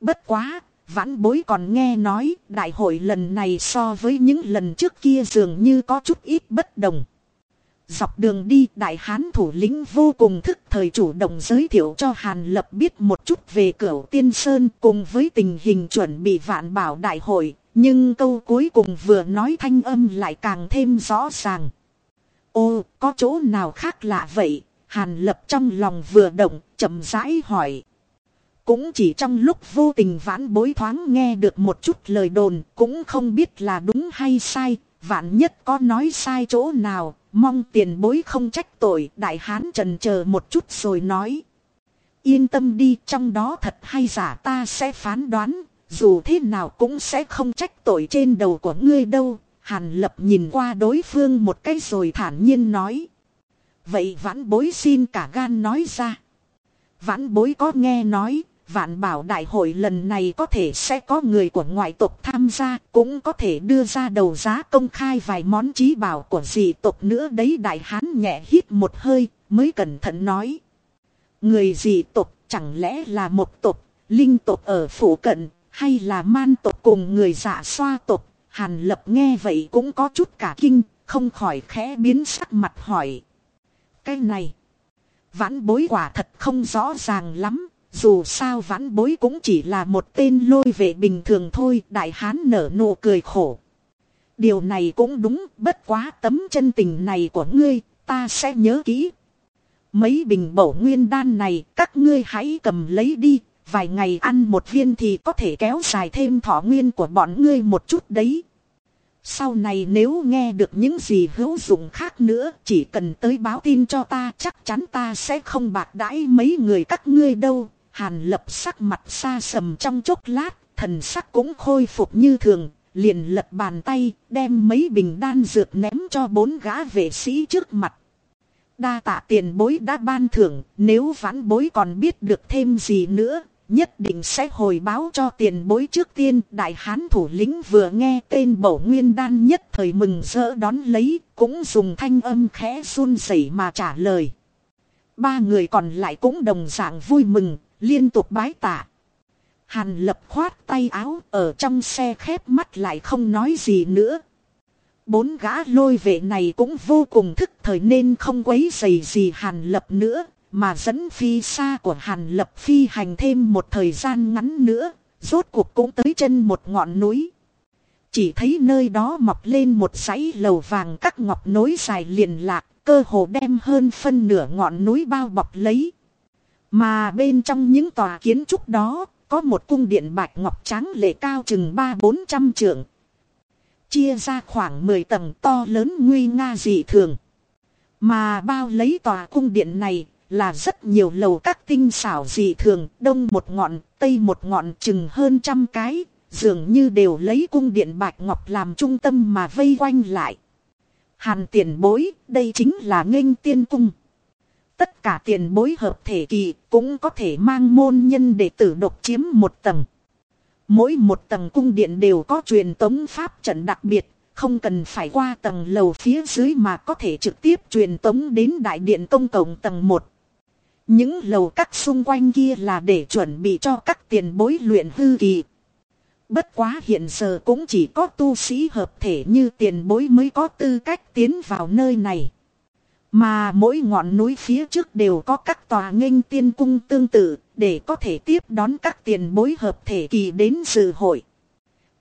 Bất quá, vãn bối còn nghe nói, đại hội lần này so với những lần trước kia dường như có chút ít bất đồng. Dọc đường đi đại hán thủ lĩnh vô cùng thức thời chủ động giới thiệu cho Hàn Lập biết một chút về cửu tiên sơn cùng với tình hình chuẩn bị vạn bảo đại hội. Nhưng câu cuối cùng vừa nói thanh âm lại càng thêm rõ ràng. Ô, có chỗ nào khác lạ vậy? Hàn Lập trong lòng vừa động, chậm rãi hỏi. Cũng chỉ trong lúc vô tình vãn bối thoáng nghe được một chút lời đồn, cũng không biết là đúng hay sai, vạn nhất có nói sai chỗ nào, Mong tiền bối không trách tội, đại hán trần chờ một chút rồi nói. Yên tâm đi, trong đó thật hay giả ta sẽ phán đoán. Dù thế nào cũng sẽ không trách tội trên đầu của ngươi đâu. Hàn lập nhìn qua đối phương một cái rồi thản nhiên nói. Vậy vãn bối xin cả gan nói ra. Vãn bối có nghe nói Vạn bảo đại hội lần này có thể sẽ có người của ngoại tộc tham gia, cũng có thể đưa ra đầu giá công khai vài món trí bảo của dị tộc nữa đấy đại hán nhẹ hít một hơi, mới cẩn thận nói. Người dị tộc chẳng lẽ là một tộc, linh tộc ở phủ cận, hay là man tộc cùng người dạ xoa tộc, hàn lập nghe vậy cũng có chút cả kinh, không khỏi khẽ biến sắc mặt hỏi. Cái này, vãn bối quả thật không rõ ràng lắm, dù sao vãn bối cũng chỉ là một tên lôi vệ bình thường thôi, đại hán nở nụ cười khổ. Điều này cũng đúng, bất quá tấm chân tình này của ngươi, ta sẽ nhớ kỹ. Mấy bình bổ nguyên đan này, các ngươi hãy cầm lấy đi, vài ngày ăn một viên thì có thể kéo dài thêm thọ nguyên của bọn ngươi một chút đấy. Sau này nếu nghe được những gì hữu dụng khác nữa, chỉ cần tới báo tin cho ta, chắc chắn ta sẽ không bạc đãi mấy người các ngươi đâu. Hàn lập sắc mặt xa sầm trong chốc lát, thần sắc cũng khôi phục như thường, liền lật bàn tay, đem mấy bình đan dược ném cho bốn gã vệ sĩ trước mặt. Đa tạ tiền bối đã ban thưởng, nếu vãn bối còn biết được thêm gì nữa, nhất định sẽ hồi báo cho tiền bối trước tiên. Đại hán thủ lĩnh vừa nghe tên bổ nguyên đan nhất thời mừng rỡ đón lấy, cũng dùng thanh âm khẽ run rẩy mà trả lời. Ba người còn lại cũng đồng dạng vui mừng, liên tục bái tạ. Hàn lập khoát tay áo ở trong xe khép mắt lại không nói gì nữa. Bốn gã lôi vệ này cũng vô cùng thức thời nên không quấy dày gì hàn lập nữa, mà dẫn phi xa của hàn lập phi hành thêm một thời gian ngắn nữa, rốt cuộc cũng tới chân một ngọn núi. Chỉ thấy nơi đó mọc lên một dãy lầu vàng các ngọc nối dài liền lạc, cơ hồ đem hơn phân nửa ngọn núi bao bọc lấy. Mà bên trong những tòa kiến trúc đó, có một cung điện bạch ngọc trắng lệ cao chừng ba bốn trăm trượng. Chia ra khoảng 10 tầng to lớn nguy nga dị thường. Mà bao lấy tòa cung điện này là rất nhiều lầu các tinh xảo dị thường, đông một ngọn, tây một ngọn chừng hơn trăm cái, dường như đều lấy cung điện bạch ngọc làm trung tâm mà vây quanh lại. Hàn tiền bối, đây chính là nghênh tiên cung. Tất cả tiền bối hợp thể kỳ cũng có thể mang môn nhân để tử độc chiếm một tầng. Mỗi một tầng cung điện đều có truyền tống pháp trận đặc biệt, không cần phải qua tầng lầu phía dưới mà có thể trực tiếp truyền tống đến đại điện công cộng tầng 1. Những lầu các xung quanh kia là để chuẩn bị cho các tiền bối luyện hư kỳ. Bất quá hiện giờ cũng chỉ có tu sĩ hợp thể như tiền bối mới có tư cách tiến vào nơi này. Mà mỗi ngọn núi phía trước đều có các tòa nghênh tiên cung tương tự, để có thể tiếp đón các tiền bối hợp thể kỳ đến dự hội.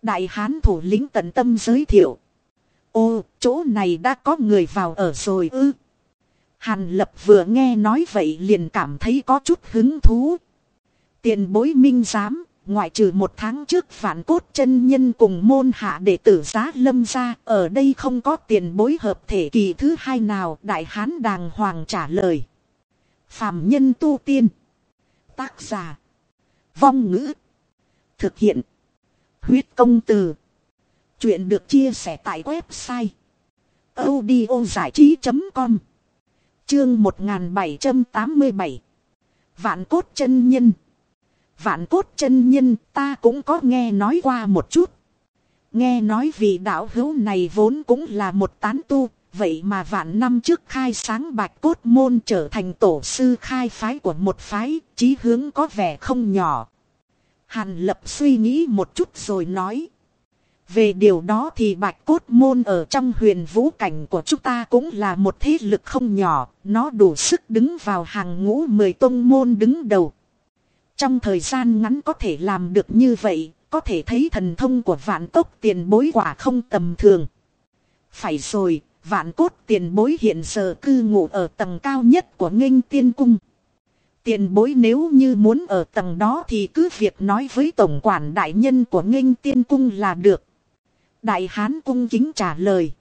Đại hán thủ lĩnh tận tâm giới thiệu. Ô, chỗ này đã có người vào ở rồi ư. Hàn lập vừa nghe nói vậy liền cảm thấy có chút hứng thú. Tiền bối minh giám, ngoại trừ một tháng trước phản cốt chân nhân cùng môn hạ đệ tử giá lâm ra, ở đây không có tiền bối hợp thể kỳ thứ hai nào, đại hán đàng hoàng trả lời. Phạm nhân tu tiên. Tác giả. Vong ngữ. Thực hiện. Huyết công từ. Chuyện được chia sẻ tại website. audio trí.com Chương 1787 Vạn cốt chân nhân Vạn cốt chân nhân ta cũng có nghe nói qua một chút. Nghe nói vị đạo hữu này vốn cũng là một tán tu, vậy mà vạn năm trước khai sáng bạch cốt môn trở thành tổ sư khai phái của một phái, chí hướng có vẻ không nhỏ. Hàn lập suy nghĩ một chút rồi nói. Về điều đó thì bạch cốt môn ở trong huyền vũ cảnh của chúng ta cũng là một thế lực không nhỏ, nó đủ sức đứng vào hàng ngũ mười tông môn đứng đầu. Trong thời gian ngắn có thể làm được như vậy, có thể thấy thần thông của vạn cốt tiền bối quả không tầm thường. Phải rồi, vạn cốt tiền bối hiện giờ cư ngụ ở tầng cao nhất của nghênh tiên cung. Tiền bối nếu như muốn ở tầng đó thì cứ việc nói với tổng quản đại nhân của nghênh tiên cung là được. Đại hán cung kính trả lời.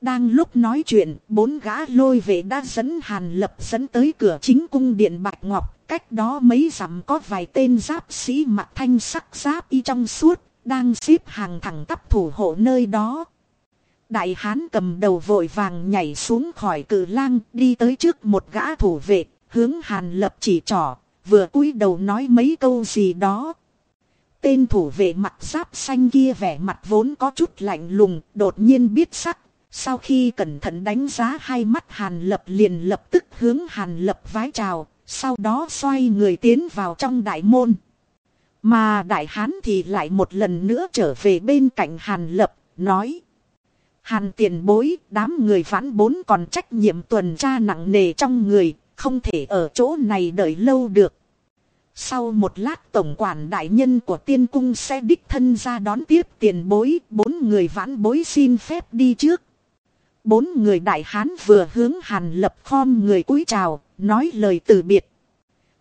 Đang lúc nói chuyện, bốn gã lôi vệ đã dẫn Hàn Lập dẫn tới cửa chính cung điện Bạch Ngọc. Cách đó mấy dặm có vài tên giáp sĩ mặc thanh sắc giáp y trong suốt, đang xếp hàng thẳng tắp thủ hộ nơi đó. Đại hán cầm đầu vội vàng nhảy xuống khỏi cử lang, đi tới trước một gã thủ vệ, hướng Hàn Lập chỉ trỏ, vừa cúi đầu nói mấy câu gì đó. Tên thủ vệ mặt giáp xanh kia vẻ mặt vốn có chút lạnh lùng, đột nhiên biết sắc. Sau khi cẩn thận đánh giá hai mắt Hàn Lập liền lập tức hướng Hàn Lập vái chào, sau đó xoay người tiến vào trong đại môn. Mà đại hán thì lại một lần nữa trở về bên cạnh Hàn Lập, nói. Hàn tiền bối, đám người vãn bốn còn trách nhiệm tuần tra nặng nề trong người, không thể ở chỗ này đợi lâu được. Sau một lát tổng quản đại nhân của tiên cung sẽ đích thân ra đón tiếp tiền bối, bốn người vãn bối xin phép đi trước. Bốn người đại hán vừa hướng Hàn Lập khom người cúi chào, nói lời từ biệt.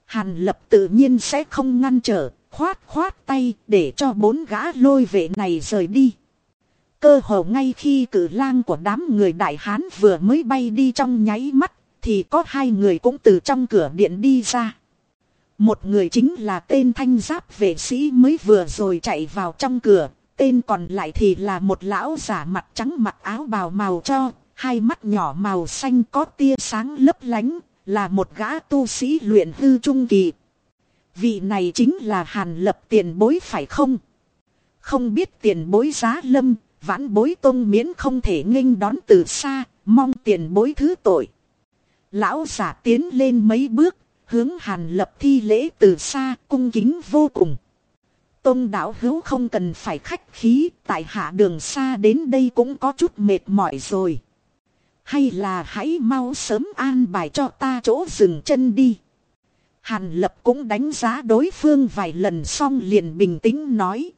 Hàn Lập tự nhiên sẽ không ngăn trở, khoát khoát tay để cho bốn gã lôi vệ này rời đi. Cơ hồ ngay khi cử lang của đám người đại hán vừa mới bay đi trong nháy mắt, thì có hai người cũng từ trong cửa điện đi ra. Một người chính là tên thanh giáp vệ sĩ mới vừa rồi chạy vào trong cửa, tên còn lại thì là một lão giả mặt trắng mặc áo bào màu cho, hai mắt nhỏ màu xanh có tia sáng lấp lánh, là một gã tu sĩ luyện hư trung kỳ. Vị này chính là hàn lập tiền bối phải không? Không biết tiền bối giá lâm, vãn bối tôn miễn không thể nghênh đón từ xa, mong tiền bối thứ tội. Lão giả tiến lên mấy bước, hướng hàn lập thi lễ từ xa, cung kính vô cùng. Tôn đạo hữu không cần phải khách khí, tại hạ đường xa đến đây cũng có chút mệt mỏi rồi. Hay là hãy mau sớm an bài cho ta chỗ dừng chân đi. Hàn lập cũng đánh giá đối phương vài lần xong liền bình tĩnh nói.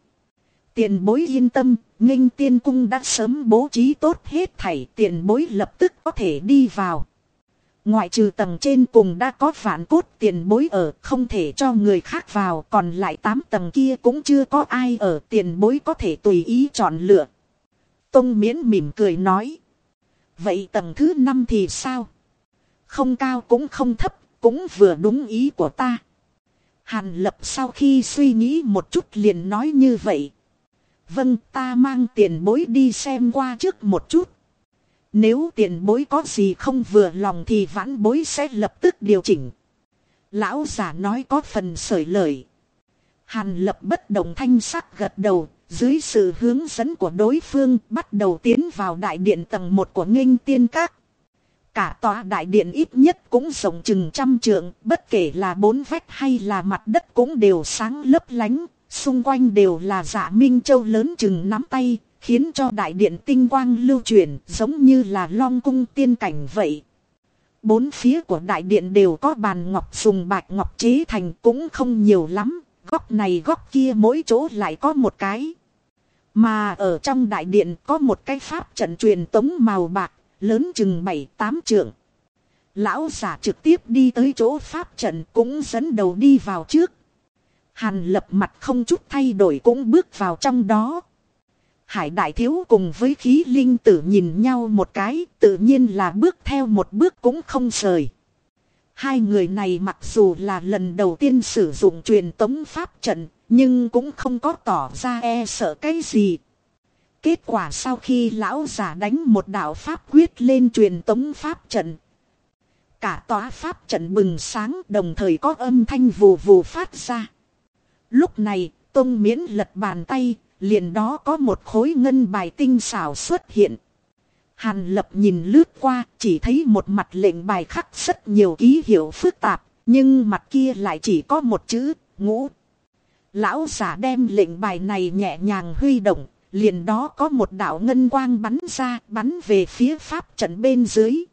Tiền bối yên tâm, nghênh tiên cung đã sớm bố trí tốt hết thảy tiền bối lập tức có thể đi vào. Ngoại trừ tầng trên cùng đã có vạn cốt tiền bối ở không thể cho người khác vào còn lại 8 tầng kia cũng chưa có ai ở tiền bối có thể tùy ý chọn lựa. Tông miễn mỉm cười nói. Vậy tầng thứ 5 thì sao? Không cao cũng không thấp, cũng vừa đúng ý của ta. Hàn lập sau khi suy nghĩ một chút liền nói như vậy. Vâng ta mang tiền bối đi xem qua trước một chút. Nếu tiền bối có gì không vừa lòng thì vãn bối sẽ lập tức điều chỉnh. Lão giả nói có phần sởi lời. Hàn lập bất động thanh sắc gật đầu, dưới sự hướng dẫn của đối phương bắt đầu tiến vào đại điện tầng 1 của nghênh tiên các. Cả tòa đại điện ít nhất cũng rộng chừng trăm trượng, bất kể là bốn vách hay là mặt đất cũng đều sáng lấp lánh, xung quanh đều là dạ minh châu lớn chừng nắm tay, khiến cho đại điện tinh quang lưu truyền giống như là long cung tiên cảnh vậy. Bốn phía của đại điện đều có bàn ngọc dùng bạch ngọc chế thành cũng không nhiều lắm, góc này góc kia mỗi chỗ lại có một cái. Mà ở trong đại điện có một cái pháp trận truyền tống màu bạc, lớn chừng bảy tám trượng. Lão giả trực tiếp đi tới chỗ pháp trận cũng dẫn đầu đi vào trước. Hàn lập mặt không chút thay đổi cũng bước vào trong đó. Hải đại thiếu cùng với khí linh tử nhìn nhau một cái, tự nhiên là bước theo một bước cũng không rời. Hai người này mặc dù là lần đầu tiên sử dụng truyền tống pháp trận, nhưng cũng không có tỏ ra e sợ cái gì. Kết quả sau khi lão giả đánh một đạo pháp quyết lên truyền tống pháp trận. Cả tòa pháp trận bừng sáng đồng thời có âm thanh vù vù phát ra. Lúc này, Tông Miễn lật bàn tay, liền đó có một khối ngân bài tinh xảo xuất hiện. Hàn lập nhìn lướt qua, chỉ thấy một mặt lệnh bài khắc rất nhiều ký hiệu phức tạp, nhưng mặt kia lại chỉ có một chữ, ngũ. Lão giả đem lệnh bài này nhẹ nhàng huy động, liền đó có một đạo ngân quang bắn ra, bắn về phía pháp trận bên dưới.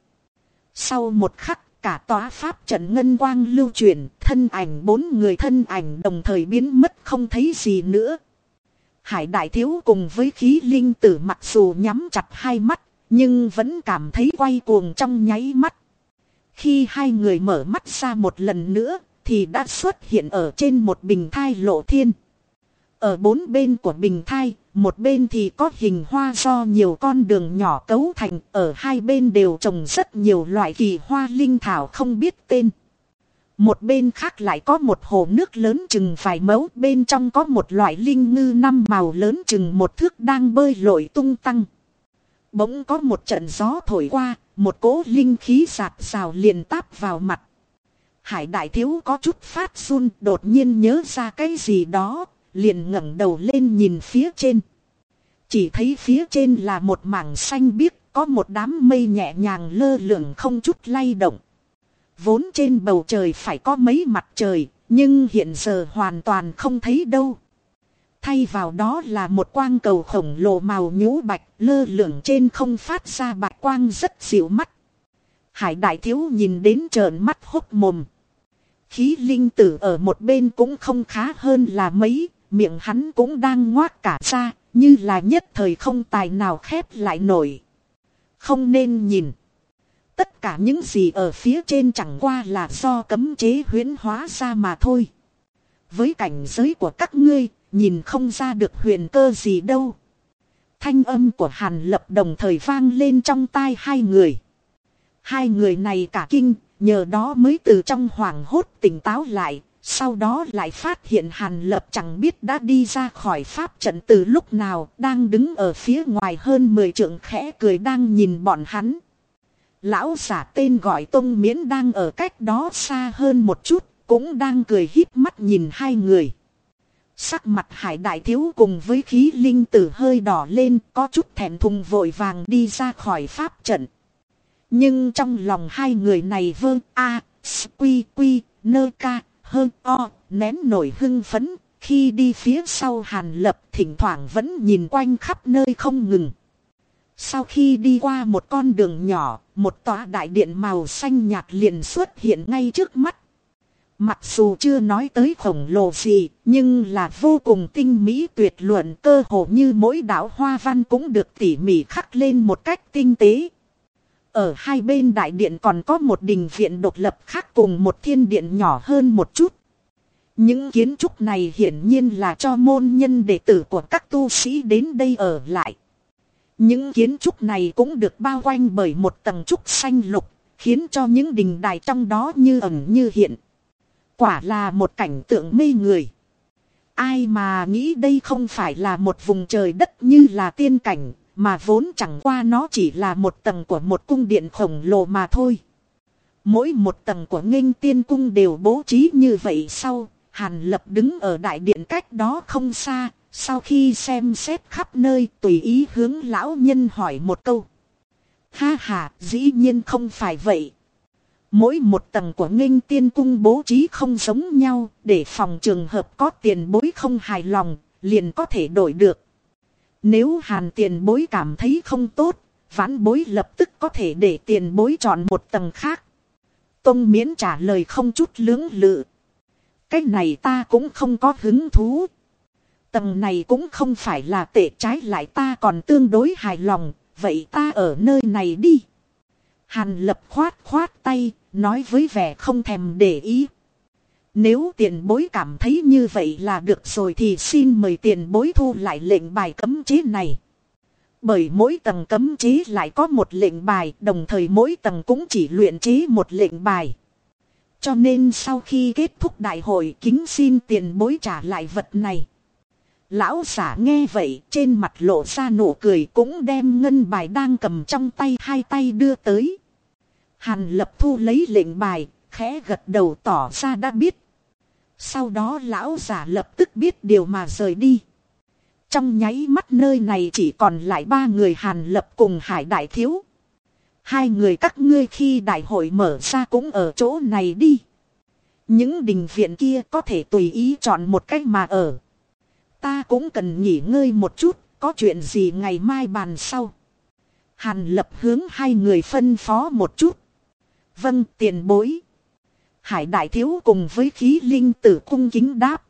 Sau một khắc, cả tòa pháp trận ngân quang lưu chuyển, thân ảnh bốn người thân ảnh đồng thời biến mất không thấy gì nữa. Hải đại thiếu cùng với khí linh tử mặc dù nhắm chặt hai mắt, nhưng vẫn cảm thấy quay cuồng trong nháy mắt. Khi hai người mở mắt ra một lần nữa, thì đã xuất hiện ở trên một bình thai lộ thiên. Ở bốn bên của bình thai, một bên thì có hình hoa do nhiều con đường nhỏ cấu thành, ở hai bên đều trồng rất nhiều loại kỳ hoa linh thảo không biết tên. Một bên khác lại có một hồ nước lớn chừng vài mẫu, bên trong có một loại linh ngư năm màu lớn chừng một thước đang bơi lội tung tăng. Bỗng có một trận gió thổi qua, một cỗ linh khí sạc xào liền táp vào mặt. Hải đại thiếu có chút phát run đột nhiên nhớ ra cái gì đó, liền ngẩng đầu lên nhìn phía trên. Chỉ thấy phía trên là một mảng xanh biếc, có một đám mây nhẹ nhàng lơ lửng không chút lay động. Vốn trên bầu trời phải có mấy mặt trời, nhưng hiện giờ hoàn toàn không thấy đâu. Thay vào đó là một quang cầu khổng lồ màu nhũ bạch lơ lửng trên không phát ra bạch quang rất dịu mắt. Hải đại thiếu nhìn đến trợn mắt hốc mồm. Khí linh tử ở một bên cũng không khá hơn là mấy, miệng hắn cũng đang ngoác cả ra, như là nhất thời không tài nào khép lại nổi. Không nên nhìn. Tất cả những gì ở phía trên chẳng qua là do cấm chế huyễn hóa ra mà thôi. Với cảnh giới của các ngươi, nhìn không ra được huyền cơ gì đâu. Thanh âm của Hàn Lập đồng thời vang lên trong tai hai người. Hai người này cả kinh, nhờ đó mới từ trong hoảng hốt tỉnh táo lại, sau đó lại phát hiện Hàn Lập chẳng biết đã đi ra khỏi pháp trận từ lúc nào, đang đứng ở phía ngoài hơn 10 trượng khẽ cười đang nhìn bọn hắn. Lão giả tên gọi Tông Miễn đang ở cách đó xa hơn một chút, cũng đang cười híp mắt nhìn hai người. Sắc mặt hải đại thiếu cùng với khí linh tử hơi đỏ lên có chút thẹn thùng vội vàng đi ra khỏi pháp trận. Nhưng trong lòng hai người này vơ a, quy quy, nơ ca, hơn o, nén nổi hưng phấn, khi đi phía sau hàn lập thỉnh thoảng vẫn nhìn quanh khắp nơi không ngừng. Sau khi đi qua một con đường nhỏ, một tòa đại điện màu xanh nhạt liền xuất hiện ngay trước mắt. Mặc dù chưa nói tới khổng lồ gì, nhưng là vô cùng tinh mỹ tuyệt luận cơ hồ như mỗi đảo hoa văn cũng được tỉ mỉ khắc lên một cách tinh tế. Ở hai bên đại điện còn có một đình viện độc lập khác cùng một thiên điện nhỏ hơn một chút. Những kiến trúc này hiển nhiên là cho môn nhân đệ tử của các tu sĩ đến đây ở lại. Những kiến trúc này cũng được bao quanh bởi một tầng trúc xanh lục, khiến cho những đình đài trong đó như ẩn như hiện. Quả là một cảnh tượng mê người. Ai mà nghĩ đây không phải là một vùng trời đất như là tiên cảnh, mà vốn chẳng qua nó chỉ là một tầng của một cung điện khổng lồ mà thôi. Mỗi một tầng của nghênh tiên cung đều bố trí như vậy sau, Hàn Lập đứng ở đại điện cách đó không xa, sau khi xem xét khắp nơi tùy ý hướng lão nhân hỏi một câu. Ha ha, dĩ nhiên không phải vậy. Mỗi một tầng của nghênh tiên cung bố trí không giống nhau, để phòng trường hợp có tiền bối không hài lòng, liền có thể đổi được. Nếu hàn tiền bối cảm thấy không tốt, vãn bối lập tức có thể để tiền bối chọn một tầng khác. Tông miễn trả lời không chút lưỡng lự. Cái này ta cũng không có hứng thú. Tầng này cũng không phải là tệ trái lại ta còn tương đối hài lòng, vậy ta ở nơi này đi. Hàn lập khoát khoát tay, nói với vẻ không thèm để ý. Nếu tiền bối cảm thấy như vậy là được rồi thì xin mời tiền bối thu lại lệnh bài cấm chế này. Bởi mỗi tầng cấm chế lại có một lệnh bài, đồng thời mỗi tầng cũng chỉ luyện chế một lệnh bài. Cho nên sau khi kết thúc đại hội kính xin tiền bối trả lại vật này. Lão giả nghe vậy trên mặt lộ ra nụ cười cũng đem ngân bài đang cầm trong tay hai tay đưa tới. Hàn lập thu lấy lệnh bài, khẽ gật đầu tỏ ra đã biết. Sau đó lão giả lập tức biết điều mà rời đi. Trong nháy mắt nơi này chỉ còn lại ba người hàn lập cùng hải đại thiếu. Hai người các ngươi khi đại hội mở ra cũng ở chỗ này đi. Những đình viện kia có thể tùy ý chọn một cách mà ở. Ta cũng cần nghỉ ngơi một chút, có chuyện gì ngày mai bàn sau. Hàn lập hướng hai người phân phó một chút. Vâng tiền bối. Hải đại thiếu cùng với khí linh tử cung kính đáp.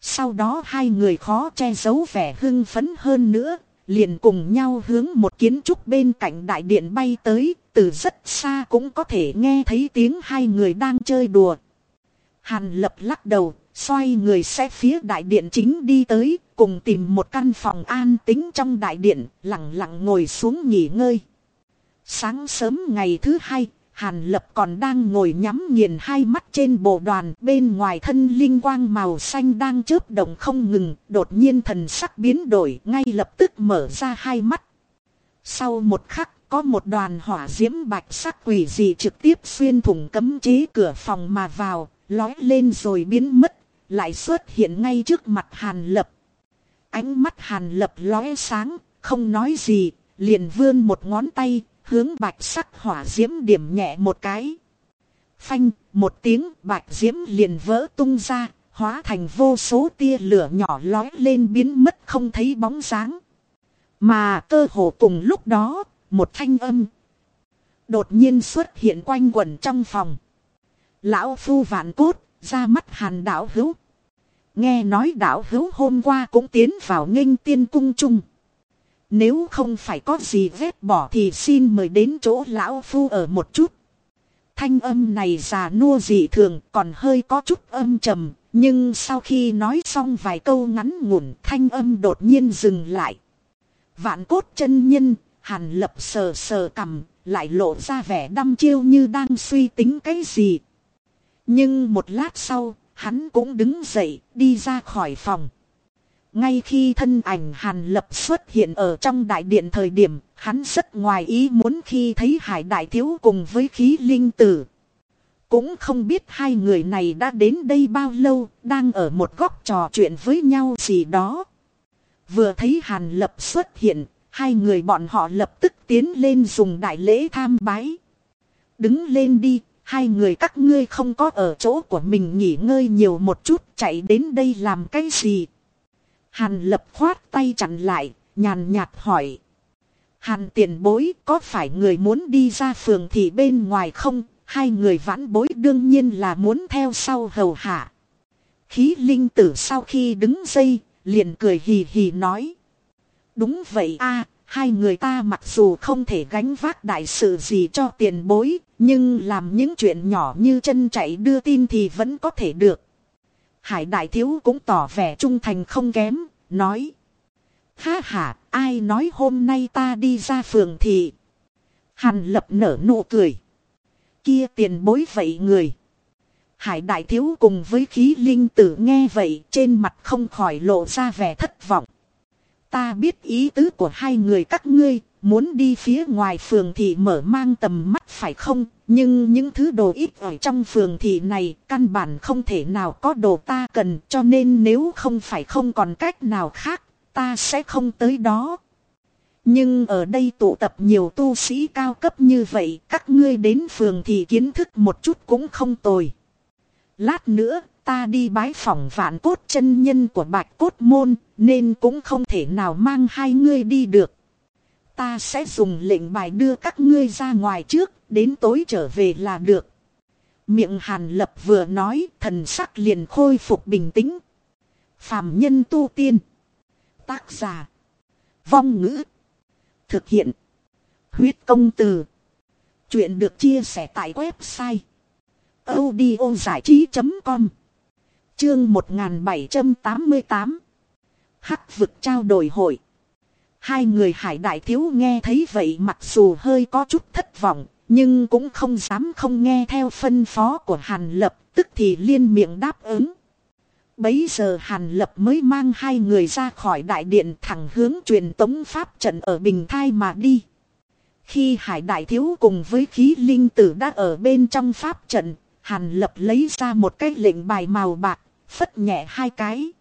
Sau đó hai người khó che giấu vẻ hưng phấn hơn nữa, liền cùng nhau hướng một kiến trúc bên cạnh đại điện bay tới, từ rất xa cũng có thể nghe thấy tiếng hai người đang chơi đùa. Hàn lập lắc đầu, xoay người xe phía đại điện chính đi tới, cùng tìm một căn phòng an tính trong đại điện, lặng lặng ngồi xuống nghỉ ngơi. Sáng sớm ngày thứ hai, Hàn Lập còn đang ngồi nhắm nghiền hai mắt trên bộ đoàn bên ngoài thân linh quang màu xanh đang chớp động không ngừng, đột nhiên thần sắc biến đổi ngay lập tức mở ra hai mắt. Sau một khắc có một đoàn hỏa diễm bạch sắc quỷ dị trực tiếp xuyên thủng cấm chế cửa phòng mà vào, lói lên rồi biến mất, lại xuất hiện ngay trước mặt Hàn Lập. Ánh mắt Hàn Lập lóe sáng, không nói gì, liền vươn một ngón tay, hướng bạch sắc hỏa diễm điểm nhẹ một cái. Phanh, một tiếng bạch diễm liền vỡ tung ra, hóa thành vô số tia lửa nhỏ lói lên biến mất không thấy bóng dáng. Mà cơ hồ cùng lúc đó, một thanh âm đột nhiên xuất hiện quanh quẩn trong phòng. Lão phu vạn cốt, ra mắt hàn đảo hữu. Nghe nói đảo hữu hôm qua cũng tiến vào nghênh tiên cung chung. Nếu không phải có gì vết bỏ thì xin mời đến chỗ lão phu ở một chút. Thanh âm này già nua dị thường còn hơi có chút âm trầm. Nhưng sau khi nói xong vài câu ngắn ngủn thanh âm đột nhiên dừng lại. Vạn cốt chân nhân, hàn lập sờ sờ cầm, lại lộ ra vẻ đăm chiêu như đang suy tính cái gì. Nhưng một lát sau, hắn cũng đứng dậy, đi ra khỏi phòng. Ngay khi thân ảnh Hàn Lập xuất hiện ở trong đại điện thời điểm, hắn rất ngoài ý muốn khi thấy Hải Đại Thiếu cùng với khí linh tử. Cũng không biết hai người này đã đến đây bao lâu, đang ở một góc trò chuyện với nhau gì đó. Vừa thấy Hàn Lập xuất hiện, hai người bọn họ lập tức tiến lên dùng đại lễ tham bái. Đứng lên đi, hai người các ngươi không có ở chỗ của mình nghỉ ngơi nhiều một chút chạy đến đây làm cái gì. Hàn lập khoát tay chặn lại, nhàn nhạt hỏi. Hàn tiền bối có phải người muốn đi ra phường thì bên ngoài không? Hai người vãn bối đương nhiên là muốn theo sau hầu hạ. Khí linh tử sau khi đứng dây, liền cười hì hì nói. Đúng vậy a hai người ta mặc dù không thể gánh vác đại sự gì cho tiền bối, nhưng làm những chuyện nhỏ như chân chạy đưa tin thì vẫn có thể được. Hải đại thiếu cũng tỏ vẻ trung thành không kém, nói. Ha ha, ai nói hôm nay ta đi ra phường thì. Hàn lập nở nụ cười. Kia tiền bối vậy người. Hải đại thiếu cùng với khí linh tử nghe vậy trên mặt không khỏi lộ ra vẻ thất vọng. Ta biết ý tứ của hai người các ngươi, muốn đi phía ngoài phường thì mở mang tầm mắt phải không, nhưng những thứ đồ ít ở trong phường thị này căn bản không thể nào có đồ ta cần cho nên nếu không phải không còn cách nào khác, ta sẽ không tới đó. Nhưng ở đây tụ tập nhiều tu sĩ cao cấp như vậy, các ngươi đến phường thì kiến thức một chút cũng không tồi. Lát nữa, ta đi bái phỏng vạn cốt chân nhân của bạch cốt môn, nên cũng không thể nào mang hai ngươi đi được. Ta sẽ dùng lệnh bài đưa các ngươi ra ngoài trước, đến tối trở về là được. Miệng hàn lập vừa nói, thần sắc liền khôi phục bình tĩnh. Phàm nhân tu tiên. Tác giả. Vong ngữ. Thực hiện. Huyết công từ. Chuyện được chia sẻ tại website. audiozải trí.com Chương 1788 Hắc vực trao đổi hội Hai người hải đại thiếu nghe thấy vậy mặc dù hơi có chút thất vọng, nhưng cũng không dám không nghe theo phân phó của Hàn Lập, tức thì liên miệng đáp ứng. Bấy giờ Hàn Lập mới mang hai người ra khỏi đại điện thẳng hướng truyền tống pháp trận ở Bình Thai mà đi. Khi Hải Đại Thiếu cùng với khí linh tử đã ở bên trong pháp trận, Hàn Lập lấy ra một cái lệnh bài màu bạc, phất nhẹ hai cái.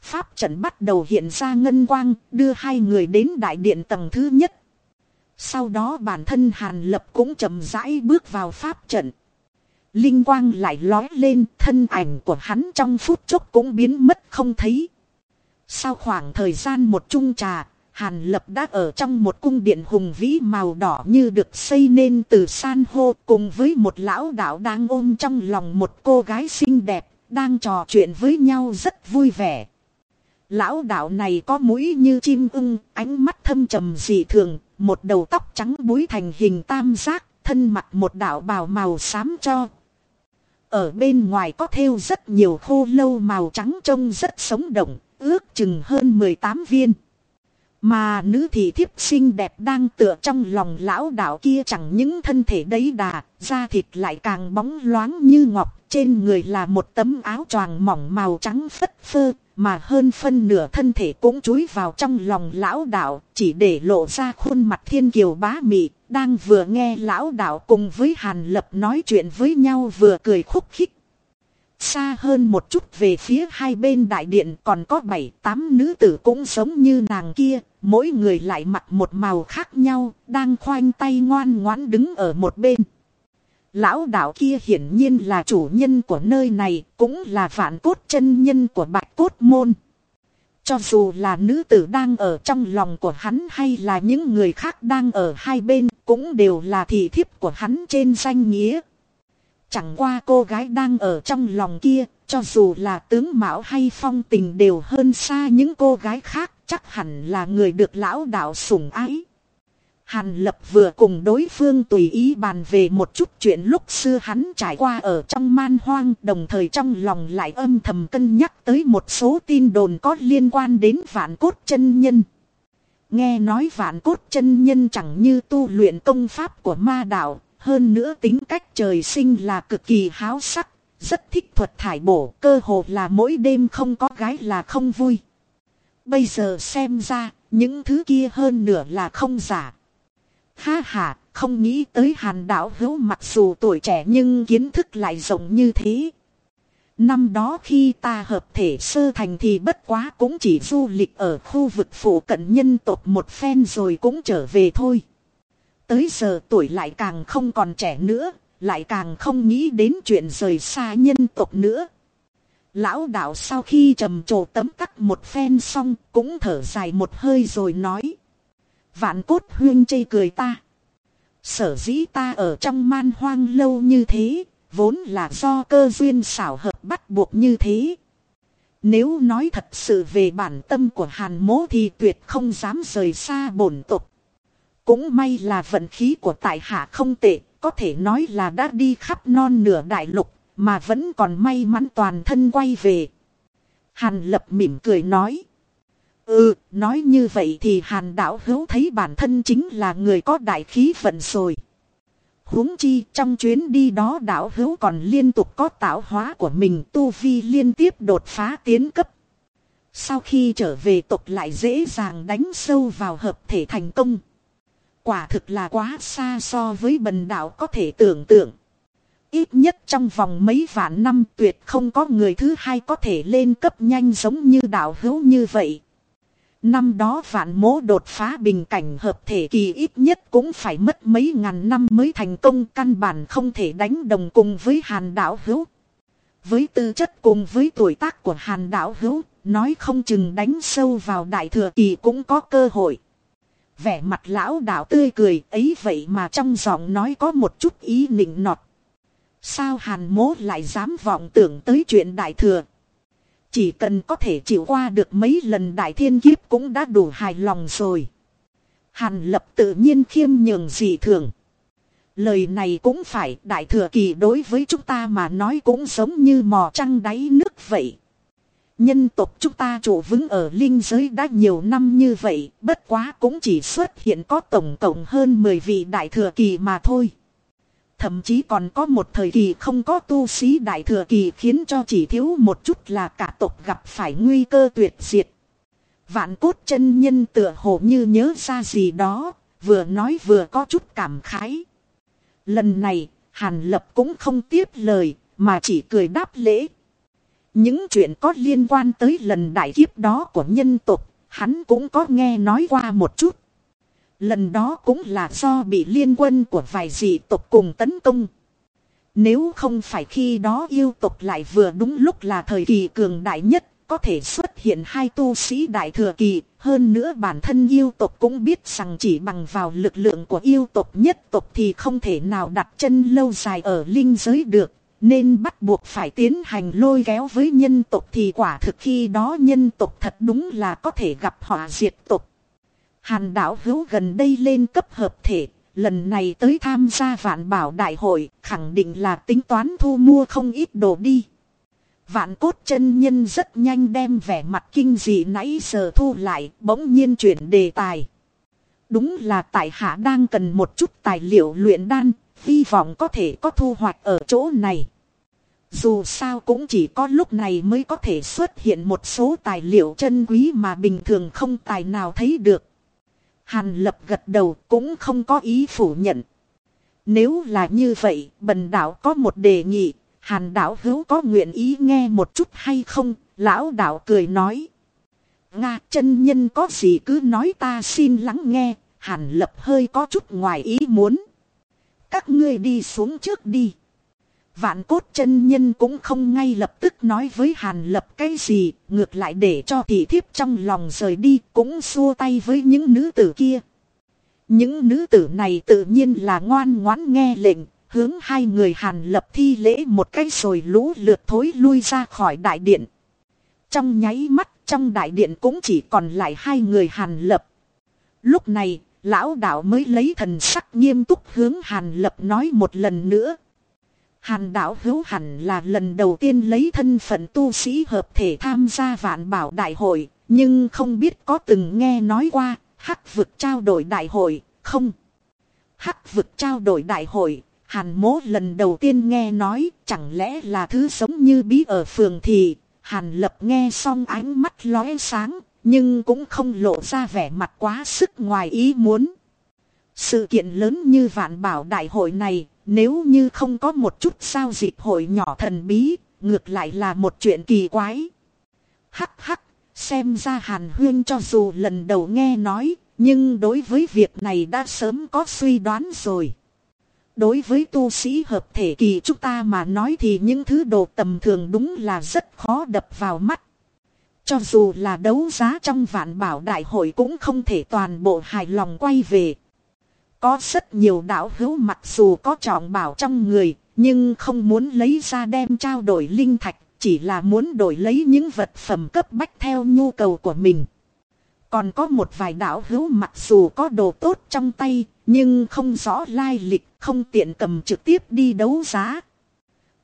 Pháp trận bắt đầu hiện ra ngân quang, đưa hai người đến đại điện tầng thứ nhất. Sau đó bản thân Hàn Lập cũng chậm rãi bước vào pháp trận. Linh quang lại lói lên, thân ảnh của hắn trong phút chốc cũng biến mất không thấy. Sau khoảng thời gian một chung trà, Hàn Lập đã ở trong một cung điện hùng vĩ màu đỏ như được xây nên từ san hô cùng với một lão đạo đang ôm trong lòng một cô gái xinh đẹp, đang trò chuyện với nhau rất vui vẻ. Lão đạo này có mũi như chim ưng, ánh mắt thâm trầm dị thường, một đầu tóc trắng búi thành hình tam giác, thân mặt một đạo bào màu xám cho. Ở bên ngoài có thêu rất nhiều khô lâu màu trắng trông rất sống động, ước chừng hơn 18 viên. Mà nữ thị thiếp xinh đẹp đang tựa trong lòng lão đạo kia chẳng những thân thể đấy đà, da thịt lại càng bóng loáng như ngọc, trên người là một tấm áo choàng mỏng màu trắng phất phơ, mà hơn phân nửa thân thể cũng chúi vào trong lòng lão đạo, chỉ để lộ ra khuôn mặt thiên kiều bá mị, đang vừa nghe lão đạo cùng với Hàn Lập nói chuyện với nhau vừa cười khúc khích. Xa hơn một chút về phía hai bên đại điện còn có bảy tám nữ tử cũng giống như nàng kia, mỗi người lại mặc một màu khác nhau, đang khoanh tay ngoan ngoãn đứng ở một bên. Lão đạo kia hiển nhiên là chủ nhân của nơi này, cũng là vạn cốt chân nhân của bạch cốt môn. Cho dù là nữ tử đang ở trong lòng của hắn hay là những người khác đang ở hai bên, cũng đều là thị thiếp của hắn trên danh nghĩa. Chẳng qua cô gái đang ở trong lòng kia, cho dù là tướng mạo hay phong tình đều hơn xa những cô gái khác, chắc hẳn là người được lão đạo sủng ái. Hàn Lập vừa cùng đối phương tùy ý bàn về một chút chuyện lúc xưa hắn trải qua ở trong man hoang đồng thời trong lòng lại âm thầm cân nhắc tới một số tin đồn có liên quan đến vạn cốt chân nhân. Nghe nói vạn cốt chân nhân chẳng như tu luyện công pháp của ma đạo, hơn nữa tính cách trời sinh là cực kỳ háo sắc, rất thích thuật thải bổ, cơ hồ là mỗi đêm không có gái là không vui. Bây giờ xem ra, những thứ kia hơn nửa là không giả. Ha ha, không nghĩ tới hàn đạo hữu mặc dù tuổi trẻ nhưng kiến thức lại rộng như thế. Năm đó khi ta hợp thể sơ thành thì bất quá cũng chỉ du lịch ở khu vực phụ cận nhân tộc một phen rồi cũng trở về thôi. Tới giờ tuổi lại càng không còn trẻ nữa, lại càng không nghĩ đến chuyện rời xa nhân tộc nữa. Lão đạo sau khi trầm trồ tấm tắc một phen xong cũng thở dài một hơi rồi nói. Vạn cốt huyên chê cười ta. Sở dĩ ta ở trong man hoang lâu như thế, vốn là do cơ duyên xảo hợp bắt buộc như thế. Nếu nói thật sự về bản tâm của hàn mố thì tuyệt không dám rời xa bổn tục. Cũng may là vận khí của tại hạ không tệ, có thể nói là đã đi khắp non nửa đại lục, mà vẫn còn may mắn toàn thân quay về. Hàn lập mỉm cười nói. Ừ, nói như vậy thì hàn đạo hữu thấy bản thân chính là người có đại khí vận rồi. huống chi trong chuyến đi đó đạo hữu còn liên tục có tạo hóa của mình tu vi liên tiếp đột phá tiến cấp. Sau khi trở về tục lại dễ dàng đánh sâu vào hợp thể thành công. Quả thực là quá xa so với bần đạo có thể tưởng tượng. Ít nhất trong vòng mấy vạn năm tuyệt không có người thứ hai có thể lên cấp nhanh giống như đạo hữu như vậy. Năm đó vạn mố đột phá bình cảnh hợp thể kỳ ít nhất cũng phải mất mấy ngàn năm mới thành công căn bản không thể đánh đồng cùng với hàn đạo hữu. Với tư chất cùng với tuổi tác của hàn đạo hữu, nói không chừng đánh sâu vào đại thừa kỳ cũng có cơ hội. Vẻ mặt lão đạo tươi cười ấy vậy mà trong giọng nói có một chút ý nịnh nọt. Sao hàn mố lại dám vọng tưởng tới chuyện đại thừa. Chỉ cần có thể chịu qua được mấy lần đại thiên kiếp cũng đã đủ hài lòng rồi. Hàn lập tự nhiên khiêm nhường dị thường. Lời này cũng phải đại thừa kỳ đối với chúng ta mà nói cũng giống như mò trăng đáy nước vậy. Nhân tộc chúng ta trụ vững ở linh giới đã nhiều năm như vậy, bất quá cũng chỉ xuất hiện có tổng cộng hơn 10 vị đại thừa kỳ mà thôi. Thậm chí còn có một thời kỳ không có tu sĩ đại thừa kỳ khiến cho chỉ thiếu một chút là cả tộc gặp phải nguy cơ tuyệt diệt. Vạn cốt chân nhân tựa hồ như nhớ ra gì đó, vừa nói vừa có chút cảm khái. Lần này, Hàn Lập cũng không tiếp lời, mà chỉ cười đáp lễ. Những chuyện có liên quan tới lần đại kiếp đó của nhân tộc, hắn cũng có nghe nói qua một chút. Lần đó cũng là do bị liên quân của vài dị tộc cùng tấn công. Nếu không phải khi đó yêu tộc lại vừa đúng lúc là thời kỳ cường đại nhất, có thể xuất hiện hai tu sĩ đại thừa kỳ, hơn nữa bản thân yêu tộc cũng biết rằng chỉ bằng vào lực lượng của yêu tộc nhất tộc thì không thể nào đặt chân lâu dài ở linh giới được, nên bắt buộc phải tiến hành lôi kéo với nhân tộc thì quả thực khi đó nhân tộc thật đúng là có thể gặp họa diệt tộc. Hàn đảo hữu gần đây lên cấp hợp thể, lần này tới tham gia vạn bảo đại hội, khẳng định là tính toán thu mua không ít đồ đi. Vạn cốt chân nhân rất nhanh đem vẻ mặt kinh dị nãy giờ thu lại, bỗng nhiên chuyển đề tài. Đúng là tại hạ đang cần một chút tài liệu luyện đan, hy vọng có thể có thu hoạch ở chỗ này. Dù sao cũng chỉ có lúc này mới có thể xuất hiện một số tài liệu chân quý mà bình thường không tài nào thấy được. Hàn lập gật đầu cũng không có ý phủ nhận. Nếu là như vậy, bần đạo có một đề nghị, hàn đạo hữu có nguyện ý nghe một chút hay không? Lão đạo cười nói. Nga chân nhân có gì cứ nói ta xin lắng nghe, hàn lập hơi có chút ngoài ý muốn. Các ngươi đi xuống trước đi. Vạn cốt chân nhân cũng không ngay lập tức nói với Hàn Lập cái gì, ngược lại để cho thị thiếp trong lòng rời đi, cũng xua tay với những nữ tử kia. Những nữ tử này tự nhiên là ngoan ngoãn nghe lệnh, hướng hai người Hàn Lập thi lễ một cái rồi lũ lượt thối lui ra khỏi đại điện. Trong nháy mắt, trong đại điện cũng chỉ còn lại hai người Hàn Lập. Lúc này, lão đạo mới lấy thần sắc nghiêm túc hướng Hàn Lập nói một lần nữa. Hàn đạo hữu hẳn là lần đầu tiên lấy thân phận tu sĩ hợp thể tham gia vạn bảo đại hội, nhưng không biết có từng nghe nói qua, hắc vực trao đổi đại hội, không? Hắc vực trao đổi đại hội, hàn mố lần đầu tiên nghe nói, chẳng lẽ là thứ sống như bí ở phường thì, hàn lập nghe xong ánh mắt lóe sáng, nhưng cũng không lộ ra vẻ mặt quá sức ngoài ý muốn. Sự kiện lớn như vạn bảo đại hội này, nếu như không có một chút sao dịp hội nhỏ thần bí, ngược lại là một chuyện kỳ quái. Hắc hắc, xem ra Hàn Huyên cho dù lần đầu nghe nói, nhưng đối với việc này đã sớm có suy đoán rồi. Đối với tu sĩ hợp thể kỳ chúng ta mà nói thì những thứ đồ tầm thường đúng là rất khó đập vào mắt. Cho dù là đấu giá trong vạn bảo đại hội cũng không thể toàn bộ hài lòng quay về. Có rất nhiều đạo hữu mặc dù có trọng bảo trong người, nhưng không muốn lấy ra đem trao đổi linh thạch, chỉ là muốn đổi lấy những vật phẩm cấp bách theo nhu cầu của mình. Còn có một vài đạo hữu mặc dù có đồ tốt trong tay, nhưng không rõ lai lịch, không tiện cầm trực tiếp đi đấu giá.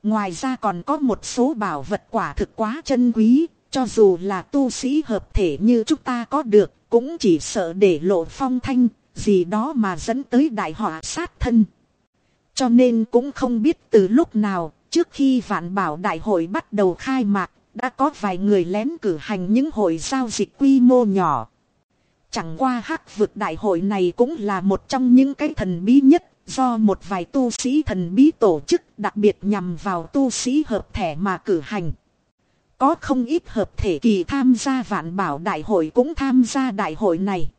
Ngoài ra còn có một số bảo vật quả thực quá chân quý, cho dù là tu sĩ hợp thể như chúng ta có được, cũng chỉ sợ để lộ phong thanh, gì đó mà dẫn tới đại họa sát thân. Cho nên cũng không biết từ lúc nào, trước khi vạn bảo đại hội bắt đầu khai mạc, đã có vài người lén cử hành những hội giao dịch quy mô nhỏ. Chẳng qua hắc vực đại hội này cũng là một trong những cái thần bí nhất do một vài tu sĩ thần bí tổ chức đặc biệt nhằm vào tu sĩ hợp thể mà cử hành. Có không ít hợp thể kỳ tham gia vạn bảo đại hội cũng tham gia đại hội này.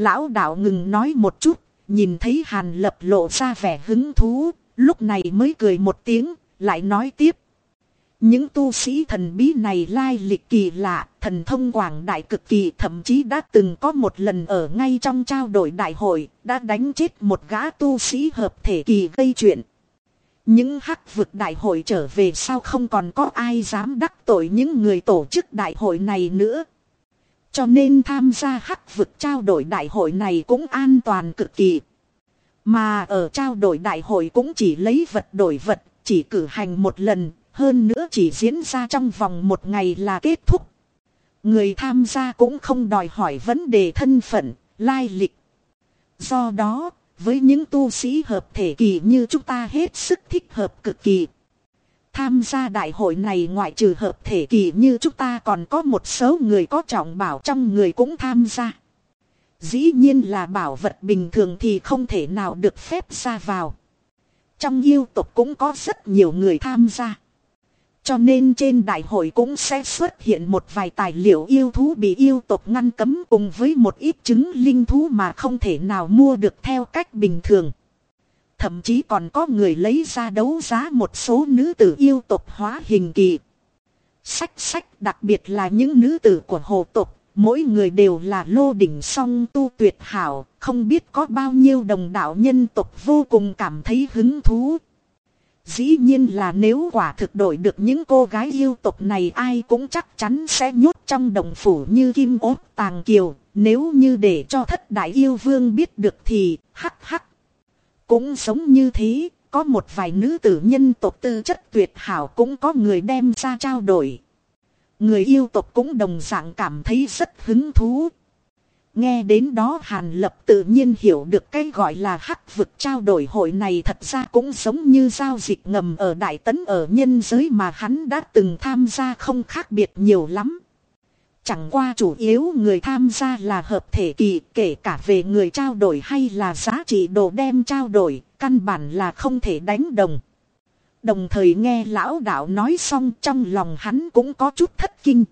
Lão đạo ngừng nói một chút, nhìn thấy hàn lập lộ ra vẻ hứng thú, lúc này mới cười một tiếng, lại nói tiếp. Những tu sĩ thần bí này lai lịch kỳ lạ, thần thông quảng đại cực kỳ thậm chí đã từng có một lần ở ngay trong trao đổi đại hội, đã đánh chết một gã tu sĩ hợp thể kỳ gây chuyện. Những hắc vực đại hội trở về sau không còn có ai dám đắc tội những người tổ chức đại hội này nữa. Cho nên tham gia hắc vực trao đổi đại hội này cũng an toàn cực kỳ. Mà ở trao đổi đại hội cũng chỉ lấy vật đổi vật, chỉ cử hành một lần, Hơn nữa chỉ diễn ra trong vòng một ngày là kết thúc. Người tham gia cũng không đòi hỏi vấn đề thân phận, lai lịch. Do đó, với những tu sĩ hợp thể kỳ như chúng ta hết sức thích hợp cực kỳ. Tham gia đại hội này ngoại trừ hợp thể kỳ như chúng ta còn có một số người có trọng bảo trong người cũng tham gia. Dĩ nhiên là bảo vật bình thường thì không thể nào được phép ra vào. Trong yêu tục cũng có rất nhiều người tham gia. Cho nên trên đại hội cũng sẽ xuất hiện một vài tài liệu yêu thú bị yêu tộc ngăn cấm cùng với một ít chứng linh thú mà không thể nào mua được theo cách bình thường. Thậm chí còn có người lấy ra đấu giá một số nữ tử yêu tộc hóa hình kỳ. Sách sách đặc biệt là những nữ tử của hồ tộc, mỗi người đều là lô đỉnh song tu tuyệt hảo, không biết có bao nhiêu đồng đạo nhân tộc vô cùng cảm thấy hứng thú. Dĩ nhiên là nếu quả thực đổi được những cô gái yêu tộc này ai cũng chắc chắn sẽ nhốt trong đồng phủ như kim ốt tàng kiều. Nếu như để cho thất đại yêu vương biết được thì hắc hắc. Cũng giống như thế, có một vài nữ tử nhân tộc tư chất tuyệt hảo cũng có người đem ra trao đổi. Người yêu tộc cũng đồng dạng cảm thấy rất hứng thú. Nghe đến đó Hàn Lập tự nhiên hiểu được cái gọi là hắc vực trao đổi hội này thật ra cũng giống như giao dịch ngầm ở Đại Tấn ở nhân giới mà hắn đã từng tham gia không khác biệt nhiều lắm. Chẳng qua chủ yếu người tham gia là hợp thể kỳ kể cả về người trao đổi hay là giá trị đồ đem trao đổi, căn bản là không thể đánh đồng. Đồng thời nghe lão đạo nói xong trong lòng hắn cũng có chút thất kinh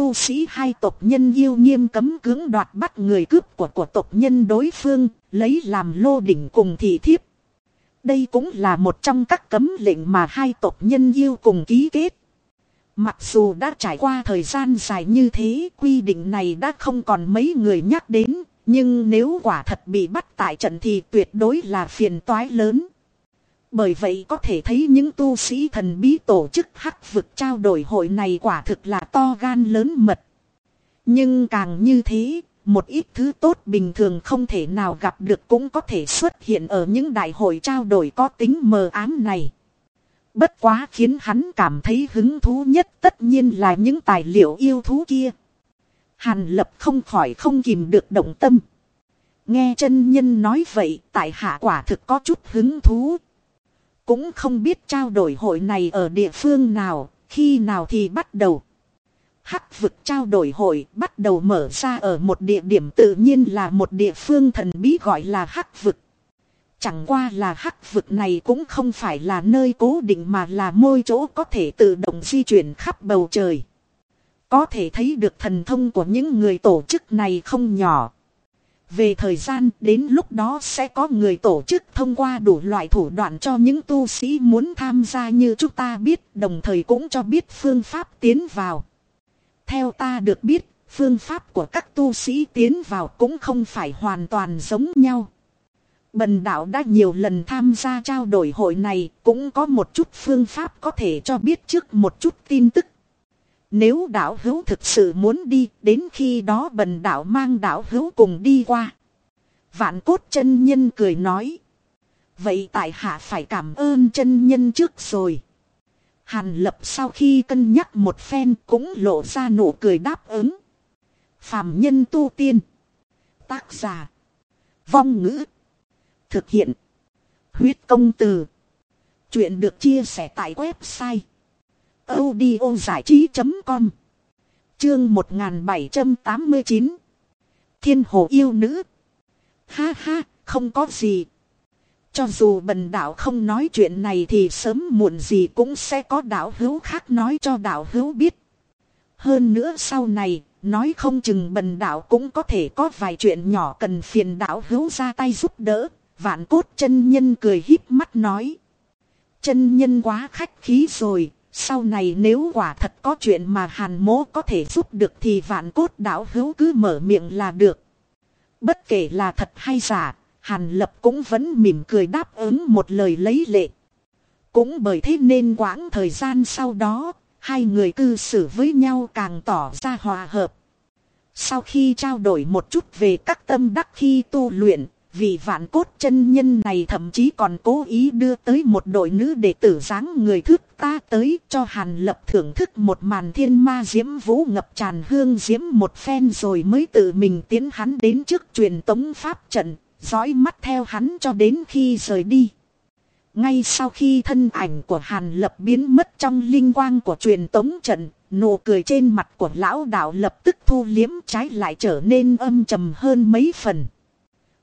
tu sĩ hai tộc nhân yêu nghiêm cấm cưỡng đoạt bắt người cướp của của tộc nhân đối phương, lấy làm lô đỉnh cùng thị thiếp. Đây cũng là một trong các cấm lệnh mà hai tộc nhân yêu cùng ký kết. Mặc dù đã trải qua thời gian dài như thế, quy định này đã không còn mấy người nhắc đến, nhưng nếu quả thật bị bắt tại trận thì tuyệt đối là phiền toái lớn. Bởi vậy có thể thấy những tu sĩ thần bí tổ chức hắc vực trao đổi hội này quả thực là to gan lớn mật. Nhưng càng như thế, một ít thứ tốt bình thường không thể nào gặp được cũng có thể xuất hiện ở những đại hội trao đổi có tính mờ ám này. Bất quá khiến hắn cảm thấy hứng thú nhất tất nhiên là những tài liệu yêu thú kia. Hàn lập không khỏi không kìm được động tâm. Nghe chân nhân nói vậy tại hạ quả thực có chút hứng thú cũng không biết trao đổi hội này ở địa phương nào, khi nào thì bắt đầu. Hắc vực trao đổi hội bắt đầu mở ra ở một địa điểm tự nhiên là một địa phương thần bí gọi là hắc vực. Chẳng qua là hắc vực này cũng không phải là nơi cố định mà là môi chỗ có thể tự động di chuyển khắp bầu trời. Có thể thấy được thần thông của những người tổ chức này không nhỏ. Về thời gian đến lúc đó sẽ có người tổ chức thông qua đủ loại thủ đoạn cho những tu sĩ muốn tham gia như chúng ta biết đồng thời cũng cho biết phương pháp tiến vào. Theo ta được biết, phương pháp của các tu sĩ tiến vào cũng không phải hoàn toàn giống nhau. Bần đạo đã nhiều lần tham gia trao đổi hội này, cũng có một chút phương pháp có thể cho biết trước một chút tin tức nếu đạo hữu thực sự muốn đi, đến khi đó bần đạo mang đạo hữu cùng đi qua. Vạn cốt chân nhân cười nói. Vậy tại hạ phải cảm ơn chân nhân trước rồi. Hàn lập sau khi cân nhắc một phen cũng lộ ra nụ cười đáp ứng. Phạm nhân tu tiên. Tác giả. Vong ngữ. Thực hiện. Huyết công từ. Chuyện được chia sẻ tại website audio giải trí.com Chương 1789 Thiên hồ yêu nữ Ha ha, không có gì. Cho dù bần đạo không nói chuyện này thì sớm muộn gì cũng sẽ có đạo hữu khác nói cho đạo hữu biết. Hơn nữa sau này, nói không chừng bần đạo cũng có thể có vài chuyện nhỏ cần phiền đạo hữu ra tay giúp đỡ. Vạn cốt chân nhân cười híp mắt nói. Chân nhân quá khách khí rồi, sau này nếu quả thật có chuyện mà hàn mố có thể giúp được thì vạn cốt đạo hữu cứ mở miệng là được. Bất kể là thật hay giả, hàn lập cũng vẫn mỉm cười đáp ứng một lời lấy lệ. Cũng bởi thế nên quãng thời gian sau đó, hai người cư xử với nhau càng tỏ ra hòa hợp. Sau khi trao đổi một chút về các tâm đắc khi tu luyện, vì vạn cốt chân nhân này thậm chí còn cố ý đưa tới một đội nữ đệ tử dáng người thước ta tới cho Hàn Lập thưởng thức một màn thiên ma diễm vũ ngập tràn hương diễm một phen rồi mới tự mình tiến hắn đến trước truyền tống pháp trận, dõi mắt theo hắn cho đến khi rời đi. Ngay sau khi thân ảnh của Hàn Lập biến mất trong linh quang của truyền tống trận, nụ cười trên mặt của lão đạo lập tức thu liếm trái lại trở nên âm trầm hơn mấy phần.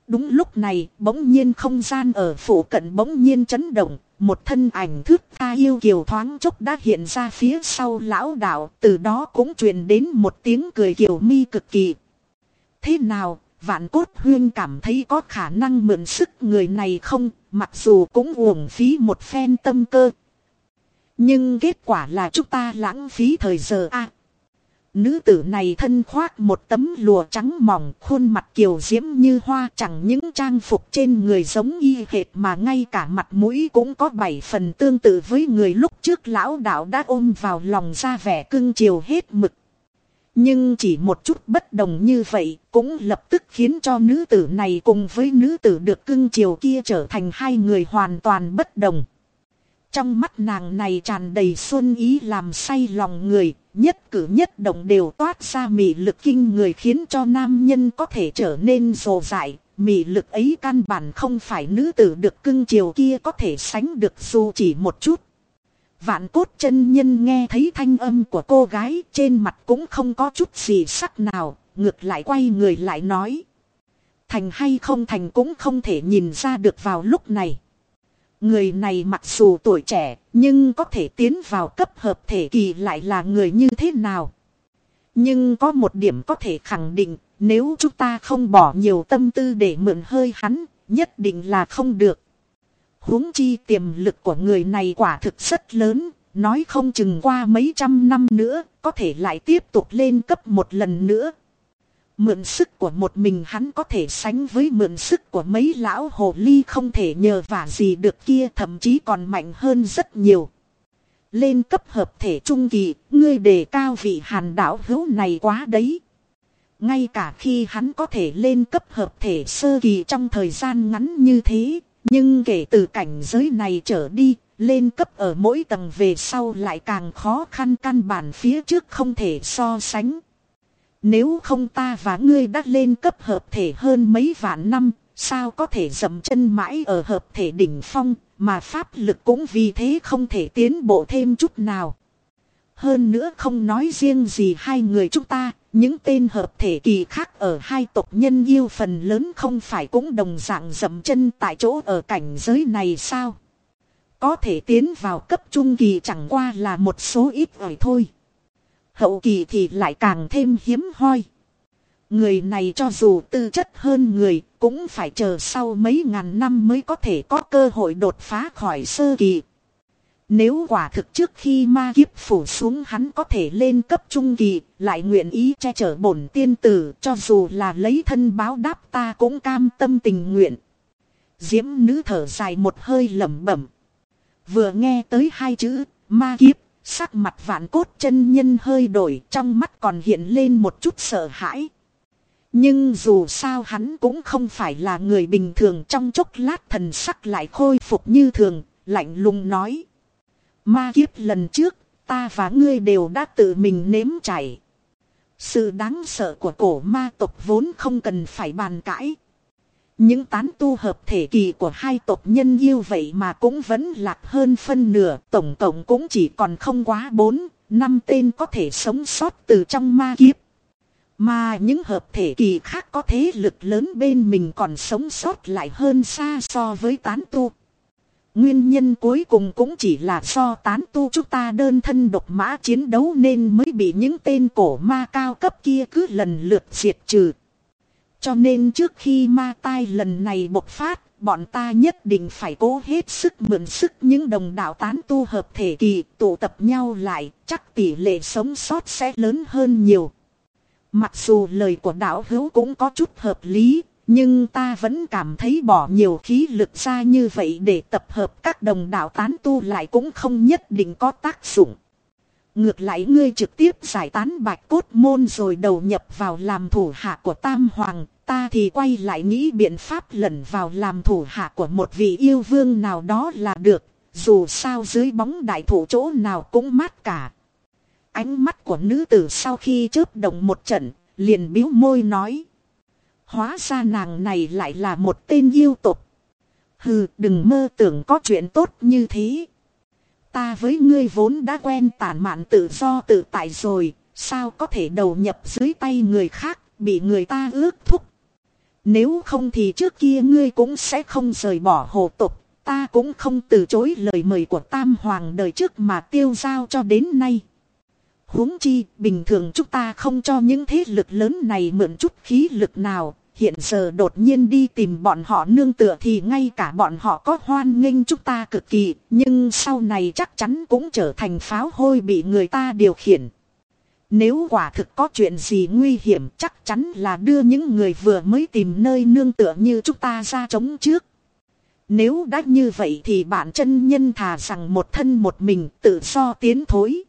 Đúng lúc này, bỗng nhiên không gian ở phủ cận bỗng nhiên chấn động, một thân ảnh thước tha yêu kiều thoáng chốc đã hiện ra phía sau lão đạo, từ đó cũng truyền đến một tiếng cười kiều mi cực kỳ. Thế nào, vạn cốt huyên cảm thấy có khả năng mượn sức người này không, mặc dù cũng uổng phí một phen tâm cơ. Nhưng kết quả là chúng ta lãng phí thời giờ a Nữ tử này thân khoác một tấm lùa trắng mỏng, khuôn mặt kiều diễm như hoa, chẳng những trang phục trên người giống y hệt mà ngay cả mặt mũi cũng có bảy phần tương tự với người lúc trước lão đạo đã ôm vào lòng ra vẻ cưng chiều hết mực. Nhưng chỉ một chút bất đồng như vậy cũng lập tức khiến cho nữ tử này cùng với nữ tử được cưng chiều kia trở thành hai người hoàn toàn bất đồng. Trong mắt nàng này tràn đầy xuân ý làm say lòng người, nhất cử nhất động đều toát ra mị lực kinh người khiến cho nam nhân có thể trở nên rồ dại. Mị lực ấy căn bản không phải nữ tử được cưng chiều kia có thể sánh được dù chỉ một chút. Vạn cốt chân nhân nghe thấy thanh âm của cô gái trên mặt cũng không có chút gì sắc nào, ngược lại quay người lại nói. Thành hay không thành cũng không thể nhìn ra được vào lúc này. Người này mặc dù tuổi trẻ, nhưng có thể tiến vào cấp hợp thể kỳ lại là người như thế nào? Nhưng có một điểm có thể khẳng định, nếu chúng ta không bỏ nhiều tâm tư để mượn hơi hắn, nhất định là không được. huống chi tiềm lực của người này quả thực rất lớn, nói không chừng qua mấy trăm năm nữa, có thể lại tiếp tục lên cấp một lần nữa, Mượn sức của một mình hắn có thể sánh với mượn sức của mấy lão hồ ly không thể nhờ vả gì được kia thậm chí còn mạnh hơn rất nhiều. Lên cấp hợp thể trung kỳ, ngươi đề cao vị hàn đảo hữu này quá đấy. Ngay cả khi hắn có thể lên cấp hợp thể sơ kỳ trong thời gian ngắn như thế, nhưng kể từ cảnh giới này trở đi, lên cấp ở mỗi tầng về sau lại càng khó khăn căn bản phía trước không thể so sánh. Nếu không ta và ngươi đã lên cấp hợp thể hơn mấy vạn năm, sao có thể dậm chân mãi ở hợp thể đỉnh phong, mà pháp lực cũng vì thế không thể tiến bộ thêm chút nào. Hơn nữa không nói riêng gì hai người chúng ta, những tên hợp thể kỳ khác ở hai tộc nhân yêu phần lớn không phải cũng đồng dạng dậm chân tại chỗ ở cảnh giới này sao? Có thể tiến vào cấp trung kỳ chẳng qua là một số ít rồi thôi. Hậu kỳ thì lại càng thêm hiếm hoi. Người này cho dù tư chất hơn người, cũng phải chờ sau mấy ngàn năm mới có thể có cơ hội đột phá khỏi sơ kỳ. Nếu quả thực trước khi ma kiếp phủ xuống hắn có thể lên cấp trung kỳ, lại nguyện ý che chở bổn tiên tử, cho dù là lấy thân báo đáp ta cũng cam tâm tình nguyện. Diễm nữ thở dài một hơi lẩm bẩm. Vừa nghe tới hai chữ, ma kiếp, Sắc mặt vạn cốt chân nhân hơi đổi trong mắt còn hiện lên một chút sợ hãi. Nhưng dù sao hắn cũng không phải là người bình thường trong chốc lát thần sắc lại khôi phục như thường, lạnh lùng nói. Ma kiếp lần trước, ta và ngươi đều đã tự mình nếm trải. Sự đáng sợ của cổ ma tộc vốn không cần phải bàn cãi. Những tán tu hợp thể kỳ của hai tộc nhân yêu vậy mà cũng vẫn lạc hơn phân nửa, tổng cộng cũng chỉ còn không quá bốn, năm tên có thể sống sót từ trong ma kiếp. Mà những hợp thể kỳ khác có thế lực lớn bên mình còn sống sót lại hơn xa so với tán tu. Nguyên nhân cuối cùng cũng chỉ là do tán tu chúng ta đơn thân độc mã chiến đấu nên mới bị những tên cổ ma cao cấp kia cứ lần lượt diệt trừ. Cho nên trước khi ma tai lần này bộc phát, bọn ta nhất định phải cố hết sức mượn sức những đồng đạo tán tu hợp thể kỳ tụ tập nhau lại, chắc tỷ lệ sống sót sẽ lớn hơn nhiều. Mặc dù lời của đạo hữu cũng có chút hợp lý, nhưng ta vẫn cảm thấy bỏ nhiều khí lực ra như vậy để tập hợp các đồng đạo tán tu lại cũng không nhất định có tác dụng. Ngược lại ngươi trực tiếp giải tán bạch cốt môn rồi đầu nhập vào làm thủ hạ của Tam Hoàng, Ta thì quay lại nghĩ biện pháp lẩn vào làm thủ hạ của một vị yêu vương nào đó là được. Dù sao dưới bóng đại thủ chỗ nào cũng mát cả. Ánh mắt của nữ tử sau khi chớp động một trận, liền biếu môi nói. Hóa ra nàng này lại là một tên yêu tục. Hừ, đừng mơ tưởng có chuyện tốt như thế. Ta với ngươi vốn đã quen tản mạn tự do tự tại rồi, sao có thể đầu nhập dưới tay người khác, bị người ta ước thúc. Nếu không thì trước kia ngươi cũng sẽ không rời bỏ hồ tục, ta cũng không từ chối lời mời của Tam Hoàng đời trước mà tiêu giao cho đến nay. huống chi, bình thường chúng ta không cho những thế lực lớn này mượn chút khí lực nào, hiện giờ đột nhiên đi tìm bọn họ nương tựa thì ngay cả bọn họ có hoan nghênh chúng ta cực kỳ, nhưng sau này chắc chắn cũng trở thành pháo hôi bị người ta điều khiển. Nếu quả thực có chuyện gì nguy hiểm chắc chắn là đưa những người vừa mới tìm nơi nương tựa như chúng ta ra chống trước. Nếu đã như vậy thì bạn chân nhân thà rằng một thân một mình tự do tiến thối.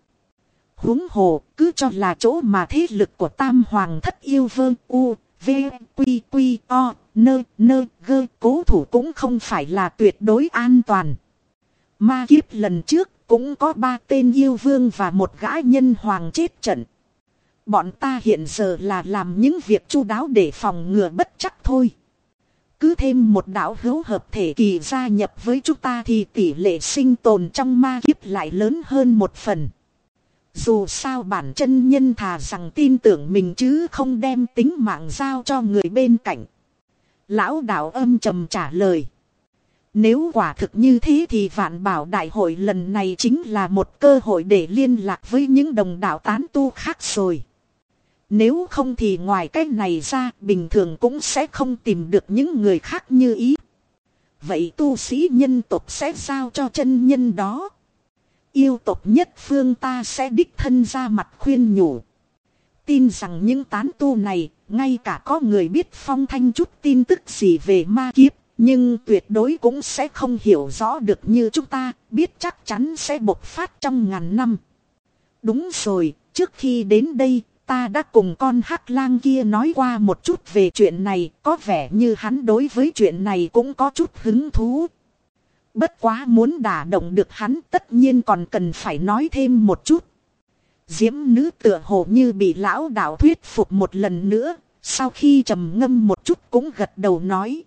huống hồ cứ cho là chỗ mà thế lực của tam hoàng thất yêu vương u, v, quy quy o, nơ nơ gơ cố thủ cũng không phải là tuyệt đối an toàn. Ma kiếp lần trước cũng có ba tên yêu vương và một gã nhân hoàng chết trận. Bọn ta hiện giờ là làm những việc chu đáo để phòng ngừa bất chắc thôi. Cứ thêm một đạo hữu hợp thể kỳ gia nhập với chúng ta thì tỷ lệ sinh tồn trong ma kiếp lại lớn hơn một phần. Dù sao bản chân nhân thà rằng tin tưởng mình chứ không đem tính mạng giao cho người bên cạnh. Lão đạo âm trầm trả lời. Nếu quả thực như thế thì vạn bảo đại hội lần này chính là một cơ hội để liên lạc với những đồng đạo tán tu khác rồi. Nếu không thì ngoài cái này ra, bình thường cũng sẽ không tìm được những người khác như ý. Vậy tu sĩ nhân tộc sẽ giao cho chân nhân đó. Yêu tộc nhất phương ta sẽ đích thân ra mặt khuyên nhủ. Tin rằng những tán tu này, ngay cả có người biết phong thanh chút tin tức gì về ma kiếp, nhưng tuyệt đối cũng sẽ không hiểu rõ được như chúng ta, biết chắc chắn sẽ bộc phát trong ngàn năm. Đúng rồi, trước khi đến đây, ta đã cùng con hắc lang kia nói qua một chút về chuyện này, có vẻ như hắn đối với chuyện này cũng có chút hứng thú. Bất quá muốn đả động được hắn tất nhiên còn cần phải nói thêm một chút. Diễm nữ tựa hồ như bị lão đạo thuyết phục một lần nữa, sau khi trầm ngâm một chút cũng gật đầu nói.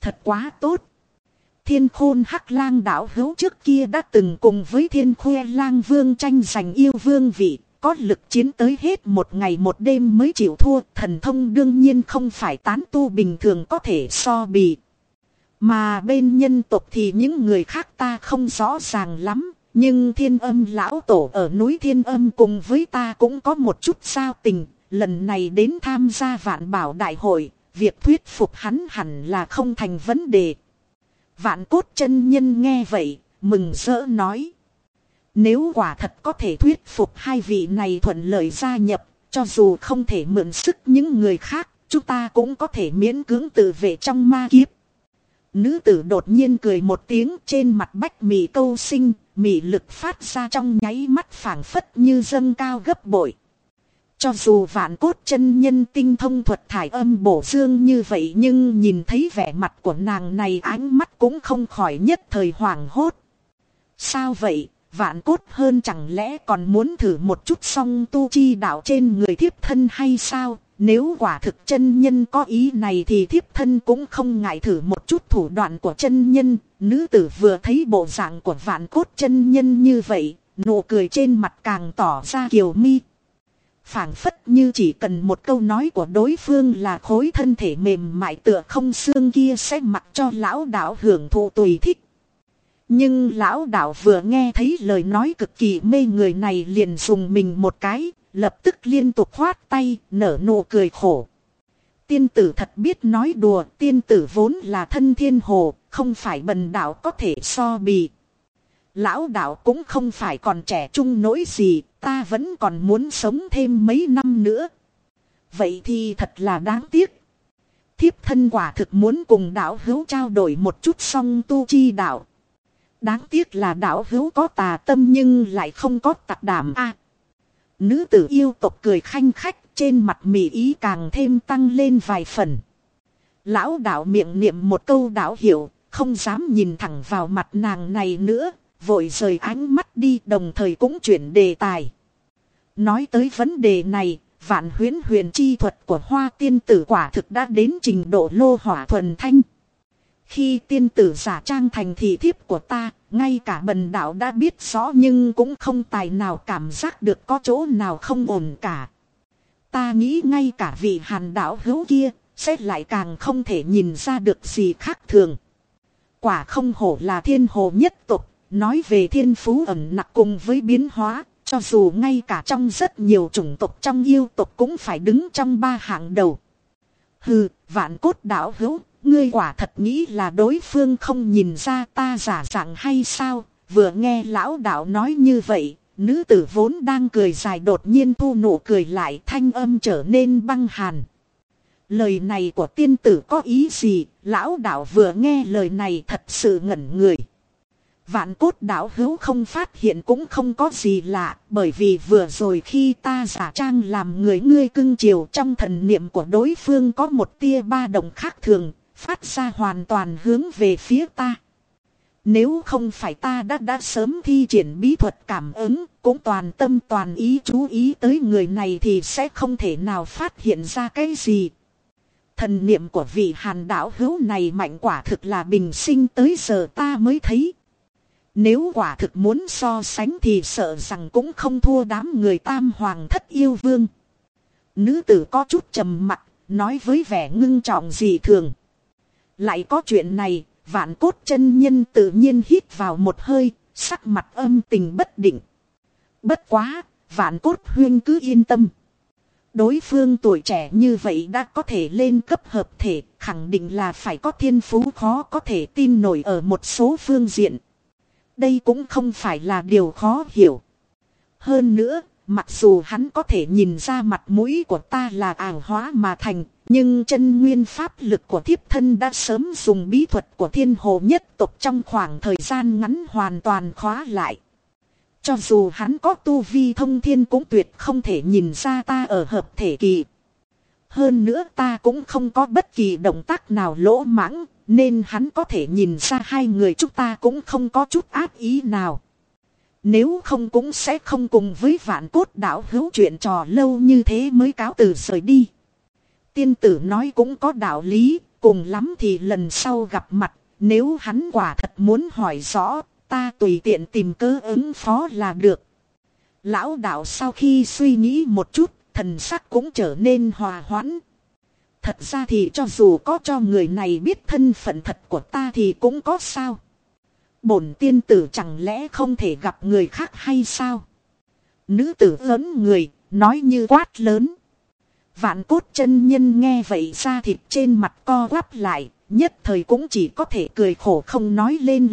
Thật quá tốt. Thiên khôn hắc lang đạo hữu trước kia đã từng cùng với thiên khuê lang vương tranh giành yêu vương vị, có lực chiến tới hết một ngày một đêm mới chịu thua, thần thông đương nhiên không phải tán tu bình thường có thể so bì. Mà bên nhân tộc thì những người khác ta không rõ ràng lắm, nhưng thiên âm lão tổ ở núi thiên âm cùng với ta cũng có một chút giao tình, lần này đến tham gia vạn bảo đại hội, việc thuyết phục hắn hẳn là không thành vấn đề. Vạn cốt chân nhân nghe vậy, mừng rỡ nói. Nếu quả thật có thể thuyết phục hai vị này thuận lợi gia nhập, cho dù không thể mượn sức những người khác, chúng ta cũng có thể miễn cưỡng tự vệ trong ma kiếp. Nữ tử đột nhiên cười một tiếng trên mặt bách mị câu sinh, mị lực phát ra trong nháy mắt phảng phất như dâng cao gấp bội. Cho dù vạn cốt chân nhân tinh thông thuật thải âm bổ dương như vậy nhưng nhìn thấy vẻ mặt của nàng này ánh mắt cũng không khỏi nhất thời hoảng hốt. Sao vậy, vạn cốt hơn chẳng lẽ còn muốn thử một chút song tu chi đạo trên người thiếp thân hay sao? Nếu quả thực chân nhân có ý này thì thiếp thân cũng không ngại thử một chút thủ đoạn của chân nhân. Nữ tử vừa thấy bộ dạng của vạn cốt chân nhân như vậy, nụ cười trên mặt càng tỏ ra kiều mi. phảng phất như chỉ cần một câu nói của đối phương là khối thân thể mềm mại tựa không xương kia sẽ mặc cho lão đạo hưởng thụ tùy thích. Nhưng lão đạo vừa nghe thấy lời nói cực kỳ mê người này liền dùng mình một cái, lập tức liên tục khoát tay, nở nụ cười khổ. Tiên tử thật biết nói đùa, tiên tử vốn là thân thiên hồ, không phải bần đạo có thể so bì. Lão đạo cũng không phải còn trẻ trung nỗi gì, ta vẫn còn muốn sống thêm mấy năm nữa. Vậy thì thật là đáng tiếc. Thiếp thân quả thực muốn cùng đạo hữu trao đổi một chút song tu chi đạo. Đáng tiếc là đạo hữu có tà tâm nhưng lại không có tạc đảm a Nữ tử yêu tộc cười khanh khách, trên mặt mỉ ý càng thêm tăng lên vài phần. Lão đạo miệng niệm một câu đạo hiểu, không dám nhìn thẳng vào mặt nàng này nữa, vội rời ánh mắt đi đồng thời cũng chuyển đề tài. Nói tới vấn đề này, vạn huyến huyền chi thuật của hoa tiên tử quả thực đã đến trình độ lô hỏa thuần thanh. Khi tiên tử giả trang thành thị thiếp của ta, ngay cả bần đạo đã biết rõ nhưng cũng không tài nào cảm giác được có chỗ nào không ổn cả. Ta nghĩ ngay cả vị hàn đạo hữu kia, sẽ lại càng không thể nhìn ra được gì khác thường. Quả không hổ là thiên hồ nhất tục, nói về thiên phú ẩn nặc cùng với biến hóa, cho dù ngay cả trong rất nhiều chủng tộc trong yêu tộc cũng phải đứng trong ba hạng đầu. Hừ, vạn cốt đạo hữu, ngươi quả thật nghĩ là đối phương không nhìn ra ta giả dạng hay sao, vừa nghe lão đạo nói như vậy, nữ tử vốn đang cười dài đột nhiên thu nụ cười lại thanh âm trở nên băng hàn. Lời này của tiên tử có ý gì, lão đạo vừa nghe lời này thật sự ngẩn người. Vạn cốt đạo hữu không phát hiện cũng không có gì lạ, bởi vì vừa rồi khi ta giả trang làm người ngươi cưng chiều trong thần niệm của đối phương có một tia ba đồng khác thường, phát ra hoàn toàn hướng về phía ta. Nếu không phải ta đã đã sớm thi triển bí thuật cảm ứng, cũng toàn tâm toàn ý chú ý tới người này thì sẽ không thể nào phát hiện ra cái gì. Thần niệm của vị hàn đạo hữu này mạnh quả thực là bình sinh tới giờ ta mới thấy. Nếu quả thực muốn so sánh thì sợ rằng cũng không thua đám người tam hoàng thất yêu vương. Nữ tử có chút trầm mặt, nói với vẻ ngưng trọng dị thường. Lại có chuyện này, vạn cốt chân nhân tự nhiên hít vào một hơi, sắc mặt âm tình bất định. Bất quá, vạn cốt huyên cứ yên tâm. Đối phương tuổi trẻ như vậy đã có thể lên cấp hợp thể, khẳng định là phải có thiên phú khó có thể tin nổi ở một số phương diện. Đây cũng không phải là điều khó hiểu. Hơn nữa, mặc dù hắn có thể nhìn ra mặt mũi của ta là ảo hóa mà thành, nhưng chân nguyên pháp lực của thiếp thân đã sớm dùng bí thuật của thiên hồ nhất tục trong khoảng thời gian ngắn hoàn toàn khóa lại. Cho dù hắn có tu vi thông thiên cũng tuyệt không thể nhìn ra ta ở hợp thể kỳ. Hơn nữa ta cũng không có bất kỳ động tác nào lỗ mãng, nên hắn có thể nhìn ra hai người chúng ta cũng không có chút ác ý nào. Nếu không cũng sẽ không cùng với vạn cốt đạo hữu chuyện trò lâu như thế mới cáo từ rời đi. Tiên tử nói cũng có đạo lý, cùng lắm thì lần sau gặp mặt, nếu hắn quả thật muốn hỏi rõ, ta tùy tiện tìm cơ ứng phó là được. Lão đạo sau khi suy nghĩ một chút, thần sắc cũng trở nên hòa hoãn. Thật ra thì cho dù có cho người này biết thân phận thật của ta thì cũng có sao. Bổn tiên tử chẳng lẽ không thể gặp người khác hay sao? Nữ tử lớn người, nói như quát lớn. Vạn cốt chân nhân nghe vậy ra thịt trên mặt co quắp lại, nhất thời cũng chỉ có thể cười khổ không nói lên.